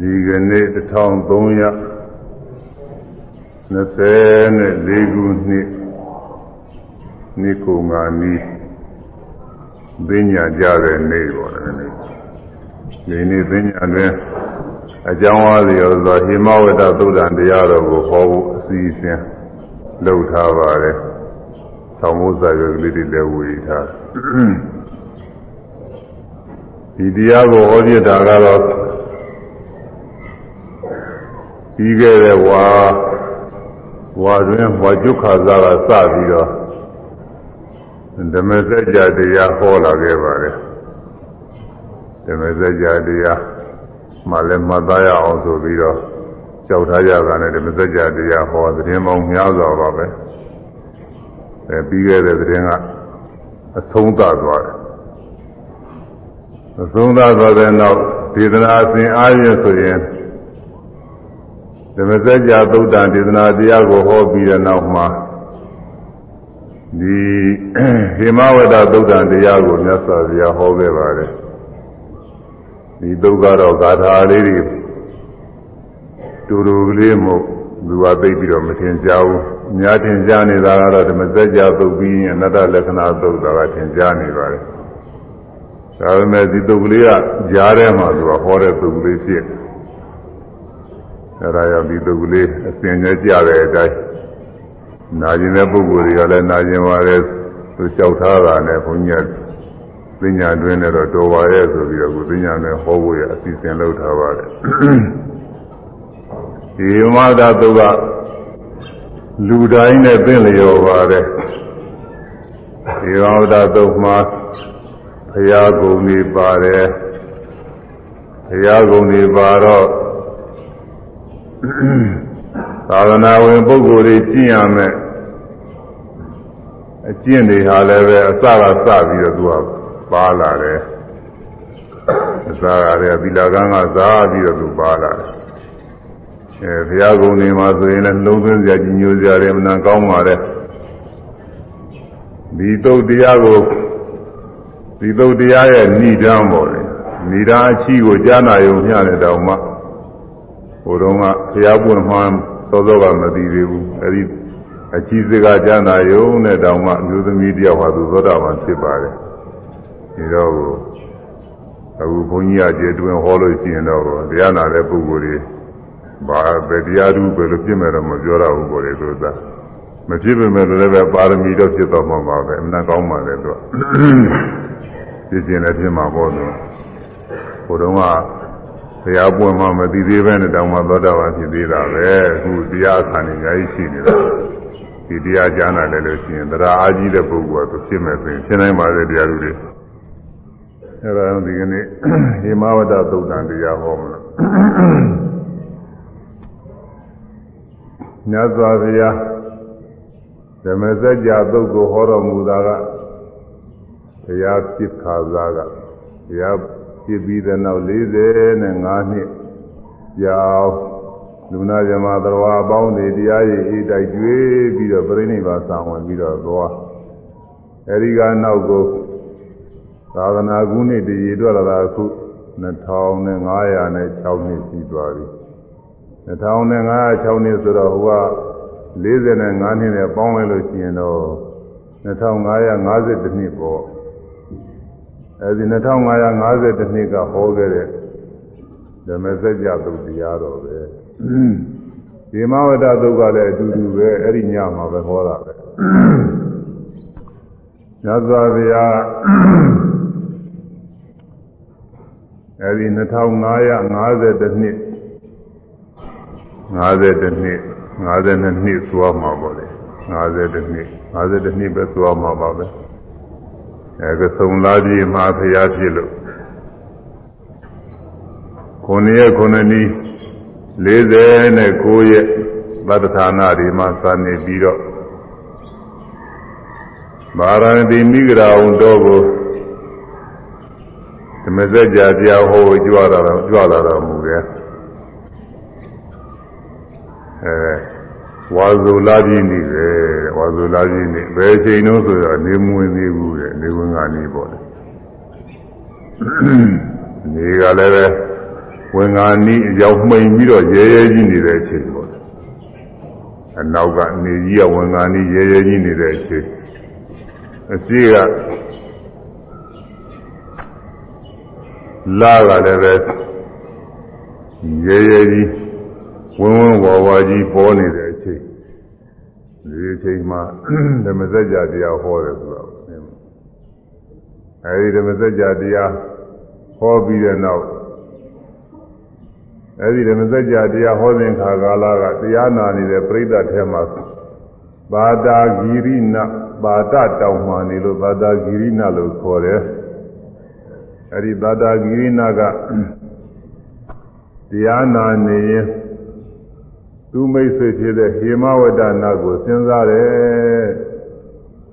ဒီကနေ့1324ခုနှစ်နေ့ကုံကနီးပညာကြတဲ့နေ့ပေါ့လေဒီနေ့ပညာတွင်အကြောင်းအားလျော်စွာဟိမဝတ္တသုဒ္ဓံတရားတော်ကိုဟောဖို့အစီအစဉ်လုပ်ထားပါတယ်။ဆောင်းမိုးစာရွက်ကလေးတွေလည်းဝေထားဒီတရားကိုဟောပြတာကတော့ ပြီးခဲ့တဲ့ဝါဝါတွင်ဝါကျုခါစားကစပြီးတော့ဓမ္မစကြာတရားဟောလာခဲ့ပါတယ်ဓမ္မစကြာတရားမှလည်းမှတ်သားရအောင်ဆိုပြီးတော့ကြောက်ထားကြတာနဲ့ဓမ္မစကြာတရားဟောသတင်းပေါင်းများစွာပါပဲအဲပြီးခဲ့တဲ့သတင်းကအဆုံးသတ်သွားတယ်အဆုံးသတ်သွားတဲ့နောက်ဒေသနာအစဉ်အားဖြင့်ဆိုရင် ဓမ္မစကြာသုတ်တံဒေသနာတရားကိုဟောပြီးတဲ့နောက်မှာဒီဟိမဝတ္တသုတ်တံတရားကိုမြတ်စွာဘုရားဟောခဲ့ပါတယ်ဒီသုတ်ကတော့ဂါထာလေးတွေတူတူကလေးမို့သူကသိပြီးတော့မထင်ရှားဘူးအများထင်ရှားနေတာကတော့ဓမ္မစကြာသုတ်ပြီးရင်အနတ္တလက္ခဏာသုတ်တာကထင်ရှားနေပါတယ်ဒါပေမဲ့ဒီသုတ်ကလေးကကြားထဲမှာသူကဟောတဲ့သုတ်ကလေးဖြစ် အဲဒါကြောင့်ဒီသုတ်ကလေးအစဉ်ကျကြတဲ့အတိုင်းနာကျင်တဲ့ပုဂ္ဂိုလ်တွေကလည်းနာကျင်ပါတယ်သူလျှောက်ထားတာနဲ့ဘုန်းကြီးကပညာတွင်းနဲ့တော့တော်ပါရဲ့ဆိုပြီးတော့ကိုပညာနဲ့ဟောဖို့ရအစီအစဉ်လုပ်ထားပါတယ်ဒီမသာသုတ်ကလူတိုင်းနဲ့သိလျော်ပါတယ်ဒီဝဒသုတ်မှာဘုရားကုံနေပါတယ်ဘုရားကုံနေပါတော့ သာသနာဝင်ပုဂ္ဂိုလ်တွေကျင့်ရမယ်အကျင့်တွေဟာလည်းပဲအစကစပြီးတော့သူကပါလာတယ်အစကလည်းသီလကံကစားပြီးတော့သူပါလာတယ်အဲဘုရားကုံနေမှာဆိုရင်လည်းလုံးသွင်းစရာကြီးညိုစရာတွေမနာကောင်းပါတဲ့ဒီတုတ်တရားကိုဒီတုတ်တရားရဲ့ဏိဒံပေါ့လေဏိဒံအချီကိုကြားနာယုံမျှတဲ့တောင်မှ ဟိုတုန်းကဘုရားပွင့်မှန်းသောသောကမသိသေးဘူးအဲဒီအချီစကားကြားနာယုံတဲ့တောင်မှအမျိုးသမီးတယောက်ဟာသူသောတာပန်ဖြစ်ပါတယ်ဒီတော့အခုဘုန်းကြီးကကျေတွင်ဟောလို့ရှိရင်တော့တရားနာတဲ့ပုဂ္ဂိုလ်တွေဘာပဲတရားသူပဲလို့ပြည့်မဲ့တော့မပြောရဘူးပေါ်လေသူကမဖြစ်ပေမဲ့လည်းပဲပါရမီတော့ဖြစ်တော့မှာပါပဲအမှန်ကောင်းပါလေသူကဖြစ်ခြင်းလည်းဖြစ်မှာပေါ့သူဟိုတုန်းက ဘုရားပွင့်မှမသိသေးပဲနဲ့တောင်မှသောတာပန်ဖြစ်သေးတာပဲအခုတရားခံနေကြရှိနေတာဒီတရားကြားနာတယ်လို့ရှိရင်တရားအားကြီးတဲ့ပုဂ္ဂိုလ်ကသူဖြစ်မဲ့ဆိုရင်ရှင်းနိုင်ပါသေးတရားသူတွေအဲဒါဒီကနေ့ဟိမဝတ္တသုတ်တံတရားဟောမလို့မြတ်စွာဘုရားဓမ္မစကြာသုတ်ကိုဟောတော်မူတာကဘုရားဖြစ်ခါစားကဘုရား ဖြစ်ပြီးတဲ့နောက်45နှစ်ကြောင်လူနာဇမသရဝအပေါင်းတွေတရားရည်အေးတိုက်ကျွေးပြီးတော့ပြိဋိဘာဆောင်ဝင်ပြီးတော့သွားအဲဒီကနောက်ကိုသာသနာကုနှစ်တည်ရတော့လာခု2506နှစ်ရှိသွားပြီ2005 6နှစ်ဆိုတော့ဟိုက45နှစ်နဲ့ပေါင်းလိုက်လို့ရှိရင်တော့2550နှစ်ပေါ့ အဲဒီ2550နှစ်ကဟောခဲ့တဲ့ဓမ္မစကြာသုတ်တရားတော်ပဲဒီမဝတ္တသုတ်ကလည်းအတူတူပဲအဲ့ဒီညမှာပဲဟောတာပဲညဇာဗျာအဲဒီ2550နှစ်50နှစ်52နှစ်သွားမှာပေါ့လေ50နှစ်50နှစ်ပဲသွားမှာပါပဲ အဲကသုံးလားကြီးမှာဖျားဖြစ်လို့ခုနှစ်ရက်ခုနှစ်နည်း49ရက်သတ္တဌာနဒီမှာစနေပြီးတော့မာရဏတိမိဂရာဝံတော်ကိုဓမ္မစကြာပြဟောကြွလာတော့ကြွလာတော်မူတယ်အဲဝါဇူလာပြင်းနေ ပဲဝါဇူလာပြင်းနေဘယ်ချိန်တော့ဆိုတော့နေမဝင်သေးဘူးတဲ့နေဝင်ကနေပေါ့လေနေကလည်းပဲဝင်ငါနီးအရောက်မှိန်ပြီးတော့ရဲရဲကြီးနေတဲ့အချိန်ပေါ့အနောက်ကနေကြီးကဝင်ငါနီးရဲရဲကြီးနေတဲ့အချိန်အရှိကလာကလည်းပဲရဲရဲကြီးဝင်းဝင်းဝါဝါကြီးပေါ်နေတဲ့အချိန် ဒီအချိန်မှာဓမ္မစကြာတရားဟောတယ်ဆိုတော့အဲဒီဓမ္မစကြာတရားဟောပြီးတဲ့နောက်အဲဒီဓမ္မစကြာတရားဟောစဉ်ခါကာလကတရားနာနေတဲ့ပြိဿထဲမှာဘာတာဂီရိနဘာတတောင်မှနေလို့ဘာတာဂီရိနလို့ခေါ်တယ်အဲဒီဘာတာဂီရိနကတရားနာနေရင် သူမိတ်ဆွေဖြစ်တဲ့ဟေမဝတ္တနာကိုစဉ်းစားတယ်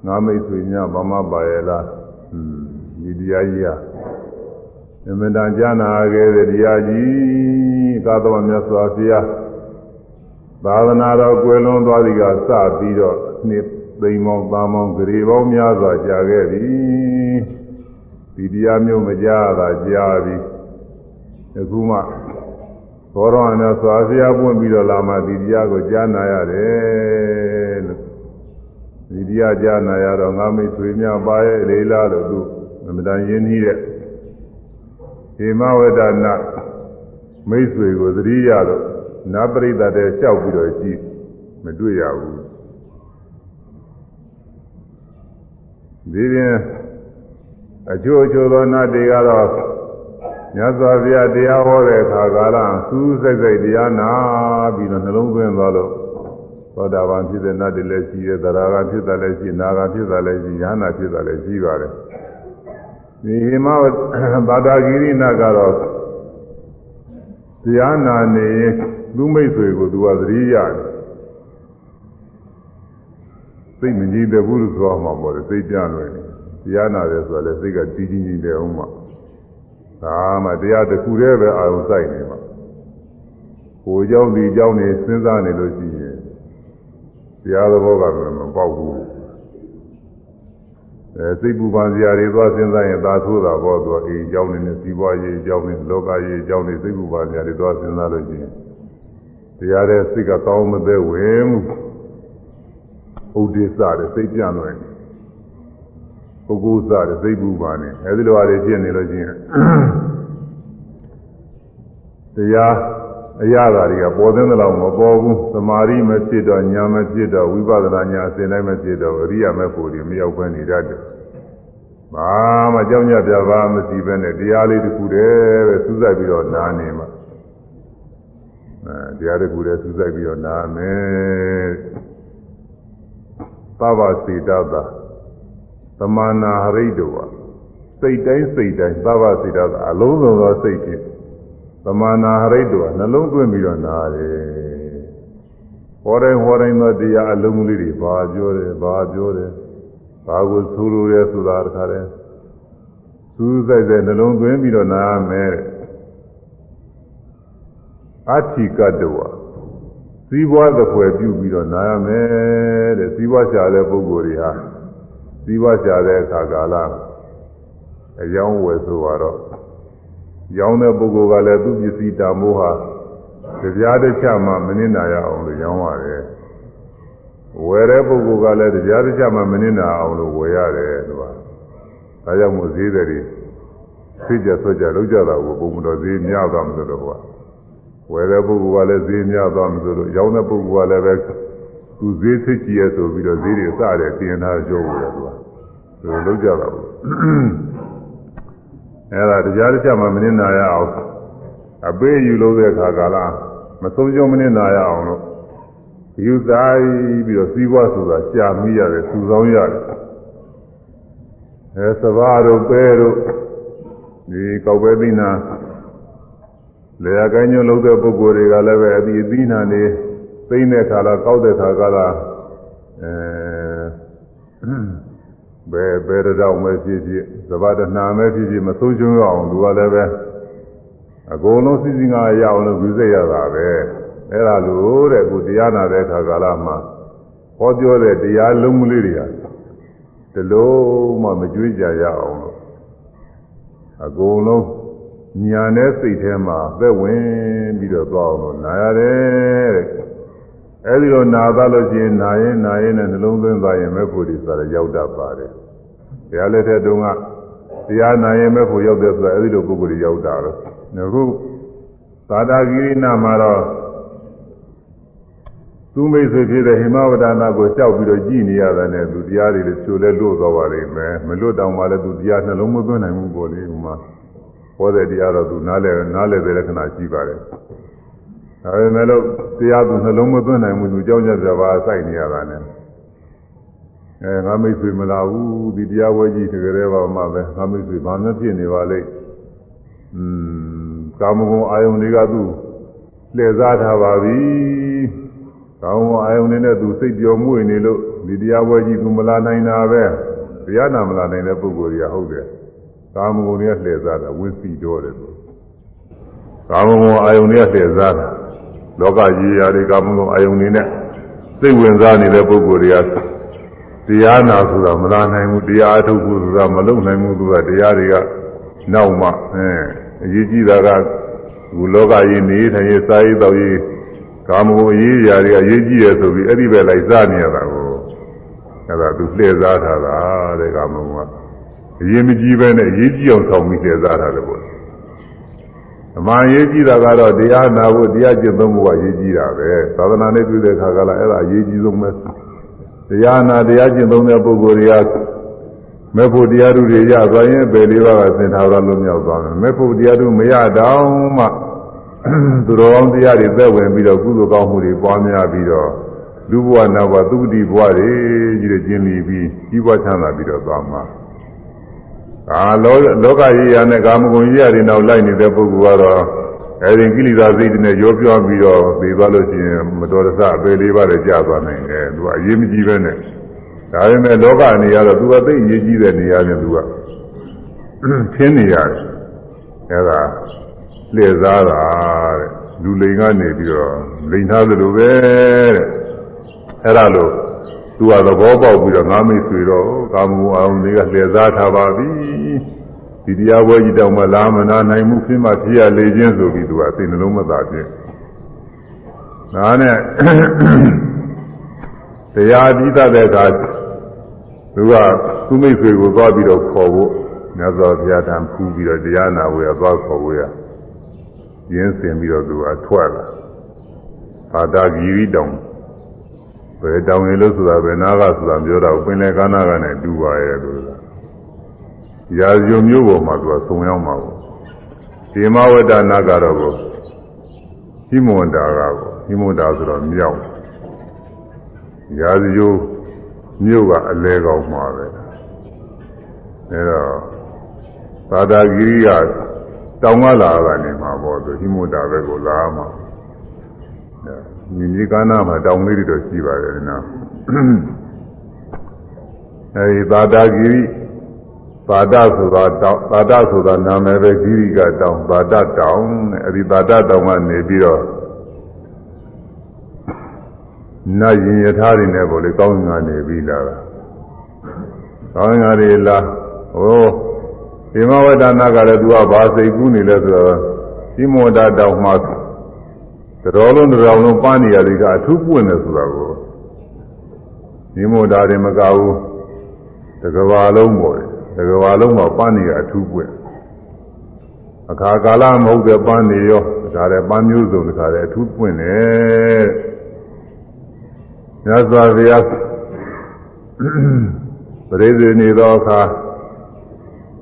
ငါမိတ်ဆွေများဘာမှပါရဲ့လားဒီတရားကြီးဟာအမှန်တန်ကြားနာခဲ့တဲ့တရားကြီးသာသနာမြတ်စွာဘုရားသာသနာတော်ကွယ်လွန်သွားသည်ကစပြီးတော့နှစ်သိမ်းပေါင်းပါမောင်းဂရေပေါင်းများစွာကြာခဲ့ပြီဒီတရားမျိုးမကြားတာကြားပြီအခုမှ ဘောရောအနာစွာဘုရားပွင့်ပြီးတော့လာမှဒီတရားကိုကြားနာရတယ်လို့ဒီတရားကြားနာရတော့ငါမိတ်ဆွေများပါရဲ့လေလားလို့သူအမှန်တန်ရင်းနှီးတဲ့ဟေမဝဒနာမိတ်ဆွေကိုသတိရတော့နပရိသတ်တဲ့လျှောက်ပြီးတော့ကြည့်မတွေ့ရဘူးဒီရင်အကျိုးအကျိုးသောနတ်တွေကတော့ မြတ်စွာဘုရားတရားဟောတဲ့အခါကာလစူးစိတ်စိတ်တရားနာပြီးတော့နှလုံးသွင်းသွားလို့သောတာပန်ဖြစ်တဲ့နတ်တွေလည်းရှိတယ်သရဂါဖြစ်တာလည်းရှိနာဂါဖြစ်တာလည်းရှိယန္နာဖြစ်တာလည်းရှိပါတယ်ဒီဟိမဘာတာဂိရိနာကတော့တရားနာနေလူမိတ်ဆွေကိုသူကသတိရတယ်စိတ်မကြည်တဲ့ဘူးလို့ဆိုမှာပေါ့လေစိတ်ပြလွယ်တရားနာတယ်ဆိုတာလည်းစိတ်ကတည်တည်နေတယ်အောင်မှာ ဒါမှတရားတစ်ခုတည်းပဲအာရုံစိုက်နေမှာကိုเจ้าဒီเจ้าနေစဉ်းစားနေလို့ရှိရင်တရားသဘောကလည်းမပေါက်ဘူးအဲစိတ်ပူပန်စရာတွေသွားစဉ်းစားရင်သာဆိုးတာပေါ့သူအေးเจ้าနေနဲ့စီးပွားရေးเจ้าနေလောကရေးเจ้าနေစိတ်ပူပန်စရာတွေသွားစဉ်းစားလို့ရှိရင်တရားတဲ့စိတ်ကကောင်းမသက်ဝင်မှုဥဒိစ္စတဲ့စိတ်ပြန့်လွယ် ပုဂ္ဂိုလ်စားတဲ့စိတ်ပူပန်နေအဲဒီလိုအရာဖြစ်နေလို့ရှိရင်တရားအရာဓာတွေကပေါ်သင်းတဲ့လောက်မပေါ်ဘူးသမာဓိမဖြစ်တော့ညာမဖြစ်တော့ဝိပဿနာညာအစဉ်တိုင်းမဖြစ်တော့အရိယာမေဖို့တွေမရောက်ဘဲနေတတ်တယ်။ဘာမှကြောင်းကြပြပါမရှိဘဲနဲ့တရားလေးတစ်ခုတည်းပဲစူးစိုက်ပြီးတော့နားနေမှာ။အဲတရားတစ်ခုတည်းစူးစိုက်ပြီးတော့နားမယ်။သဗ္ဗစေတသာ သမာနာဟရိတောစိတ်တိုင်းစိတ်တိုင်းသဗ္ဗစေတသာအလုံးစုံသောစိတ်ဖြင့်သမာနာဟရိတ်တို့ကနှလုံးသွင်းပြီးတော့နားတယ်ဟောတိုင်းဟောတိုင်းသောတရားအလုံးလေးတွေဘာပြောတယ်ဘာပြောတယ်ဘာကိုဆိုလိုရဲဆိုတာတခါတည်းစူးစိုက်တဲ့နှလုံးသွင်းပြီးတော့နားမယ်အဋ္ဌိကတ္တဝစီးပွားသဖွယ်ပြုပြီးတော့နားရမယ်တဲ့စီးပွားရှာတဲ့ပုဂ္ဂိုလ်တွေဟာ စီးပွားရှာတဲ့အခါကာလအယောင်းဝယ်ဆိုတော့ရောင်းတဲ့ပုဂ္ဂိုလ်ကလည်းသူ့ပစ္စည်းတမိုးဟာတရားတစ်ချက်မှမနစ်နာရအောင်လို့ရောင်းရတယ်။ဝယ်တဲ့ပုဂ္ဂိုလ်ကလည်းတရားတစ်ချက်မှမနစ်နာအောင်လို့ဝယ်ရတယ်သူက။ဒါကြောင့်မို့ဈေးတွေသိကြဆွကြလောက်ကြတာကိုပုံမတော်ဈေးများသွားမှဆိုတော့ဟောဝယ်တဲ့ပုဂ္ဂိုလ်ကလည်းဈေးများသွားမှဆိုလို့ရောင်းတဲ့ပုဂ္ဂိုလ်ကလည်းပဲ သူဈေးသိကြည့်ရဆိုပြီးတော့ဈေးတွေစတယ်ပြင်ထားကြောက်ရတယ်သူက။ဒါလောက်ကြတာဘူး။အဲ့ဒါတရားတစ်ချက်မှမနစ်နာရအောင်အပေးယူလို့တဲ့အခါကာလမဆုံးရှုံးမနစ်နာရအောင်လို့ယူစားပြီးတော့စီးပွားဆိုတာရှာမိရတယ်စူဆောင်းရတယ်အဲစဘာတို့ပဲတို့ဒီကောက်ပဲသိနာလေယာကိုင်းညွှန်လုပ်တဲ့ပုဂ္ဂိုလ်တွေကလည်းပဲအဒီအသီးနာနေ သိမ့်တဲ့ခါလားကောက်တဲ့ခါကလားအဲဘယ်ဘယ်တော့မှဖြစ်ဖြစ်သဘာတနာမဲဖြစ်ဖြစ်မဆုံးရှုံးရအောင်သူကလည်းပဲအကုန်လုံးစီစီငါရအောင်လို့ပြုစိတ်ရတာပဲအဲ့ဒါလို့တဲ့ကိုတရားနာတဲ့အခါကာလမှာဟောပြောတဲ့တရားလုံးလေးတွေဟာတလုံးမှမကြွေးကြရအောင်လို့အကုန်လုံးညာနဲ့စိတ်ထဲမှာသက်ဝင်ပြီးတော့သွားအောင်လို့နာရတယ်တဲ့ အဲဒီတော့နာသားလို့ရှိရင်နာရင်နာရင်နဲ့နှလုံးသွင်းသွားရင်မဲ့ဖို့ဒီဆိုတော့ရောက်တတ်ပါတယ်တရားလက်ထက်တုန်းကတရားနာရင်မဲ့ဖို့ရောက်တယ်ဆိုတော့အဲဒီလိုပုဂ္ဂိုလ်တွေရောက်တာတော့အခုသာတာဂိရိနာမှာတော့သူမိတ်ဆွေဖြစ်တဲ့ဟိမဝဒနာကိုကြောက်ပြီးတော့ကြည်နေရတာနဲ့သူတရားတွေလည်းချိုလဲလို့သွားပါလိမ့်မယ်မလွတ်တောင်မှလည်းသူတရားနှလုံးမသွင်းနိုင်ဘူးပေါ့လေဟိုမှာဟောတဲ့တရားတော့သူနားလဲနားလဲတဲ့လက္ခဏာရှိပါတယ် ဒါပေမဲ့လို့တရားသူနှလုံးမသွင်းနိုင်ဘူးသူကြောက်ကြပြပါစိုက်နေရတာနဲ့အဲငါမိတ်ဆွေမလာဘူးဒီတရားဝဲကြီးတကယ်တည်းပါမှပဲငါမိတ်ဆွေဘာမှဖြစ်နေပါလိမ့်อืมကာမဂုဏ်အာယုန်တွေကသူလှည့်စားထားပါပြီကောင်းအာယုန်နဲ့သူစိတ်ပျော်မွေ့နေလို့ဒီတရားပွဲကြီးသူမလာနိုင်တာပဲတရားနာမလာနိုင်တဲ့ပုဂ္ဂိုလ်ကြီးဟုတ်တယ်ကာမဂုဏ်တွေကလှည့်စားတာဝိသိတော်တယ်သူကာမဂုဏ်အာယုန်တွေကလှည့်စားတာ လောကကြီးရာတွေကာမဂုဏ်အာယုန်တွေနဲ့စိတ်ဝင်စားနေတဲ့ပုဂ္ဂိုလ်တွေကတရားနာဆိုတာမလာနိုင်ဘူးတရားအထုတ်ဖို့ဆိုတာမလုပ်နိုင်ဘူးသူကတရားတွေကနောက်မှအဲအရေးကြီးတာကခုလောကကြီးနေထိုင်ရေးစားရေးတော့ရေးကာမဂုဏ်အရေးအရာတွေအရေးကြီးတယ်ဆိုပြီးအဲ့ဒီပဲလိုက်စားနေရတာကိုအဲ့ဒါသူလှည့်စားထားတာတဲ့ကာမဂုဏ်ကအရေးမကြီးပဲနဲ့အရေးကြီးအောင်ဆောင်ပြီးလှည့်စားထားတယ်ပေါ့ အမှန်ရေးကြီးတာကတော့တရားနာဖို့တရားကျင့်သုံးဖို့ကရေးကြီးတာပဲသာသနာနဲ့ပြုတဲ့ခါကလည်းအဲ့ဒါအရေးကြီးဆုံးပဲတရားနာတရားကျင့်သုံးတဲ့ပုဂ္ဂိုလ်တွေကမဲ့ဖို့တရားဓုတွေရသွားရင်ဘယ်လေးပါးကသင်ထားတော့လွတ်မြောက်သွားမယ်မဲ့ဖို့တရားဓုမရတော့မှသူတော်ကောင်းတရားတွေသက်ဝင်ပြီးတော့ကုသိုလ်ကောင်းမှုတွေပွားများပြီးတော့လူဘဝနတ်ဘဝသုတိဘဝတွေကြီးတွေကျင်းပြီးပြီးကြီးပွားချမ်းသာပြီးတော့သွားမှာ ဒါလောလောကကြီးရနဲ့ကာမဂုဏ်ကြီးရတွေနောက်လိုက်နေတဲ့ပုဂ္ဂိုလ်ကတော့အဲဒီကိလေသာစိတ်တွေနဲ့ရောပြောပြီးတော့သိသွားလို့ရှိရင်မတော်တဆအပေလေးပါးလည်းကြာသွားနိုင်တယ်သူကအရေးမကြီးပဲနဲ့ဒါပေမဲ့လောကအနေရတော့သူကသိအရေးကြီးတဲ့နေရာနဲ့သူကခင်းနေရတယ်အဲဒါလှည့်စားတာတဲ့လူလိန်ကနေပြီးတော့လိန်ထားသလိုပဲတဲ့အဲ့ဒါလို့ သူကသဘောပေါက်ပြီးတော့ငါမိတ်ဆွေတော့ကာမဂုဏ်အာရုံတွေကလှည့်စားထားပါပြီဒီတရားပွဲကြီးတောင်မှလာမနာနိုင်မှုဖြစ်မှဖြစ်ရလေခြင်းဆိုပြီးသူကစိတ်နှလုံးမသာဖြစ်ဒါနဲ့တရားပြီးတဲ့အခါသူကသူမိတ်ဆွေကိုသွားပြီးတော့ခေါ်ဖို့မြတ်စွာဘုရားတန်ဖူးပြီးတော့တရားနာဝေရသွားခေါ်ဝေရရင်းစင်ပြီးတော့သူကထွက်လာဘာတာဂီရီတောင် ဘယ်တောင်ရလို့ဆိုတာဘယ်နာကဆိုတာပြောတော့ပင်လေကနာကနဲ့တူပါရဲ့လို့ရာဇုံမျိုးပေါ်မှာသူကသုံရောက်မှာပေါ့ဒီမဝတ္တနာကတော့ကိုဟိမဝန္တာကကိုဟိမဝန္တာဆိုတော့မြောက်ရာဇုံမြို့ကအလဲကောင်းမှာပဲအဲတော့သာတာဂီရိကတောင်ကလာကနေမှာပေါ့သူဟိမဝန္တာပဲကိုလာမှာ မြင်းကြီးကနာမှာတောင်လေးတွေတော့ရှိပါတယ်နော်အဲဒီသာတာဂီရိသာတဆိုတာတောင်သာတဆိုတာနာမည်ပဲဂိရိကတောင်သာတတောင်တဲ့အဲဒီသာတတောင်ကနေပြီးတော့နတ်ရင်ယထာတွေနဲ့ပေါ့လေကောင်းငါနေပြီးလာတာကောင်းငါတွေလာဟိုဒီမဝတ္တနာကလည်းသူကဘာစိတ်ကူးနေလဲဆိုတော့ဒီမောဒတောင်မှာ တော်လုံးတော်လုံးပန်းနေရတဲ့ကအထူးပွင့်တယ်ဆိုတာကိုဒီမောဒတွေမကဘူးတကဘာလုံးပေါ့လေတကဘာလုံးမှာပန်းနေရအထူးပွင့်အခါကာလမဟုတ်တဲ့ပန်းနေရောဒါလည်းပန်းမျိုးစုံတခါလည်းအထူးပွင့်တယ်မြတ်စွာဘုရားပရိသေနေသောအခါ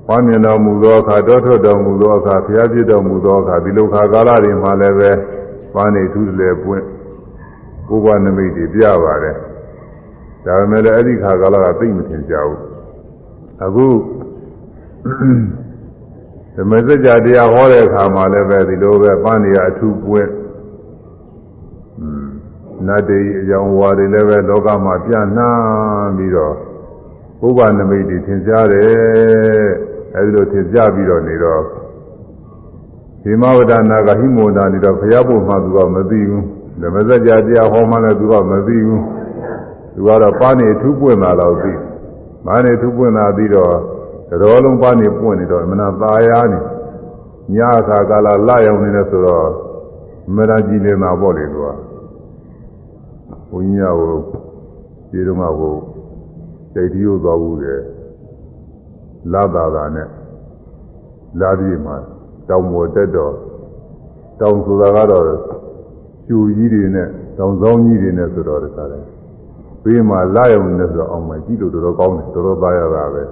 ဝါမြင်တော်မူသောအခါတောထွက်တော်မူသောအခါဘုရားပြည့်တော်မူသောအခါဒီလိုခါကာလတွေမှာလည်းပဲ ပန်းနေထူးလည်းပွင့်ကိုယ်ကနမိတ်တွေပြပါတယ်ဒါပေမဲ့လည်းအဲ့ဒီခါကာလကသိမထင်ကြဘူးအခုဓမ္မစကြာတရားဟောတဲ့အခါမှာလည်းပဲဒီလိုပဲပန်းနေရအထူးပွင့်နတ်တွေအကြောင်းဝါတွေလည်းပဲလောကမှာပြန့်နှံ့ပြီးတော့ဘုရားနမိတ်တွေသင်ကြားတယ်အဲဒီလိုသင်ကြားပြီးတော့နေတော့ ဒီမဝဒနာကဟိမဝဒနေတော့ဘုရားဘုရားသူကမသိဘူးဓမ္မစကြာတရားဟောမှလည်းသူကမသိဘူးသူကတော့ပါနေထူးပွင့်လာတော့သိပါနေထူးပွင့်လာပြီးတော့တော်လုံးပါနေပွင့်နေတော့မနာตาရနေညအခါကာလလာရောက်နေတယ်ဆိုတော့မရကြီးနေတာပေါ့လေကွာဘုန်းကြီးကဟိုဒီတော့မှဟိုစိတ်ကြီးကိုသွားဘူးတယ်လာတာတာနဲ့လာပြီးမှ တောင်ပေါ်တက်တော့တောင်ဆိုတာကတော့ကျူကြီးတွေနဲ့တောင်ဆောင်ကြီးတွေနဲ့ဆိုတော့တခါလဲဘေးမှာလာရုံနဲ့ဆိုတော့အောင်မှကြည့်လို့တော်တော်ကောင်းတယ်တော်တော်သားရတာပဲ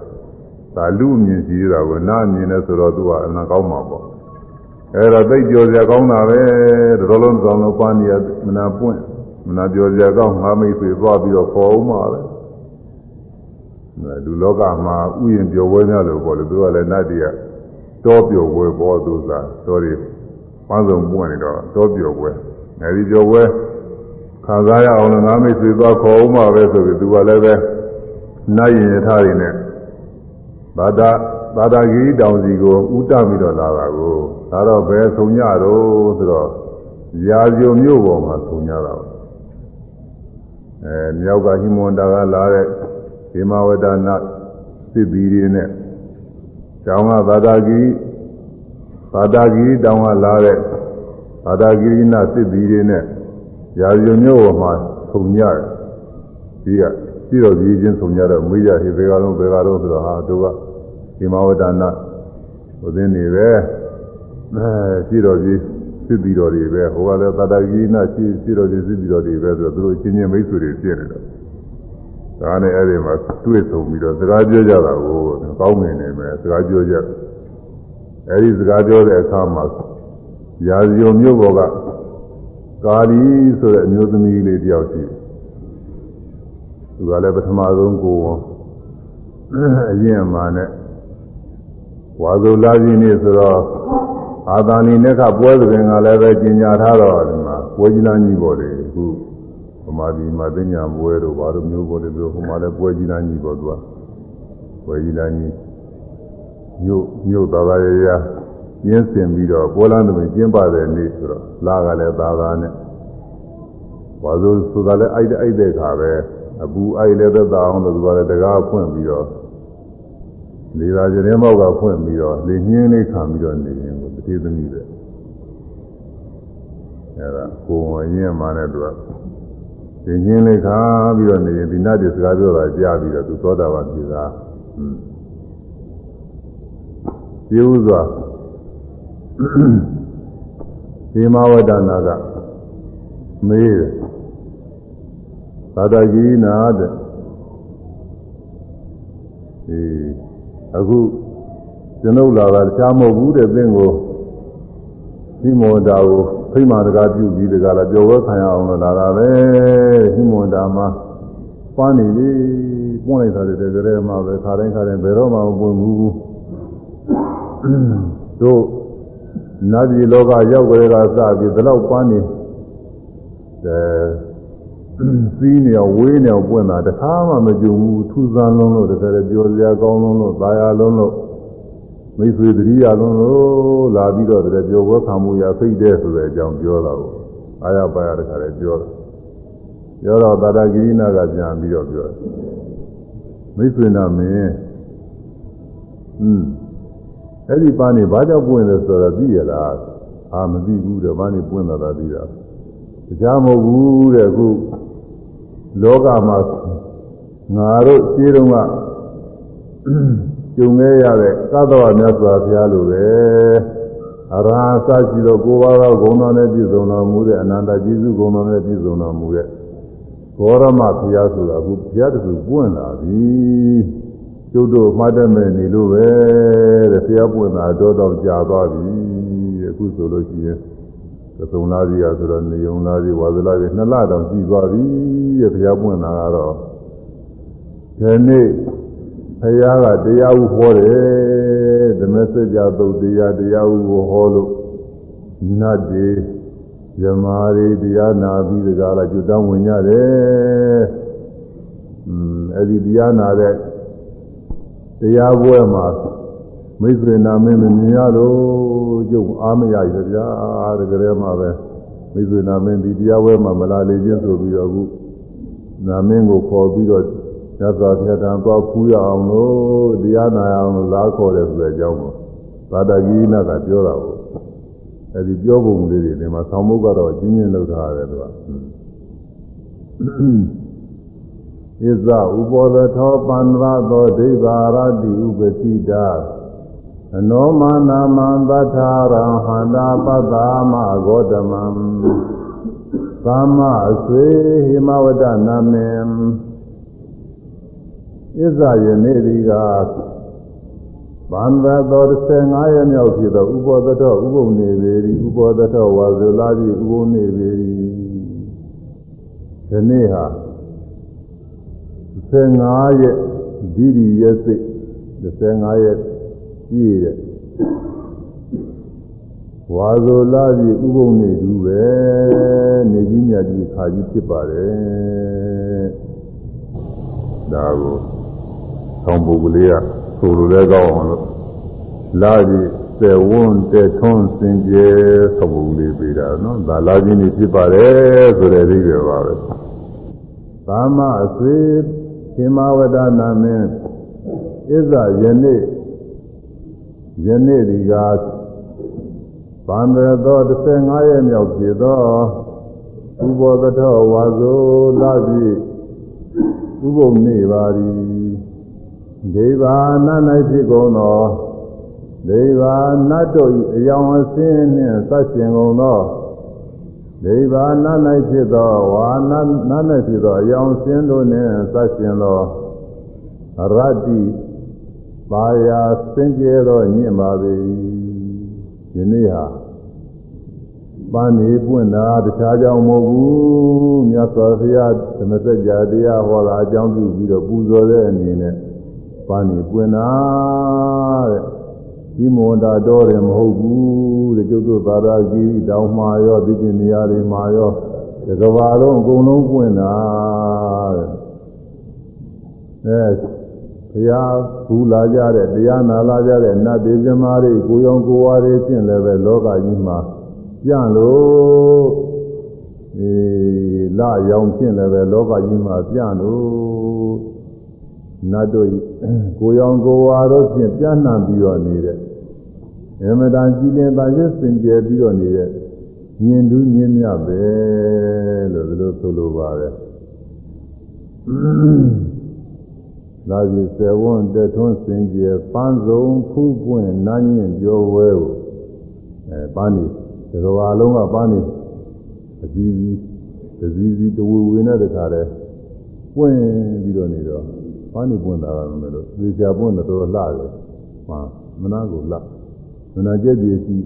ဒါလူအမြင်ကြီးတာကနားမြင်နေဆိုတော့သူကအနံကောင်းမှာပေါ့အဲ့တော့သိကြော်စရာကောင်းတာပဲတော်တော်လုံးကောင်းလို့ပန်းနေရမနာပွင့်မနာကြော်စရာကောင်းငါမိတ်ဆွေသွားပြီးတော့ခေါ်အောင်ပါပဲလူလောကမှာဥယျာဉ်ပျော်ပွဲများလို့ပေါ့လေသူကလည်းနတ်တည်းက တောပျော်ပွဲပေါ်သူစားတော်တွေပန်းစုံပွင့်နေတော့တောပျော်ပွဲအဲဒီပျော်ပွဲခံစားရအောင်လည်းငါမိတ်ဆွေသွားခေါ်အောင်ပါပဲဆိုပြီးသူကလည်းပဲနတ်ရင်ရထားတွေနဲ့ဘာသာဘာသာကြီးတောင်စီကိုဥတပြီးတော့လာတာကိုဒါတော့ဘယ်ဆုံးကြတော့ဆိုတော့ရာဇုံမြို့ပေါ်မှာဆုံးကြတာအဲမြောက်ကဟိမဝန္တာကလာတဲ့ဒီမဝဒနာစစ်ဘီတွေနဲ့ တောင်ကဘာသာကြီးဘာသာကြီးတောင်ကလာတဲ့ဘာသာကြီးနာစစ်ဘီတွေနဲ့ရာဇုံမြို့ပေါ်မှာဆုံးကြတယ်ဒီကပြီးတော့ကြီးချင်းဆုံးကြတော့မေးကြဟေဘယ်ကတော့ဘယ်ကတော့ဆိုတော့ဟာတို့ကဒီမဝဒနာဟိုသင်းနေပဲအဲပြီးတော့ကြီးစစ်ပြီးတော်တွေပဲဟိုကလည်းသာတဂိနာရှိပြီးတော့ကြီးစစ်ပြီးတော်တွေပဲဆိုတော့သူတို့ချင်းချင်းမိတ်ဆွေတွေဖြစ်နေတော့ ဒါနဲ့အဲ့ဒီမှာတွေ့ဆုံပြီးတော့စကားပြောကြတာကိုကောင်းငင်နေမယ်စကားပြောကြအဲ့ဒီစကားပြောတဲ့အခါမှာရာဇယုံမြို့ပေါ်ကကာလီဆိုတဲ့အမျိုးသမီးလေးတယောက်ရှိတယ်သူကလည်းပထမဆုံးကိုယ်အရင်မှနဲ့ဝါဇုလာကြီးနေဆိုတော့အာသာနီနဲ့ကပွဲစဉ်ကလည်းပဲကျင်ညာထားတော့ဒီမှာပွဲကြီးလားကြီးပေါ်တယ်အခုဗ မာပြည်မှာသိညာပွဲတို့ဘာလို့မျိုးပေါ်တယ်ဆိုဟိုမှာလည်းပွဲကြီးလားကြီးပေါ်သူကပွဲကြီးလားကြီးမြို့မြို့သာသာရရရင်းစင်ပြီးတော့ပွဲလန်းသမီးကျင်းပတဲ့နေ့ဆိုတော့လာကလည်းသာသာနဲ့ဝါဇုဆိုတာလည်းအိုက်တဲ့အိုက်တဲ့ခါပဲအပူအိုက်လည်းသက်သာအောင်လို့သူကလည်းတကားဖွင့်ပြီးတော့လေသာကျင်းမောက်ကဖွင့်ပြီးတော့လေညင်းလေးခံပြီးတော့နေရင်ကိုတတိသမီးပဲအဲဒါကိုယ်ဝင်ရင်မှလည်းသူက လေညင်းလေးခါပြီးတော့နေရင်ဒီနတ်တွေစကားပြောတာကြားပြီးတော့သူသောတာပန်ဖြစ်တာอืมဒီဥစွာဒီမဝဒနာကမေးတယ်သာတကြီးနာတဲ့ဒီအခုကျွန်ုပ်လာတာတခြားမဟုတ်ဘူးတဲ့သင်ကိုဟိမောတာကို ဖိမာတကားပြုပြီးတကားလာကြော်ဝဲခံရအောင်လို့လာတာပဲဟိမောတာမှာပန်းနေပြီပွင့်လိုက်တာတဲ့ကြဲမှာပဲခါတိုင်းခါတိုင်းဘယ်တော့မှမပွင့်ဘူးတို့နတ်ပြည်လောကရောက်ကြတဲ့ကစပြီးဒီလောက်ပန်းနေတယ်စီးနေအောင်ဝေးနေအောင်ပွင့်တာတခါမှမကြုံဘူးထူးဆန်းလုံးလို့တကယ်ပြောစရာကောင်းလုံးလို့သာယာလုံးလို့ မိတ်ဆွေတတိယလုံးလို့လာပြီးတော့တကယ်ပြောဝဲခံမှုရဖိတ်တဲ့ဆိုတဲ့အကြောင်းပြောတာကိုအာရပါရတခါလည်းပြောတယ်ပြောတော့သာတဂိရိနာကပြန်ပြီးတော့ပြောတယ်မိတ်ဆွေနာမင်းอืมအဲ့ဒီပန်းနေဘာကြောင့်ပွင့်လဲဆိုတော့သိရလားအာမသိဘူးတဲ့ပန်းနေပွင့်တာသာသိတာတရားမဟုတ်ဘူးတဲ့အခုလောကမှာငါတို့ရှင်းတော့က ကျုံခဲ့ရတဲ့သတ္တဝါများစွာဘုရားလိုပဲအရဟံစရှိသောကိုးပါးသောဂုဏ်တော်နဲ့ပြည့်စုံတော်မူတဲ့အနန္တကျေးဇူးဂုဏ်တော်နဲ့ပြည့်စုံတော်မူတဲ့ဂေါရမဘုရားဆိုတာအခုဘုရားတခုပွင့်လာပြီကျုပ်တို့မှားတတ်မဲ့နေလို့ပဲတဲ့ဘုရားပွင့်လာတော့တော့ကြာသွားပြီအခုဆိုလို့ရှိရင်သုံးလားကြီးကဆိုတော့နေုံလားကြီးဝါသလားကြီးနှစ်လတောင်ကြည့်သွားပြီတဲ့ဘုရားပွင့်လာတော့ဒီနေ့ ဘုရားကတရားဥဟောတယ်ဓမ္မစကြာသုတ်တရားတရားဥကိုဟောလို့နတ်တွေဇမားတွေတရားနာပြီးတကားလားကျွတ်တောင်းဝင်ကြတယ်อืมအဲ့ဒီတရားနာတဲ့တရားပွဲမှာမိတ်ဆွေနာမင်းမမြင်ရလို့ကျုပ်အားမရရဗျာတကယ်မှပဲမိတ်ဆွေနာမင်းဒီတရားဝဲမှာမလာလေချင်းဆိုပြီးတော့အခုနာမင်းကိုခေါ်ပြီးတော့ ရသော်ပြတ်တံသွားဖူးရအောင်လို့တရားနာရအောင်လို့လာခေါ်တယ်ဆိုတဲ့အကြောင်းကိုသာတဂိနာကပြောတာကိုအဲဒီပြောပုံလေးတွေဒီမှာဆောင်းမုတ်ကတော့ကျင်းကျင်းလောက်ထားရတယ်သူကဣဇဥပောသထောပန္နရသောဒိဗာရတိဥပတိတာအနောမနာမံသတ္ထာရံဟန္တာပတ္တာမဂေါတမံသမ္မာအဆွေဟိမဝဒနာမေ ဣဇယနေ့ဒီကဗန္ဒတော်15ရက်မြောက်ဖြစ်သောဥပောသတောဥပုံနေပေ၏ဥပောသတောဝါဇုလာတိဥပုံနေပေ၏ဒီနေ့ဟာ15ရက်ဒီဒီရက်စိတ်15ရက်ပြည့်တဲ့ဝါဇုလာတိဥပုံနေတူပဲနေကြီးမြတ်ကြီးခါကြီးဖြစ်ပါတယ်ဒါကို ဆောင်းပုဂ္ဂလိကဆိုလိုလဲကောင်းအောင်လို့လာကြီးသေဝွန်းတေထွန်းစင်ကြဲသဘုံလေးပေးတာနော်ဒါလာကြီးနေဖြစ်ပါတယ်ဆိုတဲ့အိဗယ်ပါပဲသာမအဆွေခေမဝဒနာမင်းဣဇယနေ့ယနေ့ဒီကဗန္ဒတော်15ရက်မြောက်ဖြစ်သောဥဘောသတောဝါဇိုလာကြီးဥပုံနေပါသည် ဒေဝနာ၌ဖြစ်ကုန်သောဒေဝနတ်တို့၏အယောင်အစင်းနှင့်သတ်ရှင်ကုန်သောဒေဝနာ၌ဖြစ်သောဝါနာနာ၌ဖြစ်သောအယောင်အစင်းတို့နှင့်သတ်ရှင်သောရတ္တိပါယာစင်ကြဲသောညင်ပါပေယနေ့ဟာပန်းနေပွင့်တာတခြားကြောင့်မဟုတ်ဘူးမြတ်စွာဘုရားဓမ္မစကြာတရားဟောတာအကြောင်းပြုပြီးတော့ပူဇော်တဲ့အနေနဲ့ ပန်းနေပွင့်တာတဲ့ဒီမောတာတော်တယ်မဟုတ်ဘူးတဲ့ကျုပ်တို့သာသာကြီးတောင်းမှာရောဒီပြင်နေရာတွေမှာရောတကဘာလုံးအကုန်လုံးပွင့်တာတဲ့အဲဘုရားဘူးလာကြတဲ့တရားနာလာကြတဲ့နတ်ဒေသမားတွေကိုရောင်ကိုဝါတွေဖြင့်လည်းပဲလောကကြီးမှာပြန့်လို့အဲလာရောင်ဖြင့်လည်းပဲလောကကြီးမှာပြန့်လို့ နတ်တို့ကိုရောင်ကိုဝါတို့ဖြင့်ပြန့်နှံ့ပြီးတော့နေတဲ့အမတန်ကြည်လင်ပါရစင်ကြယ်ပြီးတော့နေတဲ့ညင်တူးညင်းမြပဲလို့ဒီလိုဆိုလိုပါတယ်လာပြီဆယ်ဝန်းတက်ထွန်းစင်ကြယ်ပန်းစုံဖူးပွင့်နားညင်ပြောဝဲကိုအဲပန်းနေဒီလိုအလုံးကပန်းနေအစည်းစီးတစည်းစီးတဝူဝင်းတဲ့တခါတည်းပွင့်ပြီးတော့နေတော့ ပန်းနေပွင့်တာကလည်းလို့သေချာပွင့်တော့လှတယ်ဟာမနာကိုလှမနာကျက်ကြည်စီ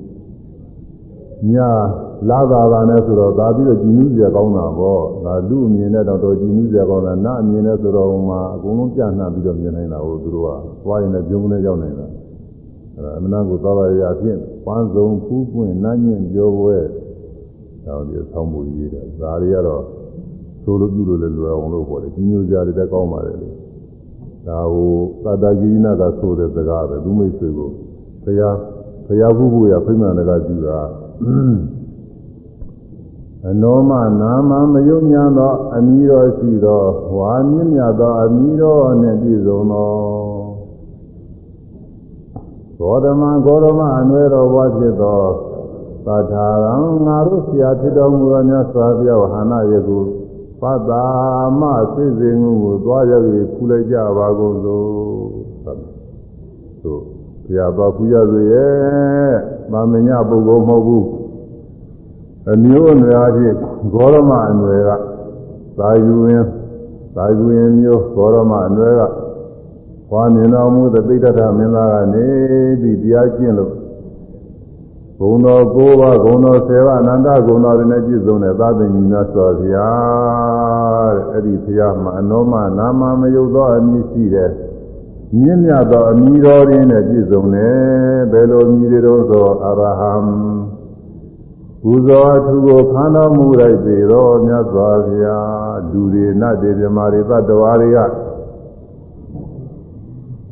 ညာလာသာပါနဲ့ဆိုတော့ဒါပြီးတော့ကြည်နူးစရာကောင်းတာပေါ့ဒါလူအမြင်နဲ့တော့တော်ကြည်နူးစရာကောင်းတာနတ်အမြင်နဲ့ဆိုတော့ဟိုမှာအကုန်လုံးပြန့်နှံ့ပြီးတော့မြင်နိုင်တာဟိုသူတို့ကသွားရင်လည်းပြုံးနဲ့ရောက်နေတာအဲအမနာကိုသွားပါရအဖြစ်ပန်းစုံဖူးပွင့်နတ်ညင့်ပြောပွဲတော့ဒီဆောင်းမှုကြီးတယ်ဒါတွေကတော့ဆိုလိုပြုလို့လည်းလွယ်အောင်လို့ပေါ့လေကြီးညိုစရာတွေလည်းကောင်းပါတယ်လေ ဒါဟိုသတ္တဂိရိနာကဆိုတဲ့စကားပဲသူမိတ်ဆွေကိုဘုရားဘုရားဘုဘုရားဖိမှန်တကကြူတာအနောမနာမမယုံညာသောအမည်တော်ရှိသောဝါမြင့်မြတ်သောအမည်တော်နှင့်ပြည့်စုံသောဂေါတမဂေါတမအနွယ်တော်ဘွားဖြစ်သောသတ္ထာရံငါတို့ဆရာဖြစ်တော်မူသောမြတ်စွာဘုရားဝဟနာယကု ပတ္တာမသိစေငုကိုသွားရောက်၍ခူလိုက်ကြပါကုန်သို့သို့ဘုရားပါဖူရစေရဲ့မာမညပုဂ္ဂိုလ်မဟုတ်ဘူးအမျိုးအနွယ်အဖြစ်ဂေါရမအနွယ်ကသာယူရင်သာယူရင်မျိုးဂေါရမအနွယ်ကဟောမြင်တော်မူသတိတ္တမင်းသားကနေပြီးတရားကျင့်လို့ဂုံ တော်၉ပါးဂုံတော်၁၀ပါးအနန္တဂုံတော်တွေနဲ့ပြည့်စုံတဲ့သာသနာ့မြတ်စွာဘုရားတဲ့အဲ့ဒီဘုရားမှာအနောမနာမမယုတ်သောအမည်ရှိတဲ့မြင့်မြတ်သောအမည်တော်ရင်းနဲ့ပြည့်စုံတယ်ဘယ်လိုအမည်တွေတော့ဆိုအရဟံပူဇော်အထုကိုခန္ဓာမူလိုက်ပေတော့မြတ်စွာဘုရားလူတွေနတ်တွေမြမာတွေသတ္တဝါတွေက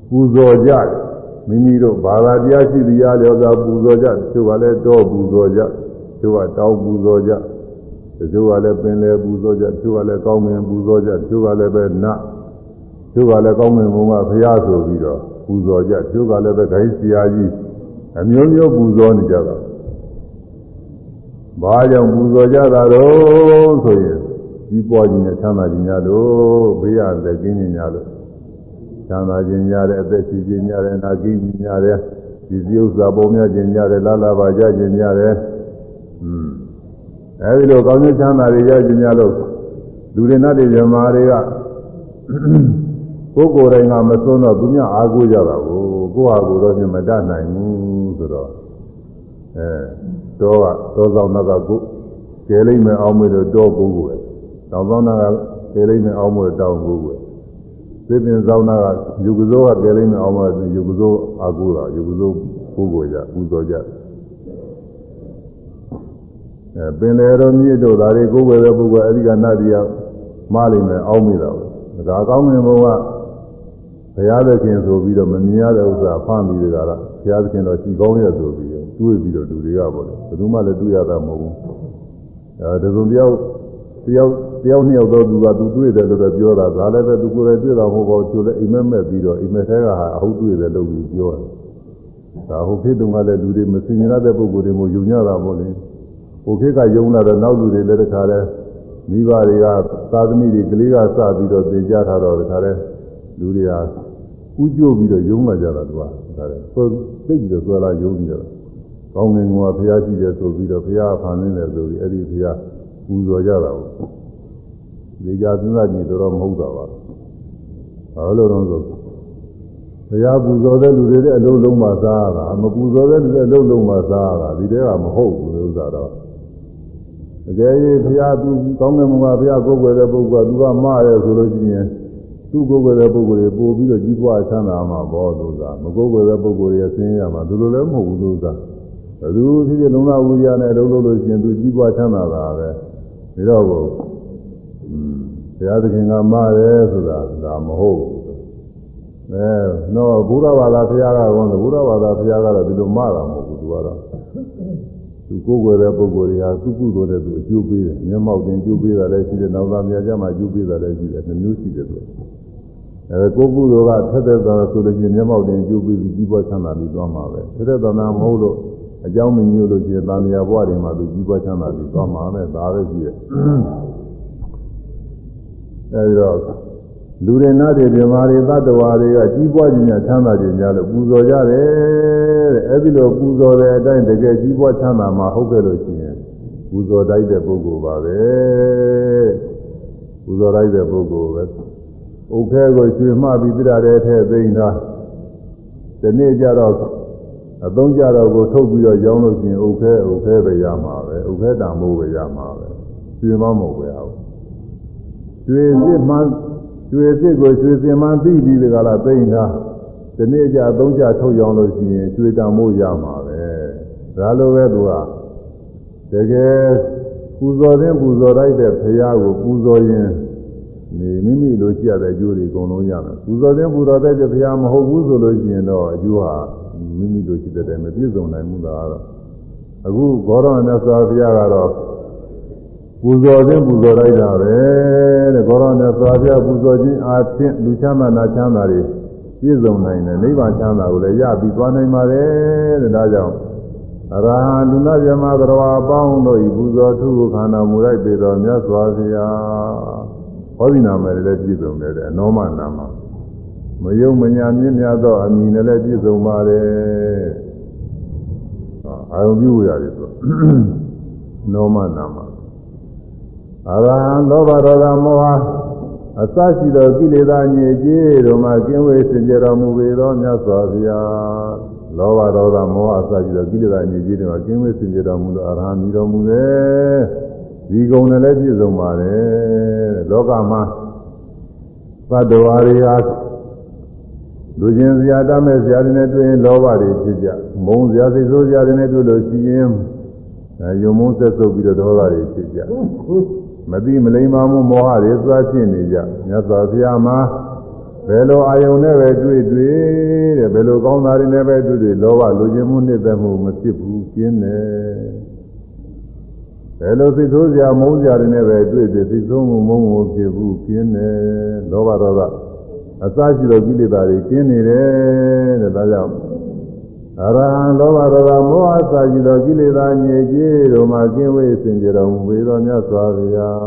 ပူဇော်ကြတယ် မိမိတို့ဘာသာတရားရှိတရားလျော်စွာပူဇော်ကြသူကလည်းတော့ပူဇော်ကြသူကတောင်းပူဇော်ကြသူကလည်းပင်လယ်ပူဇော်ကြသူကလည်းကောင်းငင်ပူဇော်ကြသူကလည်းပဲနတ်သူကလည်းကောင်းငင်ဘုံကဘုရားဆိုပြီးတော့ပူဇော်ကြသူကလည်းပဲဂိုင်းဆရာကြီးအမျိုးမျိုးပူဇော်နေကြတာဘာကြောင့်ပူဇော်ကြတာတော့ဆိုရင်ကြီးပွားခြင်းနဲ့ချမ်းသာခြင်းများလို့ဘေးရတဲ့ကင်းခြင်းများလို့ ချမ်းသာခြင်းများတဲ့အသက်ရှိခြင်းများတဲ့နာကင်းခြင်းများတဲ့ဒီစည်းဥစ္စာပေါ်များခြင်းများတဲ့လာလာပါကြခြင်းများတဲ့อืมအဲဒီလိုကောင်းခြင်းချမ်းသာတွေရခြင်းများလို့လူတွေနဲ့ဓမ္မတွေကကိုယ်ကိုယ်တိုင်ကမစွန်းတော့သူများအားကိုးကြတာကိုကိုယ့်ဟာကိုယ်တော့မတတ်နိုင်ဘူးဆိုတော့အဲတော့ကတော့ဆောင်တော့ကကိုကဲလိမ့်မယ်အောင်မလို့တော့ကိုကိုပဲတောင်းဆောင်တော့ကကဲလိမ့်မယ်အောင်မလို့တောင်းကိုကို သိပင်ဆောင်တော့ကယူကစိုးကကဲလိမ့်မယ်အောင်မလို့ယူကစိုးအားကိုးတာယူကစိုးကိုကိုကြပူဇော်ကြအဲပင်လေတော်မြစ်တို့ဒါတွေကိုယ်ွယ်တဲ့ပုဂ္ဂိုလ်အဲဒီကနတ်တရားမလိမ့်မယ်အောင်းမိတာဘူးဒါကောင်းမြင်ဘုံကဘုရားသခင်ဆိုပြီးတော့မမြင်ရတဲ့ဥစ္စာဖမ်းပြီးကြတာဘုရားသခင်တော့ကြည်ကောင်းရဆိုပြီးတွေးပြီးတော့လူတွေကပေါ့လေဘယ်သူမှလည်းတွေးရတာမဟုတ်ဘူးအဲတစုံတယောက် တယောက်တယောက်နှစ်ယောက်တော့သူကသူတွေးတယ်လို့တော့ပြောတာဒါလည်းပဲသူကိုယ်လည်းတွေးတာမဟုတ်ပါဘူးသူလည်းအိမ်မက်မက်ပြီးတော့အိမ်မက်ထဲကဟာအဟုတ်တွေးတယ်လို့ပြီးပြောတယ်ဒါဟုတ်ဖြစ်တုန်းကလည်းလူတွေမစင်ရတဲ့ပုံကိုယ်တွေမျိုးယုံကြတာပေါ့လေဟိုခေတ်ကယုံလာတော့နောက်လူတွေလည်းတခါလဲမိဘတွေကသာသမီတွေကလေးကစပြီးတော့သင်ကြားထားတော့တခါလဲလူတွေကဥကြိုးပြီးတော့ယုံလာကြတာသူကတခါလဲသိပြီးတော့သွားလာယုံနေကြတာကောင်းငင်ကဘုရားရှိတယ်ဆိုပြီးတော့ဘုရားဖန်ဆင်းတယ်ဆိုပြီးအဲ့ဒီဘုရားပူ ဇော်ကြတာကိုဒီကြစဉ်းစားကြည့်တော့မဟုတ်တာပါဘာလို့လဲဆိုဘုရားပူဇော်တဲ့လူတွေတဲ့အလုံးလုံးမှစားရတာမပူဇော်တဲ့လူတွေအလုံးလုံးမှစားရတာဒီတဲကမဟုတ်ဘူးဥစ္စာတော့တကယ်ကြီးဘုရားသူကောင်းတဲ့မူကဘုရားကိုယ်ွယ်တဲ့ပုဂ္ဂိုလ်ကသူကမှားရဲဆိုလို့ရှိရင်သူ့ကိုယ်ွယ်တဲ့ပုဂ္ဂိုလ်တွေပို့ပြီးတော့ကြီးပွားချမ်းသာမှာပေါ့လို့သာမကိုယ်ွယ်တဲ့ပုဂ္ဂိုလ်တွေဆင်းရဲမှာသူလိုလည်းမဟုတ်ဘူးလို့သာဘယ်သူဖြစ်ဖြစ်လုံလဝူရနဲ့လုံးလို့လို့ရှိရင်သူကြီးပွားချမ်းသာတာပဲ ပြီးတော့ဘုရားသခင်ကမှားတယ်ဆိုတာဒါမဟုတ်ဘူးအဲတော့ဘုရားဘာသာဘုရားကတော့ဘုရားဘာသာဘုရားကတော့ဒီလိုမှားတာမဟုတ်ဘူးသူကတော့သူကိုယ်ွယ်တဲ့ပုဂ္ဂိုလ်တွေဟာသူကုသိုလ်တဲ့သူအကျိုးပေးတယ်မျက်မှောက်တင်ကျိုးပေးတာလည်းရှိတယ်နောက်သားများကြမှာအကျိုးပေးတာလည်းရှိတယ်နှမျိုးရှိတယ်သူအဲကိုကုသိုလ်ကထက်တဲ့သာဆိုလို့ရှိရင်မျက်မှောက်တင်ကျိုးပေးပြီးကြီးပွားချမ်းသာပြီးသွားမှာပဲထက်တဲ့သာမဟုတ်လို့ အကြောင်းမညို့လို့ရှိရင်တာမယာဘဝတွေမှာသူကြီးပွားချမ်းသာပြီးသွားမှာပဲဒါပဲရှိတယ်အဲဒီတော့လူတွေနာတွေပြမာတွေသတ္တဝါတွေကကြီးပွားခြင်းနဲ့ချမ်းသာခြင်းများလို့ပူဇော်ကြတယ်တဲ့အဲဒီလိုပူဇော်တဲ့အတိုင်းတကယ်ကြီးပွားချမ်းသာမှာဟုတ်ကဲ့လို့ရှိရင်ပူဇော်တိုက်တဲ့ပုဂ္ဂိုလ်ပါပဲပူဇော်တိုက်တဲ့ပုဂ္ဂိုလ်ပဲဥခဲကိုရွှေမှပြီးပြရတဲ့ထဲသိမ့်တာဒီနေ့ကျတော့ အသုံးကြတော့ကိုထုတ်ပြီးတော့ရောင်းလို့ရှိရင်ဥခဲဥခဲပဲရမှာပဲဥခဲတံမိုးပဲရမှာပဲရွှေမမဟုတ်ပဲဟုတ်ရွှေစစ်မှရွှေစစ်ကိုရွှေစင်မှသိပြီးဒီကလာသိမ့်တာဒီနေ့ကျအသုံးကြထုတ်ရောင်းလို့ရှိရင်ရွှေတံမိုးရမှာပဲဒါလိုပဲသူကတကယ်ပူဇော်တဲ့ပူဇော်လိုက်တဲ့ဘုရားကိုပူဇော်ရင်နေမိမိလိုရှိရတဲ့အကျိုးတွေအကုန်လုံးရမယ်ပူဇော်တဲ့ပူဇော်တဲ့ဘုရားမဟုတ်ဘူးဆိုလို့ရှိရင်တော့အကျိုးဟာ မိမိတို့ရှိတဲ့တိုင်မပြည့်စုံနိုင်ဘူးလားတော့အခုဂေါရမမြတ်စွာဘုရားကတော့ပူဇော်ခြင်းပူဇော်လိုက်တာပဲတဲ့ဂေါရမမြတ်စွာဘုရားပူဇော်ခြင်းအားဖြင့်လူချမ်းသာနာချမ်းသာတွေပြည့်စုံနိုင်တယ်နိဗ္ဗာန်ချမ်းသာကိုလည်းရပြီးသွားနိုင်ပါတယ်တဲ့ဒါကြောင့်အရဟံလူနာမြမသရဝအပေါင်းတို့ဤပူဇော်ထုခန္ဓာမူလိုက်ပေတော်မြတ်စွာဘုရားဟောဒီနာမည်လည်းပြည့်စုံတယ်တဲ့အနောမနာမ မယုံမညာမြင့်မြတ်သောအမည်နဲ့လည်းပြည့်စုံပါတယ်အာယုံပြုရတယ်ဆိုနောမနာမအရဟံလောဘဒေါသမောဟအစရှိသောကိလေသာညစ်ကြေးတို့မှကင်းဝေးစင်ကြတော်မူပေသောမြတ်စွာဘုရားလောဘဒေါသမောဟအစရှိသောကိလေသာညစ်ကြေးတို့မှကင်းဝေးစင်ကြတော်မူသောအရဟံမြည်တော်မူတယ်ဒီကုံနဲ့လည်းပြည့်စုံပါတယ်လောကမှာသတ္တဝါတွေဟာ လူချင်းစရာတမဲ့စရာတွေနဲ့တွေ့ရင်လောဘတွေဖြစ်ကြမုန်းစရာစိတ်ဆိုးစရာတွေနဲ့တွေ့လို့ရှိရင်ယုံမုန်းဆက်ဆုပ်ပြီးတော့ဒေါသတွေဖြစ်ကြမသိမလိမ္မာမှုမောဟတွေသွားဖြစ်နေကြမြတ်စွာဘုရားမှာဘယ်လိုအာယုန်နဲ့ပဲတွေ့တွေ့တဲ့ဘယ်လိုကောင်းတာတွေနဲ့ပဲတွေ့တွေ့လောဘလူချင်းမှုနှစ်သက်မှုမဖြစ်ဘူးကျင်းတယ်ဘယ်လိုစိတ်ဆိုးစရာမုန်းစရာတွေနဲ့ပဲတွေ့တွေ့စိတ်ဆိုးမှုမုန်းမှုဖြစ်ဘူးကျင်းတယ်လောဘဒေါသ အစရှိသောကိလေသာတွေကျင်းနေတယ်တဲ့ဒါကြောင့်အအရဟံလောဘဒေါသမောဟစာကြည်သောကိလေသာညစ်ကြေးတို့မှကင်းဝေးစင်ကြတော်မူပေသောမြတ်စွာဘုရား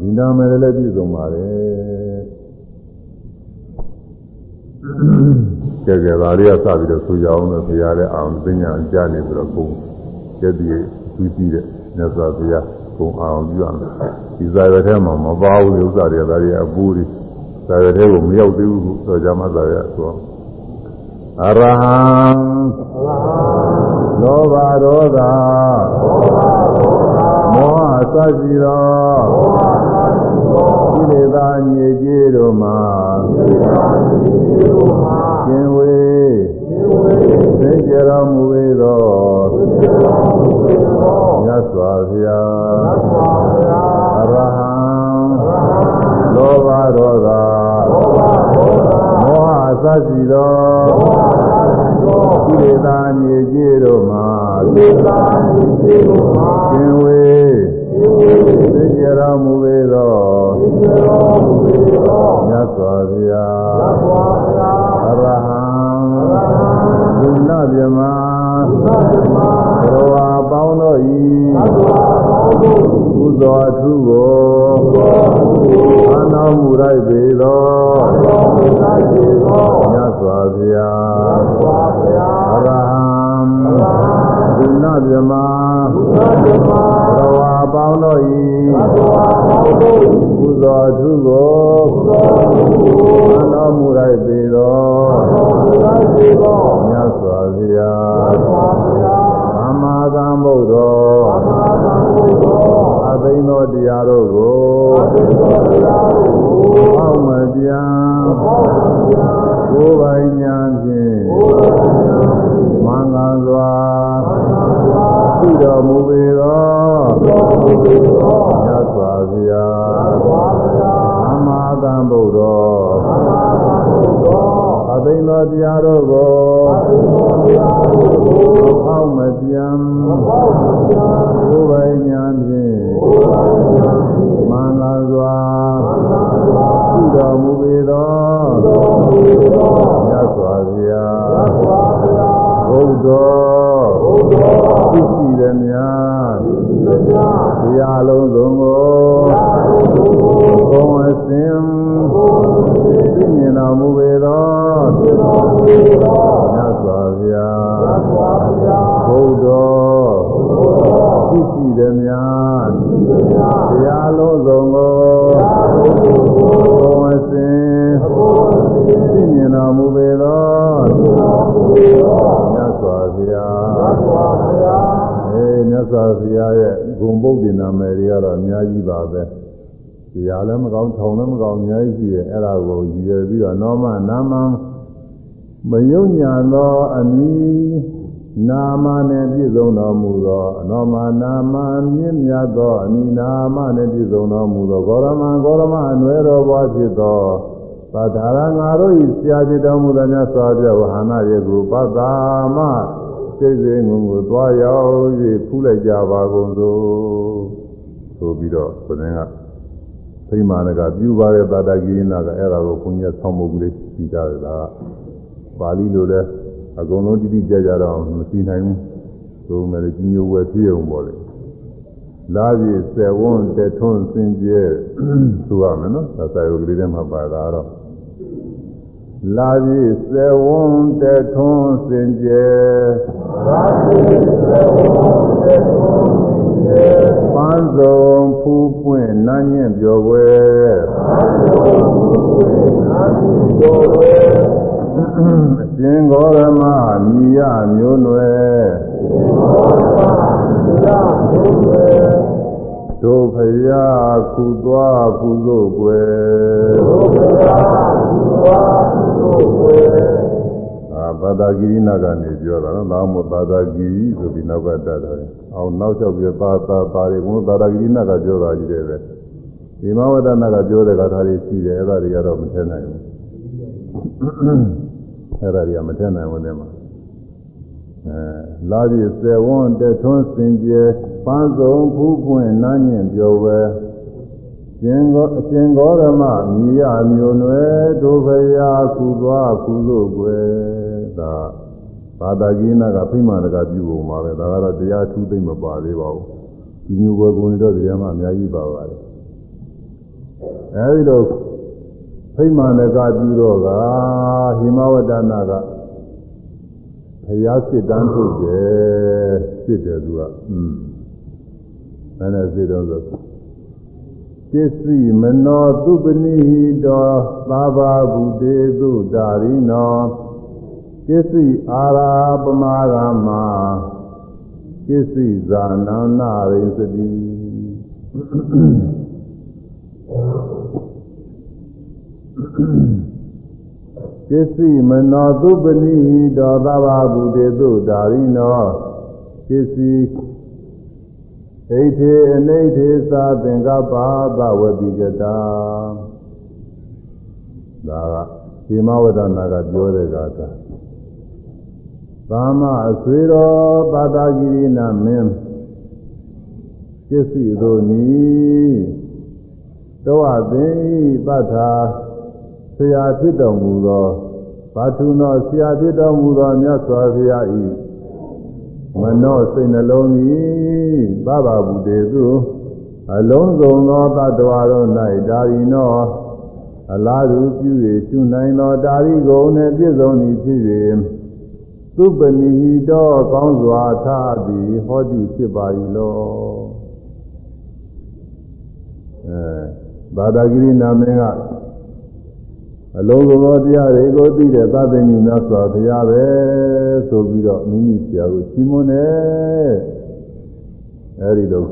ဒီနာမည်လည်းပြည့်စုံပါတယ်ကြကြပါလေးကစပြီးတော့ဆိုကြအောင်လို့ဘုရားလည်းအောင်ပညာကြားနေပြီးတော့ဘုံကျက်ပြီးသူကြည့်တဲ့မြတ်စွာဘုရားဘုံအောင်ပြုရမယ်ဒီဇာရထဲမှာမပါဘူးဥစ္စာတွေဒါတွေအပူတွေ ဇာရထဲကိုမရောက်သေးဘူးဆိုကြမှာဇာရဆိုအရဟံလောဘဒေါသမောဟစရှိသောကိလေသာညစ်ကြေးတို့မှာကျင်ဝေသိကြတော်မူ၏သောမြတ်စွာဘုရားအရဟံလောဘဒေါသ မောဟစရှိသောကိလေသာညစ်ကြေးတို့မှာကျင်ဝေသိကြတော်မူ၏သောမြတ်စွာဘုရားအရဟံဘုနာမြမဘဝပေါင်းတို့ဤ ကုသိုလ်အထုကိုအာနာမူရိုက်ပေသောမြတ်စွာဘုရားအရဟံဘုနာမြမဘဝပေါင်းတို့ဤကုသိုလ်အထုကိုအာနာမူရိုက်ပေသော တရားတို့ကိုဟောက်မပြန်ကိုယ်ပိုင်ဉာဏ်ဖြင့်မင်္ဂန်စွာသိတော်မူ နောမနာမမယုံညာသောအမိနာမနဲ့ပြည့်စုံတော်မူသောအနောမနာမမြင့်မြတ်သောအမိနာမနဲ့ပြည့်စုံတော်မူသောဂေါရမံဂေါရမအနွယ်တော်ဘွားဖြစ်သောသတ္ထာရငါတို့ဤဆရာဖြစ်တော်မူသောမြတ်စွာဘုရားဝဟနာယေကုပတ္တာမစိတ်စိတ်ငုံကိုသွားရောက်၍ဖူးလိုက်ကြပါကုန်သို့ဆိုပြီးတော့ကိုယ်က ဖိမာနကပြုပါတဲ့တာတကိရိနာကအဲ့ဒါကိုခွန်ကြီးဆောင်းမှုကလေးပြီးကြတယ်ဒါကပါဠိလိုလဲအကုန်လုံးတိတိကျကျတော့မသိနိုင်ဘူးဆိုမဲ့ကြီးညိုဝယ်ပြည့်အောင်ပေါ့လေလာပြီစေဝန်းတထွန်းစင်ကြဲဆိုရမယ်နော်ဒါစာရုပ်ကလေးထဲမှာပါတာတော့လာပြီစေဝန်းတထွန်းစင်ကြဲလာပြီစေဝန်းတထွန်းစင်ကြဲ ပန်းစုံဖူးပွင့်နန်းညင့်ပြော်ွယ်ပန်းစုံဖူးပွင့်နန်းညင့်ပြော်ွယ်အရှင်ဂေါရမမြည်ရမျိုးနွယ်တို့ဖရာခုသွားခုလို့ွယ်တို့ဖရာခုသွားခုလို့ွယ်အာ ဘာသာဂိရိနာကနေပြောတာနော်။ဒါမှမဟုတ်ဘာသာဂိရိဆိုပြီးနောက်ကတတ်တယ်။အောင်နောက်လျှောက်ပြီးသာသာပါရီဘုသာသာဂိရိနာကပြောတာကြီးတယ်ပဲ။ဒီမဝဒနာကပြောတဲ့ကထာတွေရှိတယ်။အဲ့ဒါတွေကတော့မထည့်နိုင်ဘူး။အဲ့ဒါတွေကမထက်နိုင်ဘူးတဲ့မှာအဲလာပြီစေဝန်းတထွန်းစင်ကြယ်ပန်းစုံဖူးပွင့်နားညင်ပြောပဲရှင်ကောအရှင်ဂေါရမမြည်ရမျိုးနွယ်တို့ဖရာကုသွားကုလို့ွယ် ဒါဗဘာသာကြီးနာကဖိမှန်တကပြုပုံပါပဲဒါကတော့တရားထူးသိမ့်မပါသေးပါဘူးဒီမျိုးဘယ်ကုန်တော့တရားမှအများကြီးပါပါတယ်အဲဒီလိုဖိမှန်တကပြုတော့ကဟိမဝတ္တနာကဘုရားစစ်တန်းထုတ်တယ်စစ်တယ်သူကอืมဘယ်နဲ့စစ်တော့ဆိုပစ္စည်းမနောသူပနိဟိတောသာဘာဗုတေသုတာရိနော ပစ္စည်းအာရာပမာဂမပစ္စည်းဇာနနာရိစတိပစ္စည်းမနောသူပနိဟိတောသာဘာဗုတေသုတာရိနောပစ္စည်းဣထေအနိဋ္ဌေသာသင်္ကပ္ပါသဝတိကတာဒါကဒီမဝဒနာကပြောတဲ့ကာသာ သာမအဆွေတော်ပါတာဂိရိနာမင်းပစ္စည်းတို့နီတောအသိပတ္ထာဆရာဖြစ်တော်မူသောဘာထုနောဆရာဖြစ်တော်မူသောမြတ်စွာဘုရား၏မနောစိတ်နှလုံးသည်သဗ္ဗဗုတေသူအလုံးစုံသောတ attva တို့၌ဒါရီနောအလားတူပြု၍ရှုနိုင်သောဒါရီကုံနှင့်ပြည့်စုံသည်ဖြစ်၍ သုပနိဟိတောကောင်းစွာထားသည်ဟောတိဖြစ်ပါ၏လောအဲဘာဒဂိရိနာမင်းကအလုံးစုံသောတရားတွေကိုသိတဲ့သဗ္ဗညုမြတ်စွာဘုရားပဲဆိုပြီးတော့မိမိဆရာကိုချီးမွမ်းတယ်အဲဒီလို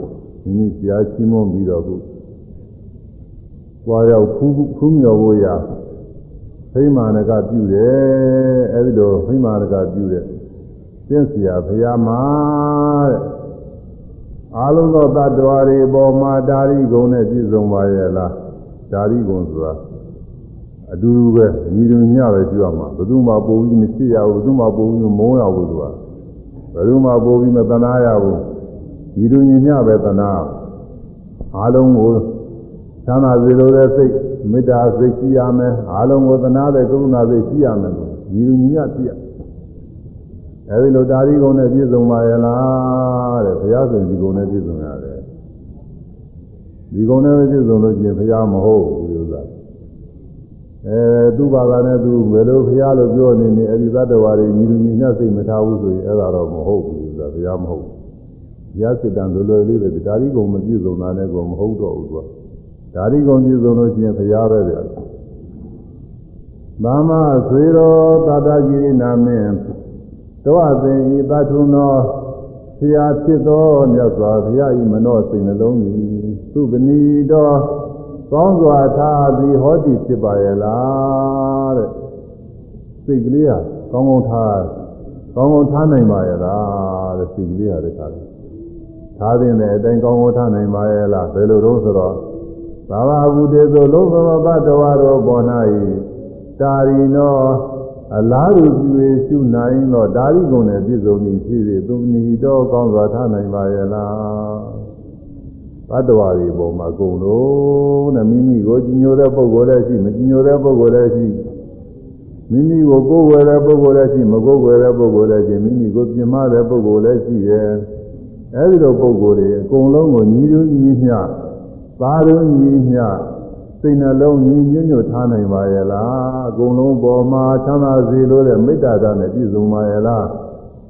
မိမိဆရာချီးမွမ်းပြီးတော့ခုကြွားရောက်ဖူးဖူးမြော်ဖို့ရ ဖိမာနကပြုတယ်အဲဒီလိုဖိမာနကပြုတဲ့သင်ဆရာဘုရားမှာတဲ့အာလုံးသောတ attva တွေပေါ်မှာဓာရီဂုံနဲ့ပြည့်စုံပါရဲ့လားဓာရီဂုံဆိုတာအတူတူပဲညီတူညပဲကြည့်ရမှာဘယ်သူမှပိုပြီးမရှိရဘူးဘယ်သူမှပိုပြီးမုန်းရဘူးသူကဘယ်သူမှပိုပြီးမသနာရဘူးညီတူညီညပဲသနာအားလုံးကိုသမ်းသာစေလိုတဲ့စိတ် မေတ္တာစိတ်ရှိရမယ်အားလုံးကိုသနာတဲ့ကရုဏာစိတ်ရှိရမယ်ညီတူညီညပြည့်အဲဒီလိုတာရီကုံနဲ့ပြည့်စုံပါရဲ့လားတဲ့ဘုရားဆိုဒီကုံနဲ့ပြည့်စုံရတယ်ဒီကုံနဲ့ပြည့်စုံလို့ရှိရင်ဘုရားမဟုတ်ဘူးဒီဥစ္စာအဲသူ့ဘာသာနဲ့သူဘယ်လိုဘုရားလို့ပြောနေနေအဲဒီသတ္တဝါတွေညီလူညီညစိတ်မထားဘူးဆိုရင်အဲ့ဒါတော့မဟုတ်ဘူးဆိုတာဘုရားမဟုတ်ဘူးဘုရားစစ်တံလွယ်လွယ်လေးပဲဒါရီကုံမပြည့်စုံတာနဲ့ကောမဟုတ်တော့ဘူးသူက ဒါရီကုံပြည့်စုံလို့ရှိရင်ဘုရားပဲဗျာသမ္မာဆွေတော်တာတဂိရိနာမင်းတောအသိဤသတ္ထုနောဆရာဖြစ်သောမြတ်စွာဘုရားဤမနောစိတ်နှလုံးသည်သူပဏီတော်ကောင်းစွာထားသည်ဟောတိဖြစ်ပါရဲ့လားတဲ့စိတ်ကလေးကကောင်းကောင်းထားကောင်းကောင်းထားနိုင်ပါရဲ့လားတဲ့စိတ်ကလေးကတခါထားတဲ့အတိုင်းကောင်းကောင်းထားနိုင်ပါရဲ့လားဘယ်လိုတော့ဆိုတော့ သာဝဗုတေသောလောကဘဘတဝါတော်ပေါ်၌တာရီနောအလားတူပြု၍ရှုနိုင်သောဒါရီကုံနဲ့ပြည့်စုံသည်ဖြစ်၍သူနီတော်ကောင်းစွာထားနိုင်ပါရဲ့လားတတ္တဝါတွေပုံမှာအကုန်လုံးနဲ့မိမိကိုကြီးညိုတဲ့ပုဂ္ဂိုလ်လည်းရှိမကြီးညိုတဲ့ပုဂ္ဂိုလ်လည်းရှိမိမိကိုကိုယ်ဝယ်တဲ့ပုဂ္ဂိုလ်လည်းရှိမကိုယ်ဝယ်တဲ့ပုဂ္ဂိုလ်လည်းရှိမိမိကိုပြင်မတဲ့ပုဂ္ဂိုလ်လည်းရှိရဲ့အဲဒီလိုပုဂ္ဂိုလ်တွေအကုန်လုံးကိုညီတူညီမျှ သာတူညီမျှစိတ်နှလုံးညီညွတ်ညွတ်ထားနိုင်ပါရဲ့လားအကုန်လုံးပေါ်မှာချမ်းသာစေလို့တဲ့မေတ္တာဓာတ်နဲ့ပြည့်စုံပါရဲ့လား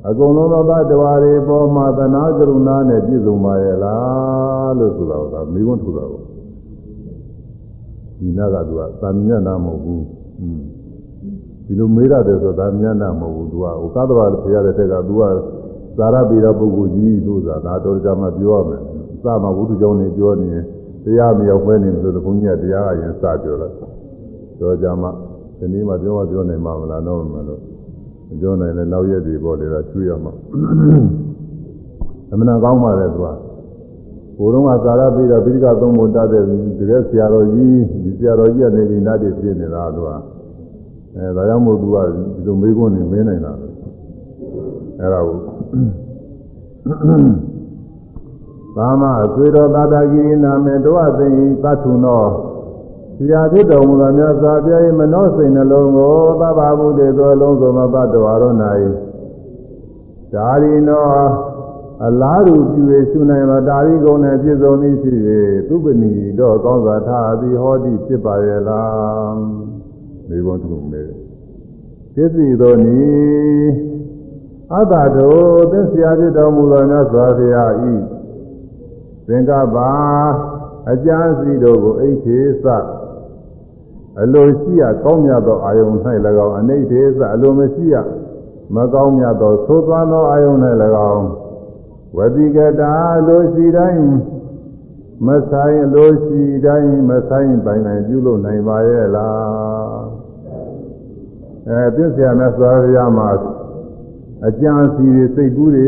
အကုန်လုံးသောတ attva တွေပေါ်မှာသနာကရုဏာနဲ့ပြည့်စုံပါရဲ့လားလို့ဆိုတော့ကမိဘထူတာကိုဒီနာကသူကသာမြတ်နာမဟုတ်ဘူးอืမဒီလိုမေးရတယ်ဆိုသာမြတ်နာမဟုတ်ဘူးသူကဟိုကသဘာဖရတဲ့တက်ကသူကသာရပေရပုဂ္ဂိုလ်ကြီးလို့ဆိုတာဒါတော်ကြမှာပြောရမယ်စမှာဝိတုကြောင့်နေပြောနေရင် တရားမရောက်ပဲနေလို့ဘုန်းကြီးကတရားကရင်စပြောလိုက်တော်ကြမှာဒီနေ့မှပြောမှပြောနိုင်မှာမလားတော့မလို့ပြောနိုင်လဲနောက်ရက်တွေပေါ့လေတော့ကျွေးရမှာအမှန်ကောင်းပါလေသူကဘုရုံးကသာရပြီးတော့ပိဋကသုံးဖို့တတ်တဲ့တကယ်ဆရာတော်ကြီးဒီဆရာတော်ကြီးကနေပြီးနတ်တွေဖြစ်နေတာသူကအဲဒါကြောင့်မို့သူကဒီလိုမေးခွန်းနေမင်းနိုင်တာအဲဒါကို သာမအဆွေတော်သာတာဂိရိနာမေတောအသိသတ္ထုနောဆရာဖြစ်တော်မူသောမြတ်စွာဘုရား၏မနောစိတ်နှလုံးကိုသဗ္ဗဗုဒ္ဓေသောအလုံးစုံသောတ attva တို့၌ဒါရီနောအလားတူပြု၍ရှုနိုင်သောတာရီကုံနဲ့ပြည့်စုံသည်ဖြစ်၍သူပဏီတော့ကောင်းစွာထားသည်ဟောသည်ဖြစ်ပါရဲ့လားမေဘုံသူမေကိစီသောနီအတ္တတို့သစ္စာဖြစ်တော်မူသောမြတ်စွာဘုရားဤ သင်္ကပ္ပအကျမ်းစီတို့ကိုအိဋ္ဌေသအလိုရှိရကောင်းမြတ်သောအာယုန်၌၎င်းအနိဋ္ဌေသအလိုမရှိရမကောင်းမြတ်သောသိုးသွမ်းသောအာယုန်၌၎င်းဝတိကတာလိုရှိတိုင်းမဆိုင်လိုရှိတိုင်းမဆိုင်ပိုင်နိုင်ပြုလုပ်နိုင်ပါရဲ့လားအဲသစ္စာမြတ်စွာဘုရားမှာ အကြံစီတွေစိတ်ကူးတွေ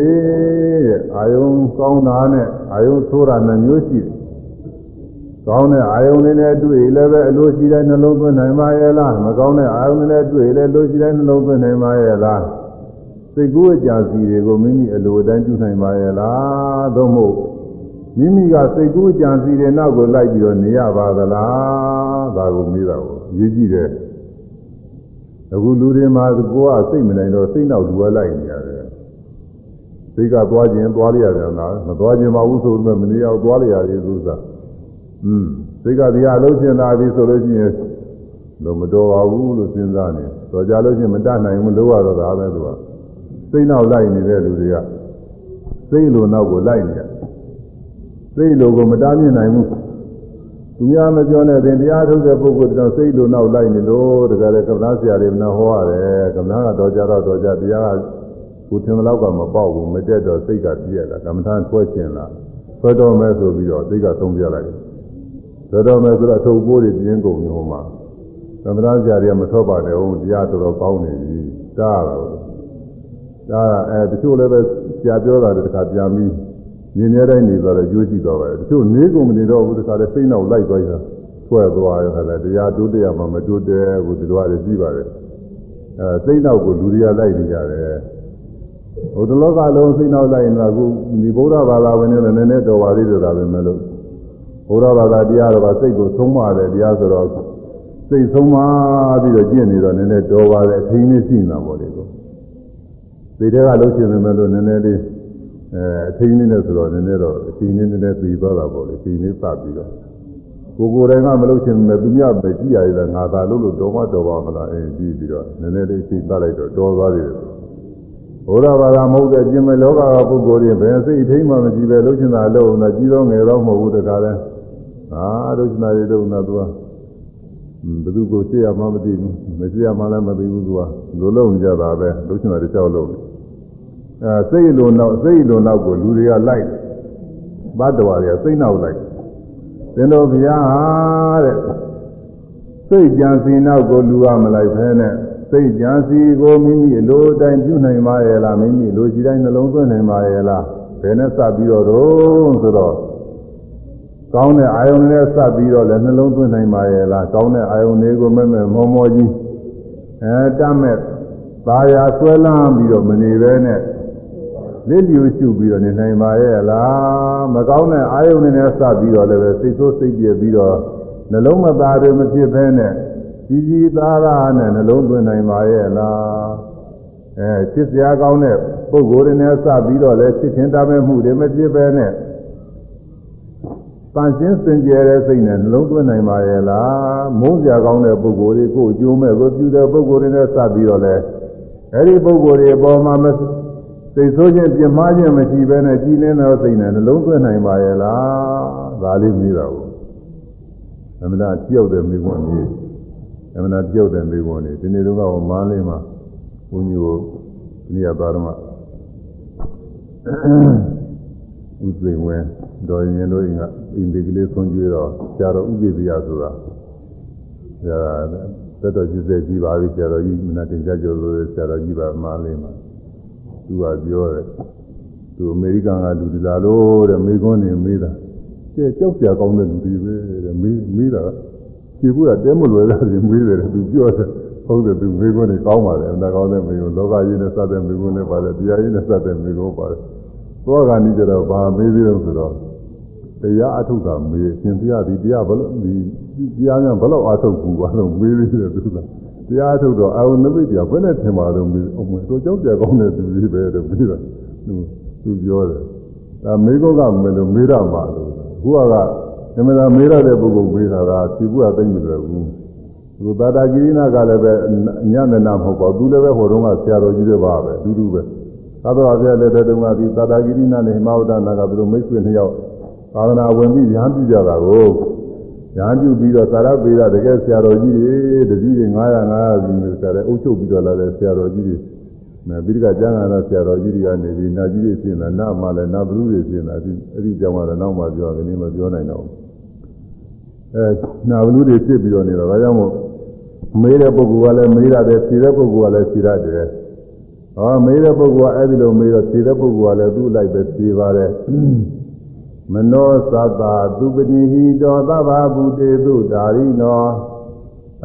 တဲ့အာယုံကောင်းတာနဲ့အာယုံဆိုးတာနှမျိုးရှိတယ်။ကောင်းတဲ့အာယုံလေးနဲ့တွေ့လည်းပဲအလိုရှိတဲ့နှလုံးသွင်းနိုင်ပါရဲ့လားမကောင်းတဲ့အာယုံလေးနဲ့တွေ့လည်းလိုရှိတဲ့နှလုံးသွင်းနိုင်ပါရဲ့လားစိတ်ကူးအကြံစီတွေကိုမိမိအလိုအတိုင်းပြုနိုင်ပါရဲ့လားသို့မဟုတ်မိမိကစိတ်ကူးအကြံစီတွေနောက်ကိုလိုက်ပြီးတော့နေရပါသလားဒါကိုမေးတာကိုရေးကြည့်တယ် အခုလူတွေမှာကိုကစိတ်မနိုင်တော့စိတ်နောက်လူကလိုက်နေရတယ်စိတ်ကသွားခြင်းသွားရရတယ်လားမသွားခြင်းမဟုတ်ဆိုတော့မနေအောင်သွားရရတယ်သူစားอืมစိတ်ကတရားလုံးရှင်းလာပြီဆိုလို့ရှိရင်တော့မတော်ပါဘူးလို့စဉ်းစားနေတော်ကြလို့ရှိရင်မတတ်နိုင်ဘူးလို့ရတော့တာပဲသူကစိတ်နောက်လိုက်နေတဲ့လူတွေကစိတ်လိုနောက်ကိုလိုက်နေရစိတ်လိုကိုမတားမြင်နိုင်ဘူး သူများမပြောနဲ့တင်တရားထုတ်တဲ့ပုဂ္ဂိုလ်တောင်စိတ်လိုနောက်လိုက်နေလို့တကယ်လည်းကမ္ဘာဆရာတွေမနာဟောရတယ်ကမ္ဘာကတော့ကြတော့တော့ကြတရားကကိုထင်တဲ့လောက်ကမပေါ့ဘူးမတက်တော့စိတ်ကပြည့်ရတာကမ္မထာဆွဲကျင်လာဆွဲတော်မဲ့ဆိုပြီးတော့စိတ်ကသုံးပြလိုက်ဆွဲတော်မဲ့ဆိုတော့ထုတ်ပိုးတွေပြင်းကုန်မျိုးမှာကမ္ဘာဆရာတွေကမထွက်ပါနဲ့ဟုတ်တရားတော်တော်ကောင်းနေပြီတားတော့ဒါအဲတချို့လည်းပဲဆရာပြောတာတခါပြန်ပြီး နေနေတိုင်းနေသွားတော့ကြိုးကြည့်တော့ပဲတချို့နေကုန်မနေတော့ဘူးတခါတည်းစိတ်နောက်လိုက်သွားရဆွဲသွားရခါလဲတရားတိုးတရားမှမတိုးတဲ့ဘူးဒီလိုရတယ်ကြည့်ပါလေအဲစိတ်နောက်ကိုလူတွေကလိုက်နေကြတယ်ဟိုတလောကလုံးစိတ်နောက်လိုက်နေတာကဒီဗုဒ္ဓဘာသာဝင်တွေလည်းနည်းနည်းတော်ပါသေးတယ်ဒါပဲမလို့ဘုရားဘာသာတရားတော်ကစိတ်ကိုသုံးပါတယ်တရားဆိုတော့စိတ်ဆုံးမပြီးတော့ကျင့်နေတော့နည်းနည်းတော်ပါတယ်အထင်းလေးရှိနေတာပေါ့လေကိုစိတ်ထဲကလှုပ်ရှင်နေမယ်လို့နည်းနည်းလေး အဲအထင်းလေးနဲ့ဆိုတော့နည်းနည်းတော့အထင်းလေးနည်းနည်းပြီးသွားတာပေါ့လေအထင်းလေးပတ်ပြီးတော့ကိုကိုယ်တိုင်ကမလုပ်ချင်မဲ့သူများပဲကြည့်ရည်ငါသာလို့လို့တော်မတော်ပါမလားအဲပြီးပြီးတော့နည်းနည်းလေးသိတတ်လိုက်တော့တော်သွားတယ်ဘုရားဘာသာမဟုတ်တဲ့ပြင်မဲ့လောကကပုဂ္ဂိုလ်တွေဘယ်စိတ်အထိမ်းမှမကြည့်ပဲလုပ်ချင်တာလုပ်အောင်တော့ကြီးတော့ငယ်တော့မဟုတ်ဘူးတကားလဲဟာလုပ်ချင်တာတွေလုပ်နေတာသူကဘယ်သူကိုသိရမှမသိဘူးမသိရမှလည်းမသိဘူးသူကလိုလုံးကြတာပဲလုပ်ချင်တာတွေကြောက်လို့ အဲစိတ်လိုနောက်စိတ်လိုနောက်ကိုလူတွေကလိုက်ဘတ်တော်တွေကစိတ်နောက်လိုက်သင်တော်ဘုရားဟာတဲ့စိတ်ကြံစီနောက်ကိုလူကမလိုက်ဖဲနဲ့စိတ်ကြံစီကိုမိမိအလိုတိုင်းပြုနိုင်ပါရဲ့လားမိမိလိုချီတိုင်းနှလုံးသွင်းနိုင်ပါရဲ့လားဘယ်နဲ့စပြီးတော့တော့ဆိုတော့ကောင်းတဲ့အာယုန်နဲ့စပြီးတော့လည်းနှလုံးသွင်းနိုင်ပါရဲ့လားကောင်းတဲ့အာယုန်တွေကိုမဲ့မဲ့မောမောကြီးအဲတတ်မဲ့ပါရဆွဲလန်းပြီးတော့မနေပဲနဲ့ လက်လျူရှုပြီးတော့နေနိုင်ပါရဲ့လားမကောင်းတဲ့အာယုန်နဲ့စပြီးတော့လည်းပဲစိတ်ဆိုးစိတ်ပြည့်ပြီးတော့နှလုံးမသားတွေမဖြစ်ဘဲနဲ့ကြီးကြီးသားသားနဲ့နှလုံးသွင်းနိုင်ပါရဲ့လားအဲချစ်စရာကောင်းတဲ့ပုဂ္ဂိုလ်တွေနဲ့စပြီးတော့လည်းချစ်ခင်တာမဲ့မှုတွေမဖြစ်ဘဲနဲ့ပန်းရှင်းစင်ကြယ်တဲ့စိတ်နဲ့နှလုံးသွင်းနိုင်ပါရဲ့လားမုန်းစရာကောင်းတဲ့ပုဂ္ဂိုလ်တွေကိုအကျိုးမဲ့ကိုပြုတဲ့ပုဂ္ဂိုလ်တွေနဲ့စပြီးတော့လည်းအဲဒီပုဂ္ဂိုလ်တွေအပေါ်မှာမ စိတ်ဆိုးခြင်းပြင်းမာခြင်းမရှိဘဲနဲ့ကြည်လင်းသောစိတ်နဲ့နှလုံးသွင်းနိုင်ပါရဲ့လားဒါလေးပြီးတော့အမှန်တရားကြောက်တဲ့မိဘမျိုးအမှန်တရားကြောက်တဲ့မိဘမျိုးဒီနေ့တော့ကမားလေးမှာဘုန်းကြီးကိုဒီနေ့ကသာတော့ဥသိဝဲတော်ရင်တို့ကအိမ်ဒီကလေးဆုံးကျွေးတော့ဆရာတော်ဥပိပိယဆိုတာဆရာသက်တော်ကြီးစေကြီးပါပြီဆရာတော်ကြီးမနာတင်ကြကြလို့ဆရာတော်ကြီးပါမားလေးမှာ သူကပြောတယ်သူအမေရိကန်ကလူဒီလာလို့တဲ့မိကွန်းနေမေးတာကျဲကြောက်ကြကောင်းတဲ့လူတွေပဲတဲ့မေးမေးတာခြေဘူးကတဲမလွယ်တာတွေမေးတယ်သူပြောတယ်ဟုတ်တယ်သူမိကွန်းနေကောင်းပါတယ်အနာကောင်းတဲ့မိကွန်းလောကကြီးနဲ့စတဲ့မိကွန်းနဲ့ပါတယ်တရားကြီးနဲ့စတဲ့မိကွန်းပါတယ်သောကဏီကြတော့ဘာမေးသေးလို့ဆိုတော့တရားအထုတ်တာမေးရှင်တရားဒီတရားဘလို့ဒီတရားများဘလို့အထုတ်ဘူးဘာလို့မေးသေးတယ်သူက တရားထုတ်တော့အာဟုနမိတ်တရားဘယ်နဲ့ထင်ပါတော့ပြီးအမွေတော့ကြောက်ကြကောင်းတဲ့သူကြီးပဲတော့ပြီးတော့သူသူပြောတယ်ဒါမေကုတ်ကမလို့မေးရမှာလို့ခုကအမှန်တရားမေးရတဲ့ပုဂ္ဂိုလ်မေးတာကဖြေဖို့ကသိမ့်မလွယ်ဘူးသူသာတာကိရိနာကလည်းပဲညန္ဒနာမဟုတ်ပါဘူးသူလည်းပဲဟိုတုန်းကဆရာတော်ကြီးတွေပါပဲအတူတူပဲသာတော်အပြည့်လည်းတဲ့တုန်းကဒီသာတာကိရိနာနဲ့ဟိမဝဒနာကဘယ်လိုမိတ်ဆွေနှစ်ယောက်သာသနာဝင်ပြီးရဟန်းပြုကြတာကို ညာပြုပြီးတော့သာရပေရတကယ်ဆရာတော်ကြီးတွေတပည့်တွေ900 900စီမျိုးဆရာတဲ့အုပ်ချုပ်ပြီးတော့လာတဲ့ဆရာတော်ကြီးတွေနဲ့ပြီးကကျမ်းဂန်တော်ဆရာတော်ကြီးတွေကနေပြီးနာကြီးတွေပြင်လာနာမှလည်းနာဘလူတွေပြင်လာပြီးအဲ့ဒီကြောင့်ကတော့နောက်မှပြောကနေမပြောနိုင်တော့ဘူးအဲနာဘလူတွေဖြစ်ပြီးတော့နေတော့ဒါကြောင့်မို့မေးတဲ့ပုဂ္ဂိုလ်ကလည်းမေးရတယ်ဖြေတဲ့ပုဂ္ဂိုလ်ကလည်းဖြေရတယ်ဟောမေးတဲ့ပုဂ္ဂိုလ်ကအဲ့ဒီလိုမေးတော့ဖြေတဲ့ပုဂ္ဂိုလ်ကလည်းသူ့လိုက်ပဲဖြေပါတယ် မနောသတ္တာသူပတိဟိတောသဗ္ဗဗုတေတုဓာရိနော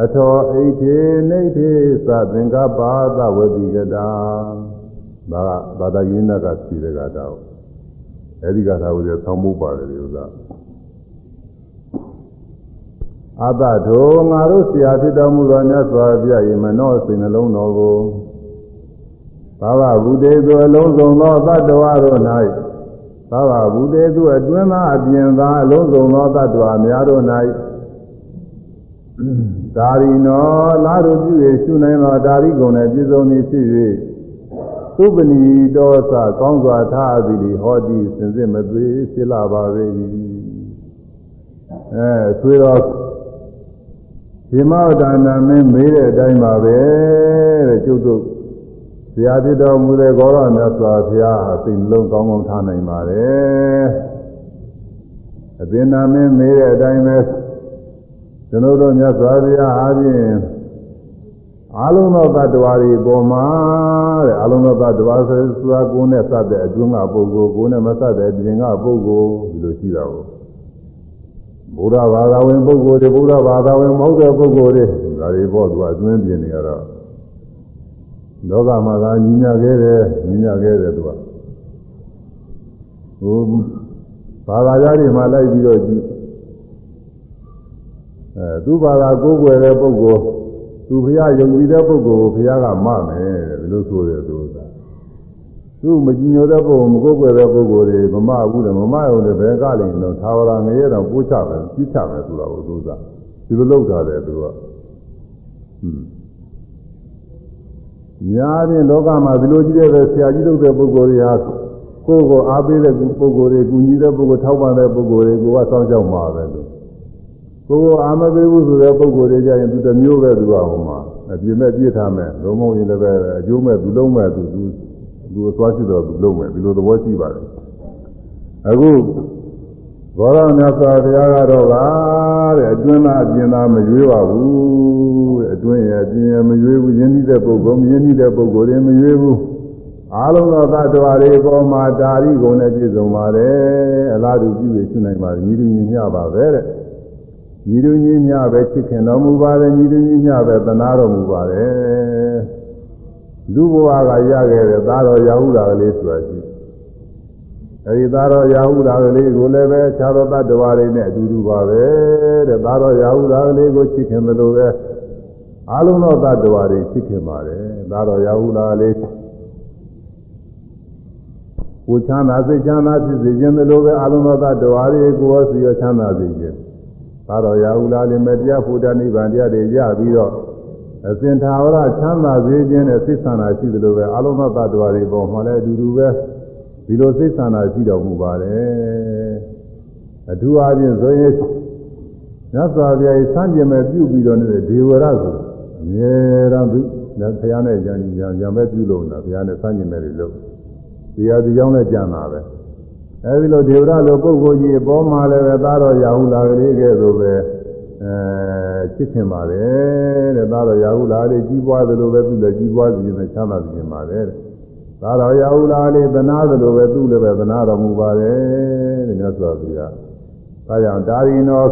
အထောအိဋ္ဌေနေဋ္ဌေသသင်္ကပ္ပါသဝတိကတာဒါကဘာသာရင်းကဖြေတဲ့ကတာအဲ့ဒီကတာကိုဆောင်းဖို့ပါတယ်ဒီဥစ္စာအတ္တထိုငါတို့ဆရာဖြစ်တော်မူသောမြတ်စွာဘုရား၏မနောစိတ်နှလုံးတော်ကိုဘာဝဗုဒေသူအလုံးစုံသောသတ္တဝါတို့၌ ဘာဝဗုဒေသူအတွင်းသားအပြင်သားအလုံးစုံသောသတ္တဝါများတို့၌ဒါရီနောလာတို့ပြု၍ရှုနိုင်သောဒါရီကုံနဲ့ပြည့်စုံနေဖြစ်၍သုပဏီတော်သကောင်းစွာထားသည်ဟောသည်စင်စစ်မသွေဖြစ်လာပါပေ၏အဲသွေတော်ဒီမောဒါနာမင်းမေးတဲ့အတိုင်းပါပဲတဲ့ကျုပ်တို့ ဆရာဖြစ်တော်မူတဲ့ဂေါရမြတ်စွာဘုရားအသိလုံးကောင်းကောင်းထားနိုင်ပါတယ်အသင်နာမင်းမေးတဲ့အတိုင်းပဲကျွန်တော်တို့မြတ်စွာဘုရားအားဖြင့်အလုံးသောတ attva တွေပေါ်မှာတဲ့အလုံးသောတ attva ဆိုဆိုတာကိုယ်နဲ့စတဲ့အတွင်းကပုဂ္ဂိုလ်ကိုယ်နဲ့မစတဲ့ပြင်ကပုဂ္ဂိုလ်ဒီလိုရှိတာကိုဘုရားဘာသာဝင်ပုဂ္ဂိုလ်တွေဘုရားဘာသာဝင်မဟုတ်တဲ့ပုဂ္ဂိုလ်တွေဒါတွေပေါ့သူအတွင်းပြင်နေရတော့ လောကမှာသာညီညာခဲ့တယ်ညီညာခဲ့တယ်သူကဟိုဘာသာရတွေမှာလိုက်ပြီးတော့ကြည့်အဲသူဘာသာကိုးကွယ်တဲ့ပုဂ္ဂိုလ်သူဘုရားယုံကြည်တဲ့ပုဂ္ဂိုလ်ကိုဘုရားကမမယ်တဲ့ဘယ်လိုဆိုရဲသူကသူမကြည်ညိုတဲ့ပုဂ္ဂိုလ်မကိုးကွယ်တဲ့ပုဂ္ဂိုလ်တွေမမဘူးတယ်မမရုံနဲ့ဘယ်ကလိမ့်တော့သာဝရငရဲတော့ပို့ချပဲကြီးချမယ်ဆိုတာကိုသူကဒီလိုလုပ်တာတယ်သူကဟွန်း များရင်လောကမှာဒီလိုကြီးတဲ့ဆရာကြီးလုပ်တဲ့ပုဂ္ဂိုလ်တွေဟာကိုယ့်ကိုအားပေးတဲ့ပုဂ္ဂိုလ်တွေကူညီတဲ့ပုဂ္ဂိုလ်ထောက်ပံ့တဲ့ပုဂ္ဂိုလ်တွေကိုကစောင့်ကြောက်မှာပဲလို့ကိုယ်ကိုအာမပေးဘူးဆိုတဲ့ပုဂ္ဂိုလ်တွေကြရင်သူတစ်မျိုးပဲသူကဟိုမှာအပြင်းမဲ့ပြစ်ထားမယ်လုံးမရင်လည်းပဲအကျိုးမဲ့သူလုံးမဲ့သူသူသူအသွားရှိတော့သူလုံးမဲ့ဒီလိုသဘောရှိပါတယ်အခုဘောရမြတ်စွာဘုရားကတော့ကတဲ့အတွင်းသားအပြင်သားမရွေးပါဘူးတဲ့ အတွင်းရဲ့အပြင်ရဲ့မရွေးဘူးယဉ်ဤတဲ့ပုဂ္ဂိုလ်မယဉ်ဤတဲ့ပုဂ္ဂိုလ်တွေမရွေးဘူးအားလုံးသောသတ္တဝါတွေပေါ်မှာဒါရီကုန်နဲ့ပြည့်စုံပါတယ်အလားတူပြုရရှိနိုင်ပါတယ်ညီလူညီမျှပါပဲတဲ့ညီလူညီမျှပဲချစ်ခင်တော်မူပါတယ်ညီလူညီမျှပဲသနာတော်မူပါတယ်လူဘဝကရခဲ့တဲ့သားတော်ရာဟုလာကလေးဆိုတာရှိအဲဒီသားတော်ရာဟုလာကလေးကိုလည်းပဲခြားသောတ attva တွေနဲ့အတူတူပါပဲတဲ့သားတော်ရာဟုလာကလေးကိုချစ်ခင်သလိုပဲ အလုံးသောတ attva တွေချစ်ခင်ပါတယ်သားတော်ရာဟုလာကလေးကိုချမ်းသာစိတ်ချမ်းသာဖြစ်စေခြင်းသလိုပဲအလုံးသောတ attva တွေကိုယ်စီရချမ်းသာစေခြင်းသားတော်ရာဟုလာလေးမဲ့တရားဖို့တနိဗ္ဗာန်တရားတွေရပြီးတော့အစဉ်သာဝရချမ်းသာစေခြင်းနဲ့စိတ်ဆန္ဒရှိသလိုပဲအလုံးသောတ attva တွေပေါ်မှာလည်းအတူတူပဲဒီလိုစိတ်ဆန္ဒရှိတော်မူပါတယ်အထူးအားဖြင့်ဆိုရင်မြတ်စွာဘုရား၏စံကျင်မဲ့ပြုပြီးတော့နေတဲ့ဒေဝရဆို အမြဲတမ်းဘုရားနဲ့ကြံကြံကြံမဲ့ပြုလို့တာဘုရားနဲ့စံကျင်မဲ့တွေလို့တရားဒီကြောင်းနဲ့ကြံတာပဲအဲဒီလိုဒေဝရလိုပုဂ္ဂိုလ်ကြီးအပေါ်မှာလည်းပဲသားတော်ရာဟုလာကလေးကဲ့သို့ပဲအဲချစ်ခင်ပါတယ်တဲ့သားတော်ရာဟုလာလေးကြီးပွားသလိုပဲသူလည်းကြီးပွားစီနေချမ်းသာစီနေပါတယ်တဲ့သာတော်ရာဟုလာလေးသနာသလိုပဲသူ့လည်းပဲသနာတော်မူပါတယ်တဲ့မြတ်စွာဘုရား။ဒါကြောင့်ဒါရီနော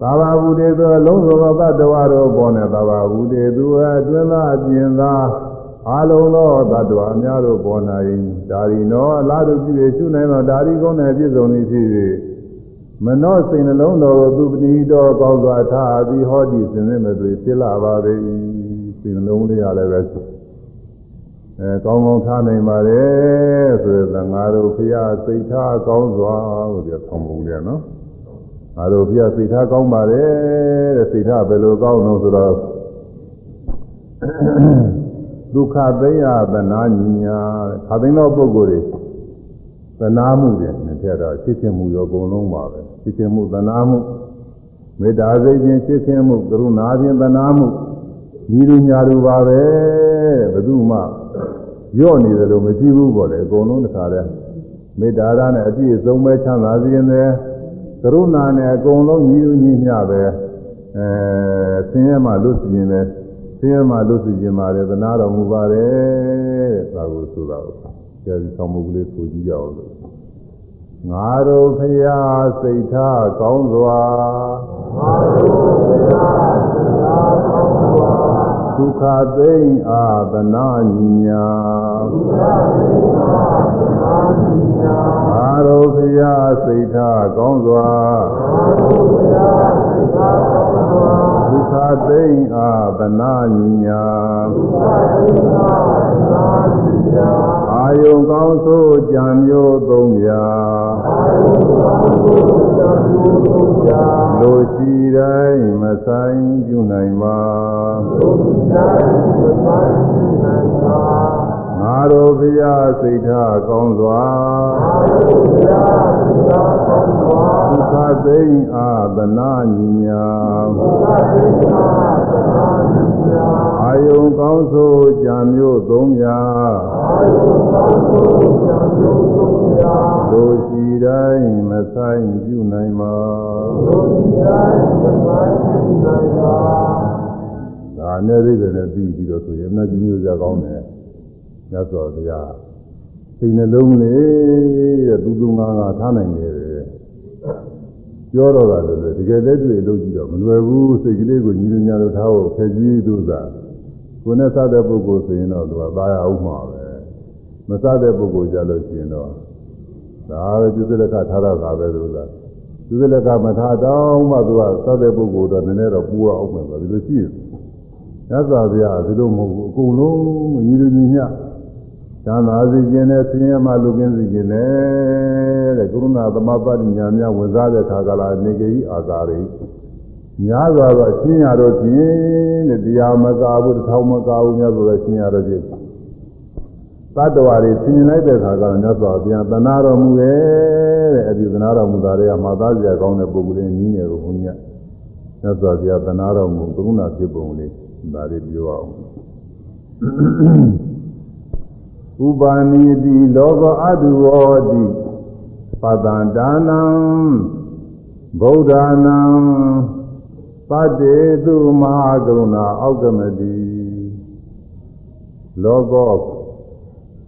သာဝဗုဒေသောလုံးစုံသောတတ္တဝါတို့ပေါ်နဲ့သာဝဗုဒေသူအတွင်းသားအပြင်သားအလုံးသောတတ္တဝါအများတို့ပေါ်၌ဒါရီနောအလားတူပြည့်ရှုနိုင်သောဒါရီကုန်းနဲ့ပြည့်စုံသည်ဖြစ်၍မနောစိတ်နှလုံးတော်ကိုသူပတိတော်ကောင်းစွာထားပြီးဟောဒီစဉ်နဲ့မသွေဖြစ်လာပါ၏။ဒီနှလုံးလေးရလည်းပဲအဲကောင်းကောင်းထားနိုင်ပါတယ်ဆိုတဲ့ငါတို့ဖရာစိတ်ထားကောင်းစွာလို့ပြောဆောင်းပုံလေးနော် ငါတို့ဖရာစိတ်ထားကောင်းပါတယ်တဲ့စိတ်ထားဘယ်လိုကောင်းလို့ဆိုတော့ဒုက္ခသိယသနာညီညာခါသိသောပုဂ္ဂိုလ်တွေသနာမှုတွေနဲ့ထက်တော့ချစ်ခင်မှုရောအကုန်လုံးပါပဲချစ်ခင်မှုသနာမှုမေတ္တာစိတ်ဖြင့်ချစ်ခင်မှုကရုဏာဖြင့်သနာမှုညီလူညာလူပါပဲဘယ်သူမှရော့နေတယ်လို့မရှိဘူးပေါ့လေအကုန်လုံးတစ်ခါတည်းမေတ္တာရနဲ့အပြည့်အစုံပဲချမ်းသာစေရင်လည်းက ရုဏာနဲ့အကုန်လုံးညီလူညီမျှပဲအဲဆင်းရဲမှလွတ်စီရင်လည်းဆင်းရဲမှလွတ်စီခြင်းပါတယ်သနာတော်မူပါတယ်တဲ့ဒါကိုဆိုတာကိုကျေးဇူးဆောင်မှုကလေးဆိုကြည့်ကြအောင်လို့ငါတို့ဖရာစိတ်ထားကောင်းစွာငါတို့ဖရာစိတ်ထားကောင်းစွာ ဒုက္ခသိမ့်အာသနာညီညာဒုက္ခသိမ့်အာသနာညီညာငါတို့ဖရာစိတ်ထားကောင်းစွာငါတို့ဖရာစိတ်ထားကောင်းစွာဒုက္ခသိမ့်အာသနာညီညာ ဒုက္ခသိမ့်အာသနာညီညာအာယုံကောင်းဆိုးကြံမျိုးသုံးရာအာယုံကောင်းဆိုးကြံမျိုးသုံးရာလိုရှိတိုင်းမဆိုင်ပြုနိုင်ပါလိုရှိတိုင်းမဆိုင်ပြုနိုင်ပါ ငါတို့ဘုရားစိတ်ထားကောင်းစွာငါတို့ဘုရားစိတ်ထားကောင်းစွာဒုက္ခသိမ့်အာသနာညီညာဒုက္ခသိမ့်အာသနာညီညာအာယုံကောင်းဆိုးကြံမျိုးသုံးရာအာယုံကောင်းဆိုးကြံမျိုးသုံးရာလိုရှိတိုင်းမဆိုင်ပြုနိုင်ပါလိုရှိတိုင်းမဆိုင်ပြုနိုင်ပါဒါနဲ့အိဗယ်နဲ့ပြီးပြီးတော့ဆိုရင်အမှန်ကြီးမျိုးကြကောင်းတယ် မြတ်စွာဘုရားစိတ်နှလုံးလေးတဲ့သူသူငါငါထားနိုင်တယ်ပြောတော့တာလည်းတကယ်တည်းတွေ့လို့ကြည့်တော့မလွယ်ဘူးစိတ်ကလေးကိုညီညာလို့ထားဖို့ဖက်ကြီးသူသာကိုယ်နဲ့စတဲ့ပုဂ္ဂိုလ်ဆိုရင်တော့သူကသာရအောင်မှာပဲမစတဲ့ပုဂ္ဂိုလ်ကြလို့ရှိရင်တော့ဒါပဲကျုပ်လက်ခထားရတာပဲသူကကျုပ်လက်ခမထားတော့မှသူကစတဲ့ပုဂ္ဂိုလ်တော့နည်းနည်းတော့ပူအောင်မယ်ပဲဒီလိုရှိတယ်ရသော်ဗျာဒီလိုမဟုတ်ဘူးအကုန်လုံးညီလူညီမျှ သံသာစီခြင်းနဲ့ဆင်းရဲမှလူကင်းစီခြင်းနဲ့တဲ့ကရုဏာသမပတ္တိညာများဝင်စားတဲ့ခါကလာနေကြီးအာသာရိများစွာသောရှင်းရတော့ဖြင့်တဲ့တရားမကာဘူးတစ်ထောင်မကာဘူးများစွာသောရှင်းရတော့ဖြင့်သတ္တဝါတွေဆင်ញင်လိုက်တဲ့ခါကလည်းမြတ်စွာဘုရားတဏှာတော်မူရဲ့တဲ့အဒီတဏှာတော်မူတာတွေကမှာသားစရာကောင်းတဲ့ပုဂ္ဂိုလ်တွေနည်းငယ်ကိုဘုန်းကြီးမြတ်စွာဘုရားတဏှာတော်မူကရုဏာဖြစ်ပုံလေးဒါတွေပြောအောင် ဥပါနိတိလောကအတုဝောတိပတန္တာနံဗုဒ္ဓနာပတ္တေသူမဟာကရုဏာအောက်ကမတိလောကော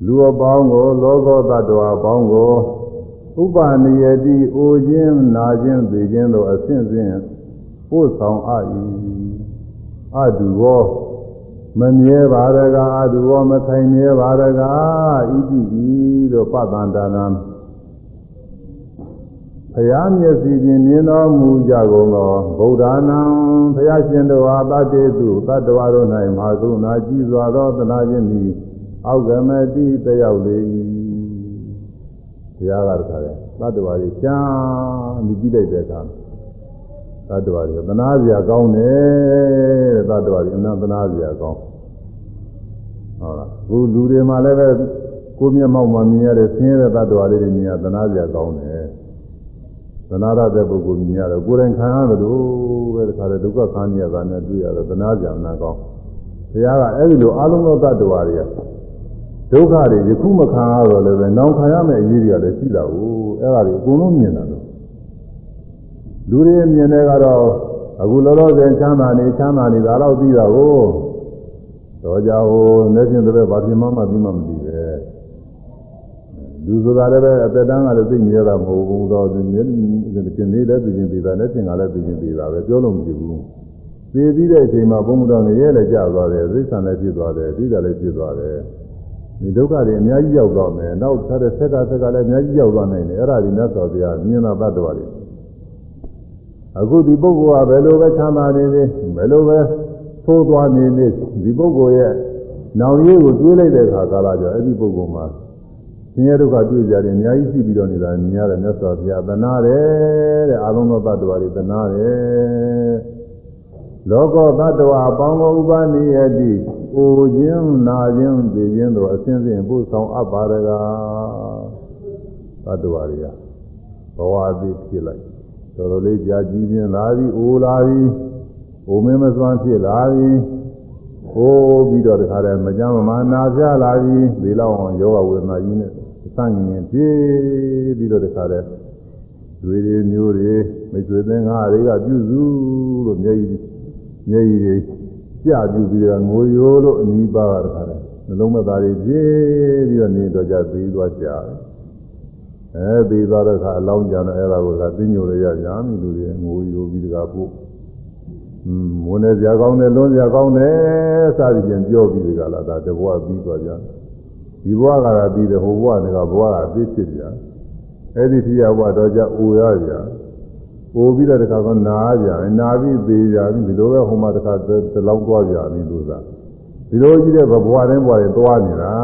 လူအပေါင်းကို လောကောတ attva အပေါင်းကိုဥပနိယတိအိုခြင်းနာခြင်းသိခြင်းတို့အစဉ်စဉ်ပို့ဆောင်အပ်၏အတုဝော မမြဲပါရကအတုဝမထိုင်မြဲပါရကဣတိဤတို့ပတန္တနာဘုရားမျက်စိဖြင့်မြင်တော်မူကြကုန်သောဗုဒ္ဓနာဘုရားရှင်တော်အားတတေသူတတ္တဝါတို့၌မဟာကရုဏာကြီးစွာသောသနာခြင်းသည်အောက်ကမတိတယောက်လေ၏ဘုရားကတခါလေတတ္တဝါတွေရှားပြီးကြည့်လိုက်တဲ့အခါ သတ္တဝါတွေသနာစရာကောင်းတယ်တဲ့သတ္တဝါတွေအနသနာစရာကောင်းဟုတ်လားခုလူတွေမှာလည်းပဲကိုမျက်မှောက်မှာမြင်ရတဲ့ဆင်းရဲတဲ့သတ္တဝါလေးတွေမြင်ရသနာစရာကောင်းတယ်သနာရတဲ့ပုဂ္ဂိုလ်မြင်ရတယ်ကိုယ်တိုင်ခံရတယ်လို့ပဲတခါလေဒုက္ခခံရတာနဲ့တွေ့ရတယ်သနာစရာနာကောင်းဘုရားကအဲ့ဒီလိုအလုံးစုံသတ္တဝါတွေကဒုက္ခတွေယခုမခံရတော့လည်းပဲနောင်ခံရမယ့်အရေးတွေကလည်းရှိတာကိုအဲ့ဒါတွေအကုန်လုံးမြင်တာလို့ လူတွေမြင်တဲ့ကတော့အခုလောလောဆယ်ချမ်းသာနေချမ်းသာနေတာတော့သိတာကိုတော့ကြဟိုလက်ချင်းတဲ့ဘာဖြစ်မှမသိမှမသိပဲလူဆိုတာလည်းပဲအသက်တန်းကလည်းသိနေရတာမဟုတ်ဘူးတော့ဒီနေ့ဒီနေ့လည်းသိချင်းသိတာလက်ချင်းကလည်းသိချင်းသိတာပဲပြောလို့မဖြစ်ဘူးသိပြီးတဲ့အချိန်မှာဘုံမတော်ငရဲလည်းကြာသွားတယ်သိစ္ဆာလည်းဖြစ်သွားတယ်သိတာလည်းဖြစ်သွားတယ်ဒီဒုက္ခတွေအများကြီးရောက်သွားမယ်နောက်ဆက်တဲ့ဆက်ကဆက်ကလည်းအများကြီးရောက်သွားနိုင်တယ်အဲ့ဒါဒီမြတ်စွာဘုရားမြင်တာတတ်တော်တယ် အခုဒီပုဂ္ဂိုလ်ကဘယ်လိုပဲချမ်းသာနေသေးဘယ်လိုပဲသိုးသွားနေနေဒီပုဂ္ဂိုလ်ရဲ့နောင်ရည်ကိုတွေးလိုက်တဲ့အခါကာလကျအဲ့ဒီပုဂ္ဂိုလ်မှာဆင်းရဲဒုက္ခတွေ့ကြတယ်အများကြီးရှိပြီးတော့နေတာမြင်ရတယ်မြတ်စွာဘုရားသနာတယ်တဲ့အာလုံးသောတ attva တွေသနာတယ်လောကောတ attva အပေါင်းကိုဥပနိယတိအိုခြင်းနာခြင်းသိခြင်းတို့အစဉ်စဉ်ပို့ဆောင်အပ်ပါရကားတ attva တွေကဘဝအသိဖြစ်လိုက် တော်တော်လေးကြာကြည့်ခြင်းလာပြီးအိုလာပြီးအိုမင်းမစွမ်းဖြစ်လာပြီးဟိုးပြီးတော့တခါတည်းမကြမ်းမမာနာပြလာပြီးဒီလောက်အောင်ယောဂဝေဒနာကြီးနဲ့ဆန့်ငင်ပြေးပြီးတော့တခါတည်းတွေတွေမျိုးတွေမိတ်ဆွေသင်္ကားတွေကပြုစုလို့မျက်ရည်မျက်ရည်တွေကြပြုပြီးတော့ငိုရိုးလို့အနီးပါးတခါတည်းနှလုံးမသားတွေပြေးပြီးတော့နေတော့ကြသေးသွားကြတယ် အဲသေးသွားတဲ့အခါအလောင်းကြတော့အဲ့ဒါကိုကသိညိုရရညာမိလူတွေငိုရိုးပြီးတကားပို့อืมမွန်းနေကြကောင်းတယ်လွန်ကြကောင်းတယ်စသည်ဖြင့်ပြောပြီးဒီကလာဒါတဘွားပြီးသွားကြဒီဘွားကလာပြီးတယ်ဟိုဘွားကဘွားကအသိဖြစ်ကြအဲ့ဒီဖြစ်ရဘွားတော့ကြအိုရကြအိုပြီးတော့တခါကနာကြနာပြီးသေးကြပြီဒီလိုပဲဟိုမှာတခါတလောက်သွားကြပြီလို့သာဒီလိုကြီးတဲ့ဘွားတိုင်းဘွားတွေသွားနေတာ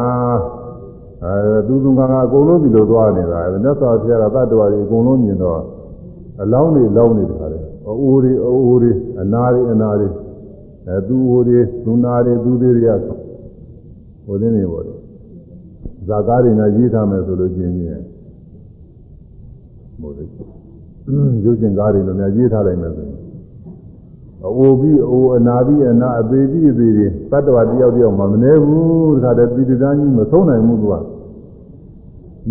အဲသူသူကကအကုန်လုံးဒီလိုသွားနေတာမြတ်စွာဘုရားကတတ္တဝါတွေအကုန်လုံးမြင်တော့အလောင်းတွေလောင်းနေတခါတယ်အိုးတွေအိုးတွေအနာတွေအနာတွေအဲသူအိုးတွေသူနာတွေသူတွေတွေကဟိုသင်းနေပေါ့ဇာကားတွေနဲ့ရေးထားမယ်ဆိုလို့ချင်းချင်းမို့လို့ရုပ်ရှင်ကားတွေလည်းများရေးထားလိုက်မယ်ဆိုရင် အိုပြီးအိုအနာပြီးအနာအသေးပြီးအသေးတွေတတ္တဝါတယောက်တယောက်မှမနေဘူးတခါတည်းပြည်တန်းကြီးမဆုံးနိုင်ဘူးသူက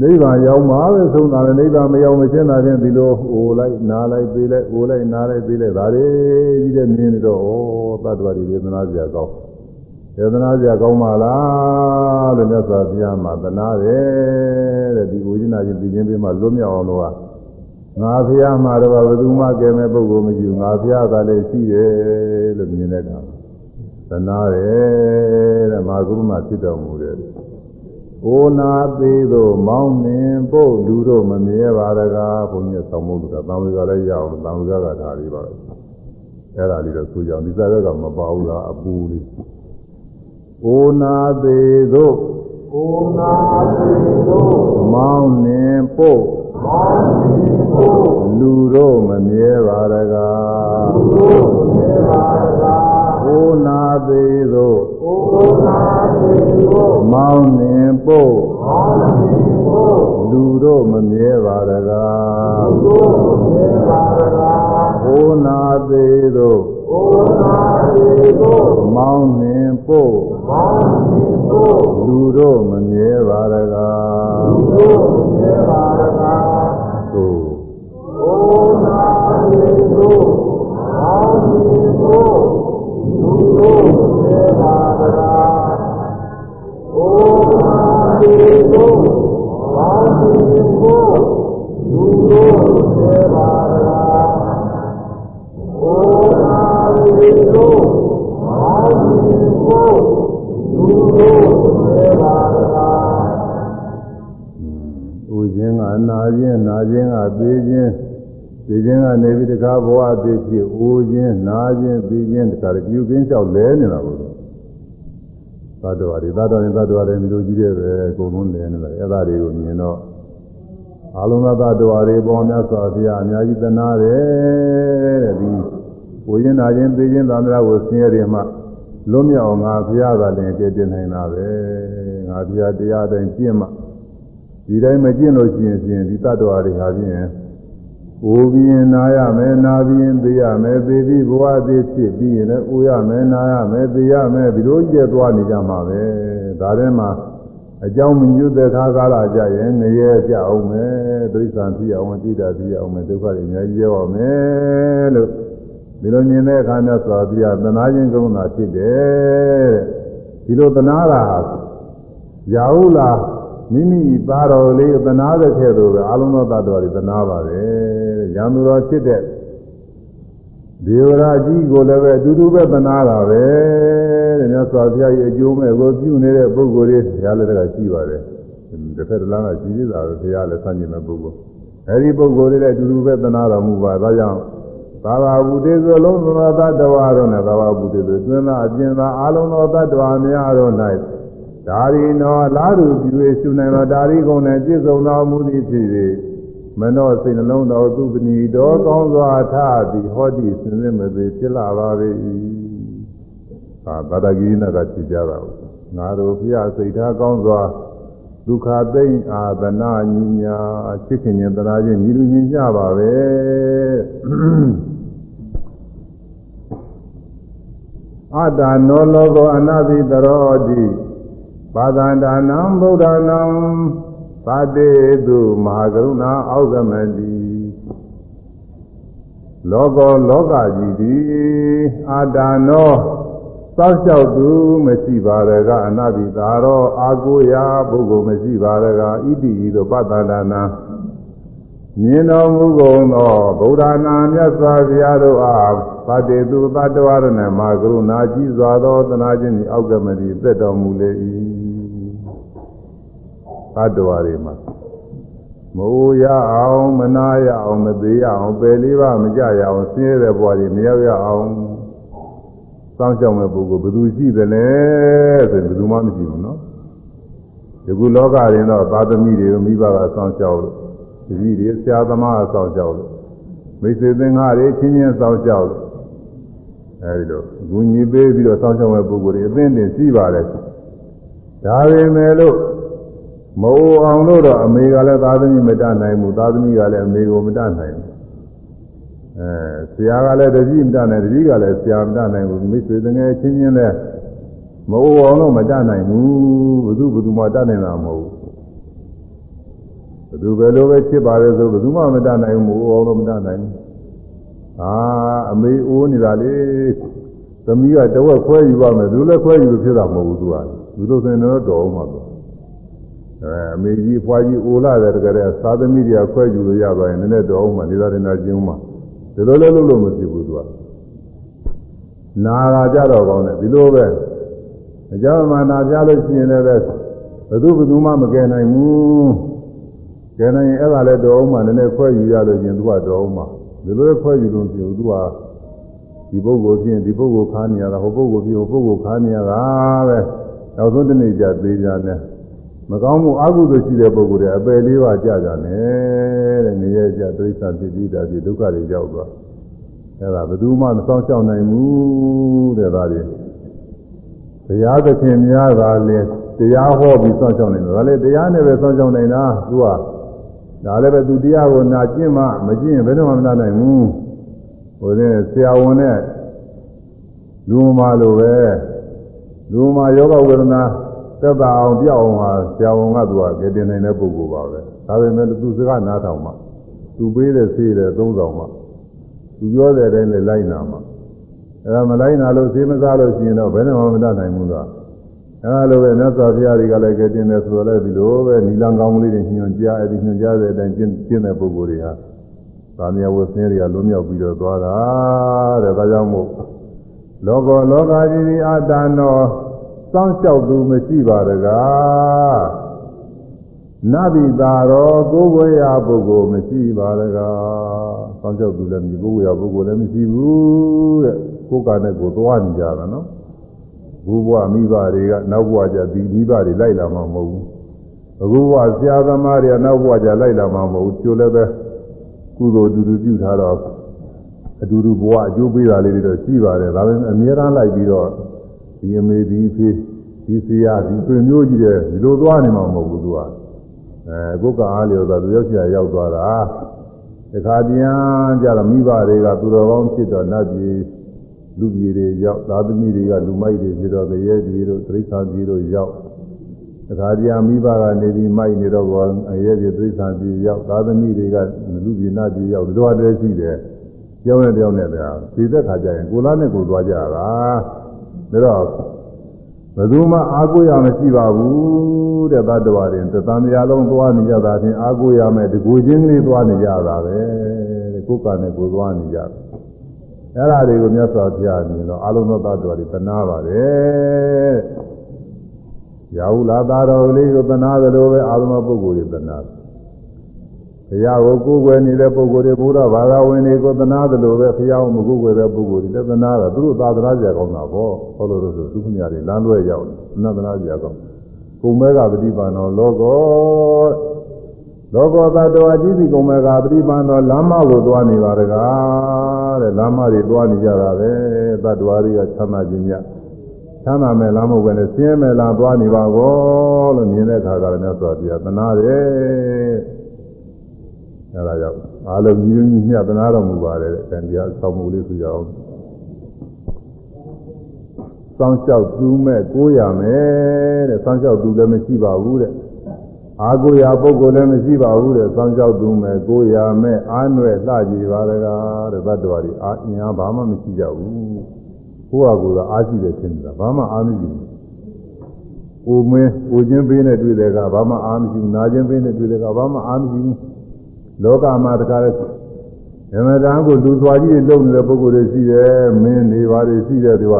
နိဗ္ဗာန်ရောက်မှာပဲဆုံးတာလေနိဗ္ဗာန်မရောက်မချင်းတာချင်းဒီလိုအိုလိုက်နားလိုက်သေးလိုက်အိုလိုက်နားလိုက်သေးလိုက်ဒါတွေကြီးတဲ့မြင်နေတော့ဩတတ္တဝါတွေဝေဒနာစရာကောင်းဝေဒနာစရာကောင်းပါလားလို့မြတ်စွာဘုရားမှာသနာတယ်တဲ့ဒီဝိညာဉ်ချင်းသိချင်းပြီးမှလွတ်မြောက်အောင်လို့က ငါဘုရားမှာတော့ဘယ်သူမှကဲမဲ့ပုဂ္ဂိုလ်မရှိဘူးငါဘုရားကလည်းရှိတယ်လို့မြင်တဲ့အခါသနာတယ်တဲ့မာကုမဖြစ်တော်မူတယ်။အိုနာသေးသောမောင်းနှင်ပို့လူတို့မမြဲပါတကားဘုန်းကြီးဆောင်းမို့လို့ကသံဝေကလည်းရအောင်သံဝေကကထားပြီးပါတော့အဲ့ဒါလေးတော့ဆိုကြအောင်ဒီစားဘက်ကမပါဘူးလားအပူလေး။အိုနာသေးသောအိုနာသေးသောမောင်းနှင်ပို့မောင်းနှင်ပို့ လူတို့မမြဲပါတကားလူတို့မမြဲပါတကားအိုနာသေးသောအိုနာသေးသောမောင်းနှင်ပို့မောင်းနှင်ပို့လူတို့မမြဲပါတကားလူတို့မမြဲပါတကားအိုနာသေးသောအိုနာသေးသောမောင်းနှင်ပို့မောင်းနှင်ပို့လူတို့မမြဲပါတကား ခြင်းကအနာခြင်းနာခြင်းကသေခြင်း သေခြင်းကနေပြီးတခါဘဝအသေးဖြစ်ဥခြင်းနာခြင်းသေခြင်းတခါပြုကင်းလျှောက်လဲနေတာကိုသတ္တဝါတွေသတ္တဝါတွေသတ္တဝါတွေမျိုးကြီးတဲ့ပဲအကုန်လုံးလဲနေတာအဲ့ဒါတွေကိုမြင်တော့အလုံးစုံသတ္တဝါတွေပေါ်များစွာဘုရားအများကြီးသနာတယ်တဲ့ဒီဝိညာဉ်နာခြင်းသိခြင်းသံဃာကိုဆင်းရဲတွေမှလွတ်မြောက်ငါဘုရားသာလင်ကဲတင်နိုင်တာပဲငါဘုရားတရားတိုင်းကျင့်မှဒီတိုင်းမကျင့်လို့ရှိရင်ဖြင့်ဒီတ attva တွေဟာဖြင့် အိုပြီးရင်နာရမယ်နာပြီးရင်သိရမယ်သိပြီးဘဝသေးဖြစ်ပြီးရင်လည်းအိုရမယ်နာရမယ်သိရမယ်ဒီလိုကျက်သွားနေကြမှာပဲဒါထဲမှာအကြောင်းမညွတ်တဲ့ခါကာလကြရင်ငရဲကြအောင်မယ်ဒိဋ္ဌံဖြစ်အောင်တိတာဖြစ်အောင်မယ်ဒုက္ခတွေအများကြီးရောက်အောင်မယ်လို့ဒီလိုမြင်တဲ့အခါမျိုးဆိုပြီးသနာခြင်းကုန်းတာဖြစ်တယ်ဒီလိုသနာတာဟာရာဟုလား မိမိသားတော်လေးသနာတဲ့ခဲ့သူပဲအလုံးသောတ attva တွေသနာပါတယ်ရံသူတော်ဖြစ်တဲ့ဒေဝရာကြီးကိုလည်းပဲအတူတူပဲသနာတာပဲတဲ့မြတ်စွာဘုရားရဲ့အကျိုးမဲ့ကိုပြုနေတဲ့ပုဂ္ဂိုလ်တွေဘုရားလည်းတကရှိပါတယ်တစ်ဖက်တစ်လမ်းကရှိသေးတာပဲဘုရားလည်းဆန့်ကျင်မဲ့ပုဂ္ဂိုလ်အဲဒီပုဂ္ဂိုလ်တွေလည်းအတူတူပဲသနာတော်မူပါဒါကြောင့်သာဝဗုတေသောလုံးစုံသောတတ္တဝါတို့နဲ့သာဝဗုတေသောတွင်သာအပြင်သာအလုံးသောတတ္တဝါများတို့၌ ဒါရီနောလာရူပြု၍ရှုနိုင်သောဒါရီကုံနဲ့ပြည့်စုံသောမူသည်ဖြစ်၍မနောစိတ်နှလုံးတော်သူပဏီတော်ကောင်းစွာထားသည်ဟောတိစင်စစ်မသေးဖြစ်လာပါ၏ဟာဗဒဂိနကဖြစ်ကြတာငါတို့ဖျားစိတ်ထားကောင်းစွာဒုက္ခသိမ့်အာသနာညီညာချစ်ခင်ခြင်းတရားချင်းညီလူညီကြပါပဲအတ္တနောလောကောအနာတိတရောတိ ပါဒန္တာနံဗုဒ္ဓနာသတေတုမဟာကရုဏာအောက်ကမတိလောကောလောကကြီးသည်အာတာနောစောက်လျှောက်သူမရှိပါရကအနာဘိသာရောအာကိုရာပုဂ္ဂိုလ်မရှိပါရကဣတိဤသို့ပတ္တန္တနာမြင်တော်မူကုန်သောဗုဒ္ဓနာမြတ်စွာဘုရားတို့အားသတေသူသတ္တဝရဏမဟာကရုဏာကြီးစွာသောသနာခြင်းဤအောက်ကမတိသက်တော်မူလေ၏ သတ္တဝါတွေမှာမိုးရအောင်မနာရအောင်မသေးရအောင်ပယ်လေးပါမကြရအောင်ဆင်းရဲတဲ့ဘဝတွေမရောက်ရအောင်စောင့်ရှောက်မဲ့ပုဂ္ဂိုလ်ဘယ်သူရှိသလဲဆိုရင်ဘယ်သူမှမရှိဘူးနော်ဒီကုလောကရင်တော့သာသမီတွေမိဘကစောင့်ရှောက်လို့တပည့်တွေဆရာသမားကစောင့်ရှောက်လို့မိတ်ဆွေသင်္ဃတွေချင်းချင်းစောင့်ရှောက်လို့အဲဒီလိုဂုဏ်ကြီးပေးပြီးတော့စောင့်ရှောက်မဲ့ပုဂ္ဂိုလ်တွေအသင်းတင်ရှိပါတယ်ဒါပေမဲ့လို့ မအိုအောင်လို့တော့အမေကလည်းသာသမီမတတ်နိုင်ဘူးသာသမီကလည်းအမေကိုမတတ်နိုင်ဘူးအဲဆရာကလည်းတတိမတတ်နိုင်တတိကလည်းဆရာမတတ်နိုင်ဘူးမိတ်ဆွေတငယ်ချင်းချင်းလည်းမအိုအောင်လို့မတတ်နိုင်ဘူးဘယ်သူဘယ်သူမှတတ်နိုင်တာမဟုတ်ဘူးဘယ်သူပဲလို့ပဲဖြစ်ပါလေဆိုဘယ်သူမှမတတ်နိုင်ဘူးမအိုအောင်လို့မတတ်နိုင်ဘူးအာအမေအိုးနေတာလေသမီးကတဝက်ခွဲယူပါမယ်သူလည်းခွဲယူလို့ဖြစ်တာမဟုတ်ဘူးသူကသူတို့ဆိုရင်တော့တော်အောင်ပါတော့ အဲအမေကြီးဖွားကြီးအိုလာတယ်တကယ်သာသမီတွေကခွဲယူလို့ရသွားရင်နည်းနည်းတော့အောင်မှဒေသဒနာကျင်းမှဒီလိုလည်းလုပ်လို့မဖြစ်ဘူးသူကနာတာကြတော့ကောင်းတယ်ဒီလိုပဲအကြောင်းမှနာပြလို့ရှိရင်လည်းပဲဘယ်သူဘယ်သူမှမကယ်နိုင်ဘူးကယ်နိုင်ရင်အဲ့ဒါလည်းတော့အောင်မှနည်းနည်းခွဲယူရလို့ရှင်သူကတော့အောင်မှဒီလိုခွဲယူလို့ပြသူကဒီပုဂ္ဂိုလ်ဖြစ်ဒီပုဂ္ဂိုလ်ခါနေရတာဟိုပုဂ္ဂိုလ်ဖြစ်ဟိုပုဂ္ဂိုလ်ခါနေရတာပဲနောက်ဆုံးတနေ့ကျသေးကြတယ် မကောင်းမှုအကုသိုလ်ရှိတဲ့ပုဂ္ဂိုလ်တွေအပယ်လေးပါးကြာကြတယ်တဲ့ငရဲကြဒိဋ္ဌာဖြစ်ပြီးတာဒီဒုက္ခတွေရောက်သွားအဲ့ဒါဘယ်သူမှမစောင့်ရှောက်နိုင်ဘူးတဲ့ဒါတွေတရားသခင်များကလည်းတရားဟောပြီးစောင့်ရှောက်နိုင်တယ်ဒါလည်းတရားနဲ့ပဲစောင့်ရှောက်နိုင်တာသူကဒါလည်းပဲသူတရားကိုနာကျင့်မှမကျင့်ရင်ဘယ်တော့မှမနာနိုင်ဘူးဟိုတဲ့ဆရာဝန်နဲ့လူမလိုပဲလူမယောဂဝေဒနာ သက်သာအောင်ပြောက်အောင်ဟာဆရာဝန်ကသူကကဲတင်နိုင်တဲ့ပုဂ္ဂိုလ်ပါပဲဒါပေမဲ့သူစကားနားထောင်မှသူပေးတဲ့ဆေးတဲ့သုံးဆောင်မှသူပြောတဲ့အတိုင်းလည်းလိုက်နာမှအဲဒါမလိုက်နာလို့ဆေးမစားလို့ရှိရင်တော့ဘယ်နဲ့မှမတတ်နိုင်ဘူးလားအဲလိုပဲမြတ်စွာဘုရားတွေကလည်းကဲတင်တယ်ဆိုတော့လည်းဒီလိုပဲနီလန်ကောင်းကလေးတွေညွှန်ကြားအဲဒီညွှန်ကြားတဲ့အတိုင်းကျင့်ကျင့်တဲ့ပုဂ္ဂိုလ်တွေဟာသာမယဝဆင်းတွေကလွံ့မြောက်ပြီးတော့သွားတာတဲ့ဒါကြောင့်မို့လောကလောကကြီးဒီအတ္တနော စောင့်ရှောက်သူမရှိပါတကားနဗ္ဗိတာရောကိုယ်ဝေယပုဂ္ဂိုလ်မရှိပါတကားစောင့်ရှောက်သူလည်းမရှိကိုယ်ဝေယပုဂ္ဂိုလ်လည်းမရှိဘူးတဲ့ကိုယ်ကနဲ့ကိုယ်သွားနေကြတာနော်ဘုရားမိဘတွေကနောက်ဘဝကျဒီမိဘတွေလိုက်လာမှာမဟုတ်ဘူးအခုဘဝဆရာသမားတွေကနောက်ဘဝကျလိုက်လာမှာမဟုတ်ဘူးကျိုးလည်းပဲကုသိုလ်တူတူပြုထားတော့အတူတူဘဝအကျိုးပေးတာလေးတွေတော့ရှိပါတယ်ဒါပေမဲ့အများအားလိုက်ပြီးတော့ ဒီအမေဒီဖေးဒီဆရာဒီဆွေမျိုးကြီးတဲ့ဒီလိုသွားနေမှာမဟုတ်ဘူးသူကအဲကိုယ်ကအားလျော်သာသူရောက်ချင်ရောက်သွားတာတခါပြန်ကြတော့မိဘတွေကသူတော်ကောင်းဖြစ်တော့နတ်ပြည်လူပြည်တွေရောက်သာသမီတွေကလူမိုက်တွေဖြစ်တော့ကြရဲပြည်တို့တိရစ္ဆာန်ပြည်တို့ရောက်တခါပြန်မိဘကနေပြီးမိုက်နေတော့ဘောအရဲပြည်တိရစ္ဆာန်ပြည်ရောက်သာသမီတွေကလူပြည်နတ်ပြည်ရောက်ဒီလိုအတည်းရှိတယ်ကြောင်းနဲ့ကြောင်းနဲ့တရားဒီသက်ခါကျရင်ကိုလားနဲ့ကိုသွားကြတာ ဒါတော့ဘယ်သူမှအားကိုးရမရှိပါဘူးတဲ့သတ္တဝါတွေသံဃာလုံးသွားနေကြတာချင်းအားကိုးရမယ်တကူချင်းကလေးသွားနေကြတာပဲတဲ့ကိုယ်ကနဲ့ကိုယ်သွားနေကြတယ်အဲ့ဒါတွေကိုမြတ်စွာဘုရားမြင်တော့အလုံးသောသတ္တဝါတွေသနာပါတယ်ရာဟုလာသားတော်လေးကိုသနာသလိုပဲအာသမပုဂ္ဂိုလ်တွေသနာ ဘုရားကိုကိုးကွယ်နေတဲ့ပုဂ္ဂိုလ်တွေဘုရားဘာသာဝင်တွေကိုသနာတယ်လို့ပဲဘုရားကိုမကိုးကွယ်တဲ့ပုဂ္ဂိုလ်တွေလည်းသနာတာသူတို့သာသနာကြကောင်းတာပေါ့ဟောလို့လို့ဆိုသူခမရတွေလမ်းလွဲရောက်တယ်သနာသနာကြကောင်းကုံမဲကပฏิပန်တော်လောကောလောကောသတ္တဝါကြီးစီကုံမဲကပฏิပန်တော်လမ်းမကိုသွားနေပါတကားတဲ့လမ်းမတွေသွားနေကြတာပဲသတ္တဝါတွေကချမ်းသာခြင်းမြတ်ချမ်းသာမယ်လားမဟုတ်ပဲနဲ့ဆင်းရဲမယ်လားသွားနေပါကောလို့မြင်တဲ့အခါကလည်းမြတ်စွာဘုရားသနာတယ် အဲဒါကြောင့်အားလုံးညီညီမျှသနာတော်မူပါတယ်တဲ့တန်တရားဆောင်းမှုလေးဆိုကြအောင်စောင်းလျှောက်သူမဲ့ကိုးရမယ်တဲ့စောင်းလျှောက်သူလည်းမရှိပါဘူးတဲ့အာကိုရာပုဂ္ဂိုလ်လည်းမရှိပါဘူးတဲ့စောင်းလျှောက်သူမဲ့ကိုးရမယ်အာနွယ်လှကြည်ပါတကားတဲ့သတ္တဝါတွေအာအင်အားဘာမှမရှိကြဘူးကိုယ့်ဟာကိုယ်ကအားရှိတယ်ထင်တာဘာမှအားမရှိဘူးကိုမင်းကိုချင်းပေးနဲ့တွေ့တဲ့ကဘာမှအားမရှိဘူးနာချင်းပေးနဲ့တွေ့တဲ့ကဘာမှအားမရှိဘူး လောကမှာတကားလဲဓမ္မတန်ကိုလူသွားကြီးတွေလုံနေတဲ့ပုဂ္ဂိုလ်တွေရှိတယ်မင်းနေပါတွေရှိတယ်သူက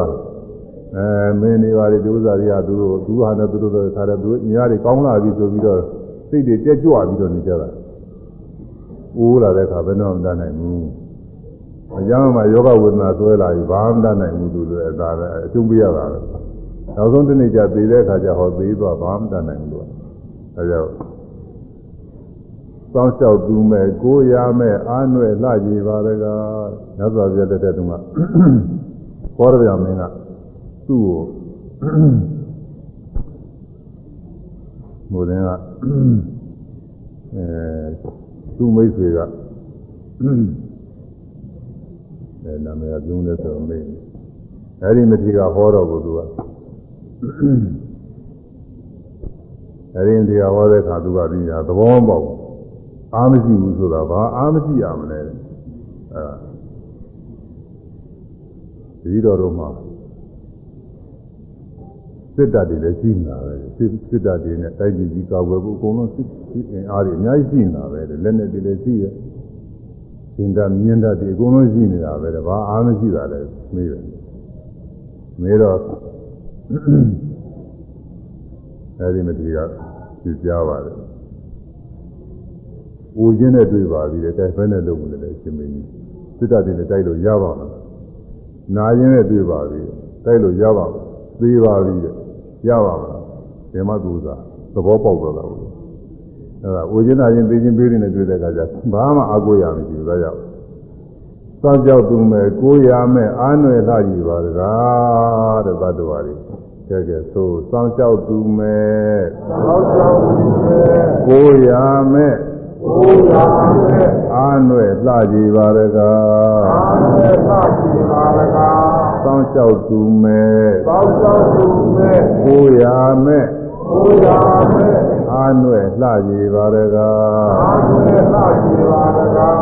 အဲမင်းနေပါတွေဒုစရိယသူတို့သူဟာနဲ့သူတို့တော့ခါတယ်သူအများကြီးကောင်းလာပြီဆိုပြီးတော့စိတ်တွေတက်ကြွပြီးတော့နေကြတာအိုးလာတဲ့အခါဘယ်တော့မှမတတ်နိုင်ဘူးအကြောင်းမှယောဂဝေဒနာဆွဲလာပြီဘာမှမတတ်နိုင်ဘူးသူတို့အဲဒါပဲအကျုံးပြရတာပဲနောက်ဆုံးတနေ့ကျသေတဲ့အခါကျဟောသေးသွားဘာမှမတတ်နိုင်ဘူးလို့အဲကြောင့် စောင်းလျှောက်သူမဲ့ကိုရမဲ့အားနွယ်လှကြည်ပါတကားမြတ်စွာဘုရားတက်တဲ့တုန်းကဘောရဗျာမင်းကသူ့ကိုမိုးရင်ကအဲသူ့မိတ်ဆွေကအဲနာမည်ကပြုံးလဲဆိုတော့မေးအဲဒီမထေရဟောတော့ကိုသူကအဲဒီဒီကဟောတဲ့အခါသူကဒီဟာသဘောမပေါက်ဘူး အားမရှိဘူးဆိုတာဘာအားမရှိရမလဲအဲဒီတော်တော်မှာစစ်တပ်တွေလည်းရှိနေတာပဲစစ်စစ်တပ်တွေနဲ့တိုက်ပြည်ကြီးကာကွယ်ဖို့အကုန်လုံးစစ်စစ်အင်အားတွေအများကြီးရှိနေတာပဲလက်နဲ့တွေလည်းရှိတယ်စင်တာမြင်းတာတွေအကုန်လုံးရှိနေတာပဲဘာအားမရှိတာလဲမေးတယ်မေးတော့အဲဒီမတိကသိကြပါတယ်။ ဦးချင်းနဲ့တွေ့ပါပြီတဲ့တိုက်ဖဲနဲ့လုပ်မှုလည်းအရှင်မင်းကြီးစစ်တပ်တွေနဲ့တိုက်လို့ရပါလား။နာရင်နဲ့တွေ့ပါပြီတိုက်လို့ရပါလား။သေးပါပြီတဲ့ရပါမလား။ဒီမှာသူသာသဘောပေါက်တော့တာဘူး။အဲဒါဦးချင်းနာရင်သိချင်းပေးနေတွေ့တဲ့အခါကျဘာမှအကိုရမရှိဘူးဒါကြောင့်စောင့်ကြောက်သူမဲ့ကိုရမဲ့အာနွယ်လာကြီးပါတကားတဲ့သတ္တဝါတွေကဲကဲသို့စောင့်ကြောက်သူမဲ့စောင့်ကြောက်သူမဲ့ကိုရမဲ့ကိုရမဲ့ အာနွယ်လှကြည်ပါတကားအာနွယ်လှကြည်ပါတကားစောင့်ကြောက်သူမဲ့စောင့်ကြောက်သူမဲ့ကိုရမဲ့ကိုရမဲ့အာနွယ်လှကြည်ပါတကားအာနွယ်လှကြည်ပါတကား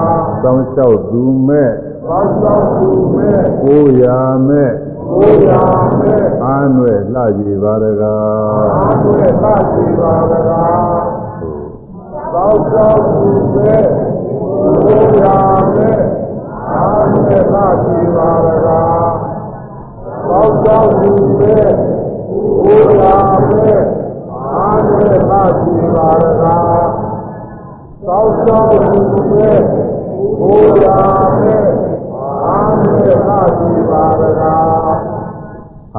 စောင့်ကြောက်သူမဲ့စောင့်ကြောက်သူမဲ့ကိုရမဲ့ကိုရမဲ့အာနွယ်လှကြည်ပါတကားအာနွယ်လှကြည်ပါတကား သောက်သောက်သူပဲကိုရမဲ့အာနွယ်လှကြည်ပါတကားသောက်သောက်သူပဲကိုရမဲ့အာနွယ်လှကြည်ပါတကားသောက်သောက်သူပဲကိုရမဲ့အာနွယ်လှကြည်ပါတကား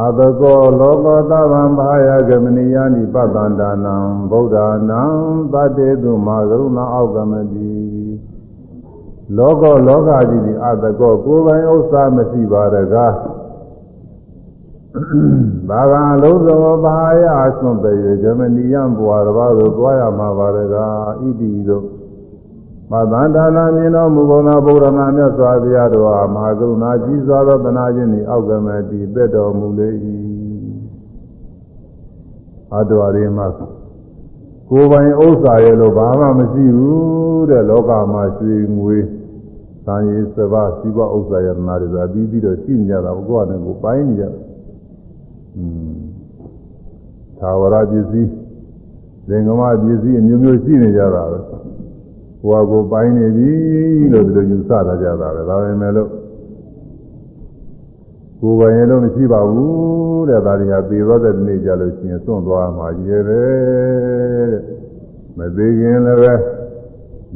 အတကောလောကသဗ္ဗံဘာယဂမနိယနိပတ္တန္တနံဗုဒ္ဓနာသတ္တေတုမာကရုဏာအောက်ကမတိလောကလောကကြီးဒီအတကောကိုယ်ပိုင်ဥစ္စာမရှိပါတကားဘာကံလုံးစုံဘာယအစွန့်ပေဂမနိယံဘွာတစ်ပါးကိုသွားရမှာပါတကားဣတိတို့ မသန္တာနာမြင်တော်မူကုန်သောဗုဒ္ဓနာမြတ်စွာဘုရားတော်ဟာမဟာကရုဏာကြီးစွာသောတနာခြင်းဤအောက်ကမတိသက်တော်မူလေ၏အတော်ရီမှာကိုယ်ပိုင်ဥစ္စာရဲ့လို့ဘာမှမရှိဘူးတဲ့လောကမှာရွှေငွေသံရည်စပါးစီးပွားဥစ္စာယတနာတွေဆိုတာပြီးပြီးတော့ရှိနေကြတာကိုယ်ကလည်းကိုယ်ပိုင်းနေကြတယ်။อืมသာဝရပစ္စည်းသင်္ကမပစ္စည်းအမျိုးမျိုးရှိနေကြတာပဲ။ ကိုယ်ကိုပိုင်းနေပြီလို့ဒီလိုယူဆတာကြတာပဲဒါပေမဲ့လို့ကိုယ်ပိုင်ရလို့မရှိပါဘူးတဲ့ဒါတွေဟာသေသွားတဲ့နေ့ကြလို့ရှိရင်သွန့်သွားမှာကြီးရဲ့တဲ့မသေးခင်လည်းပဲ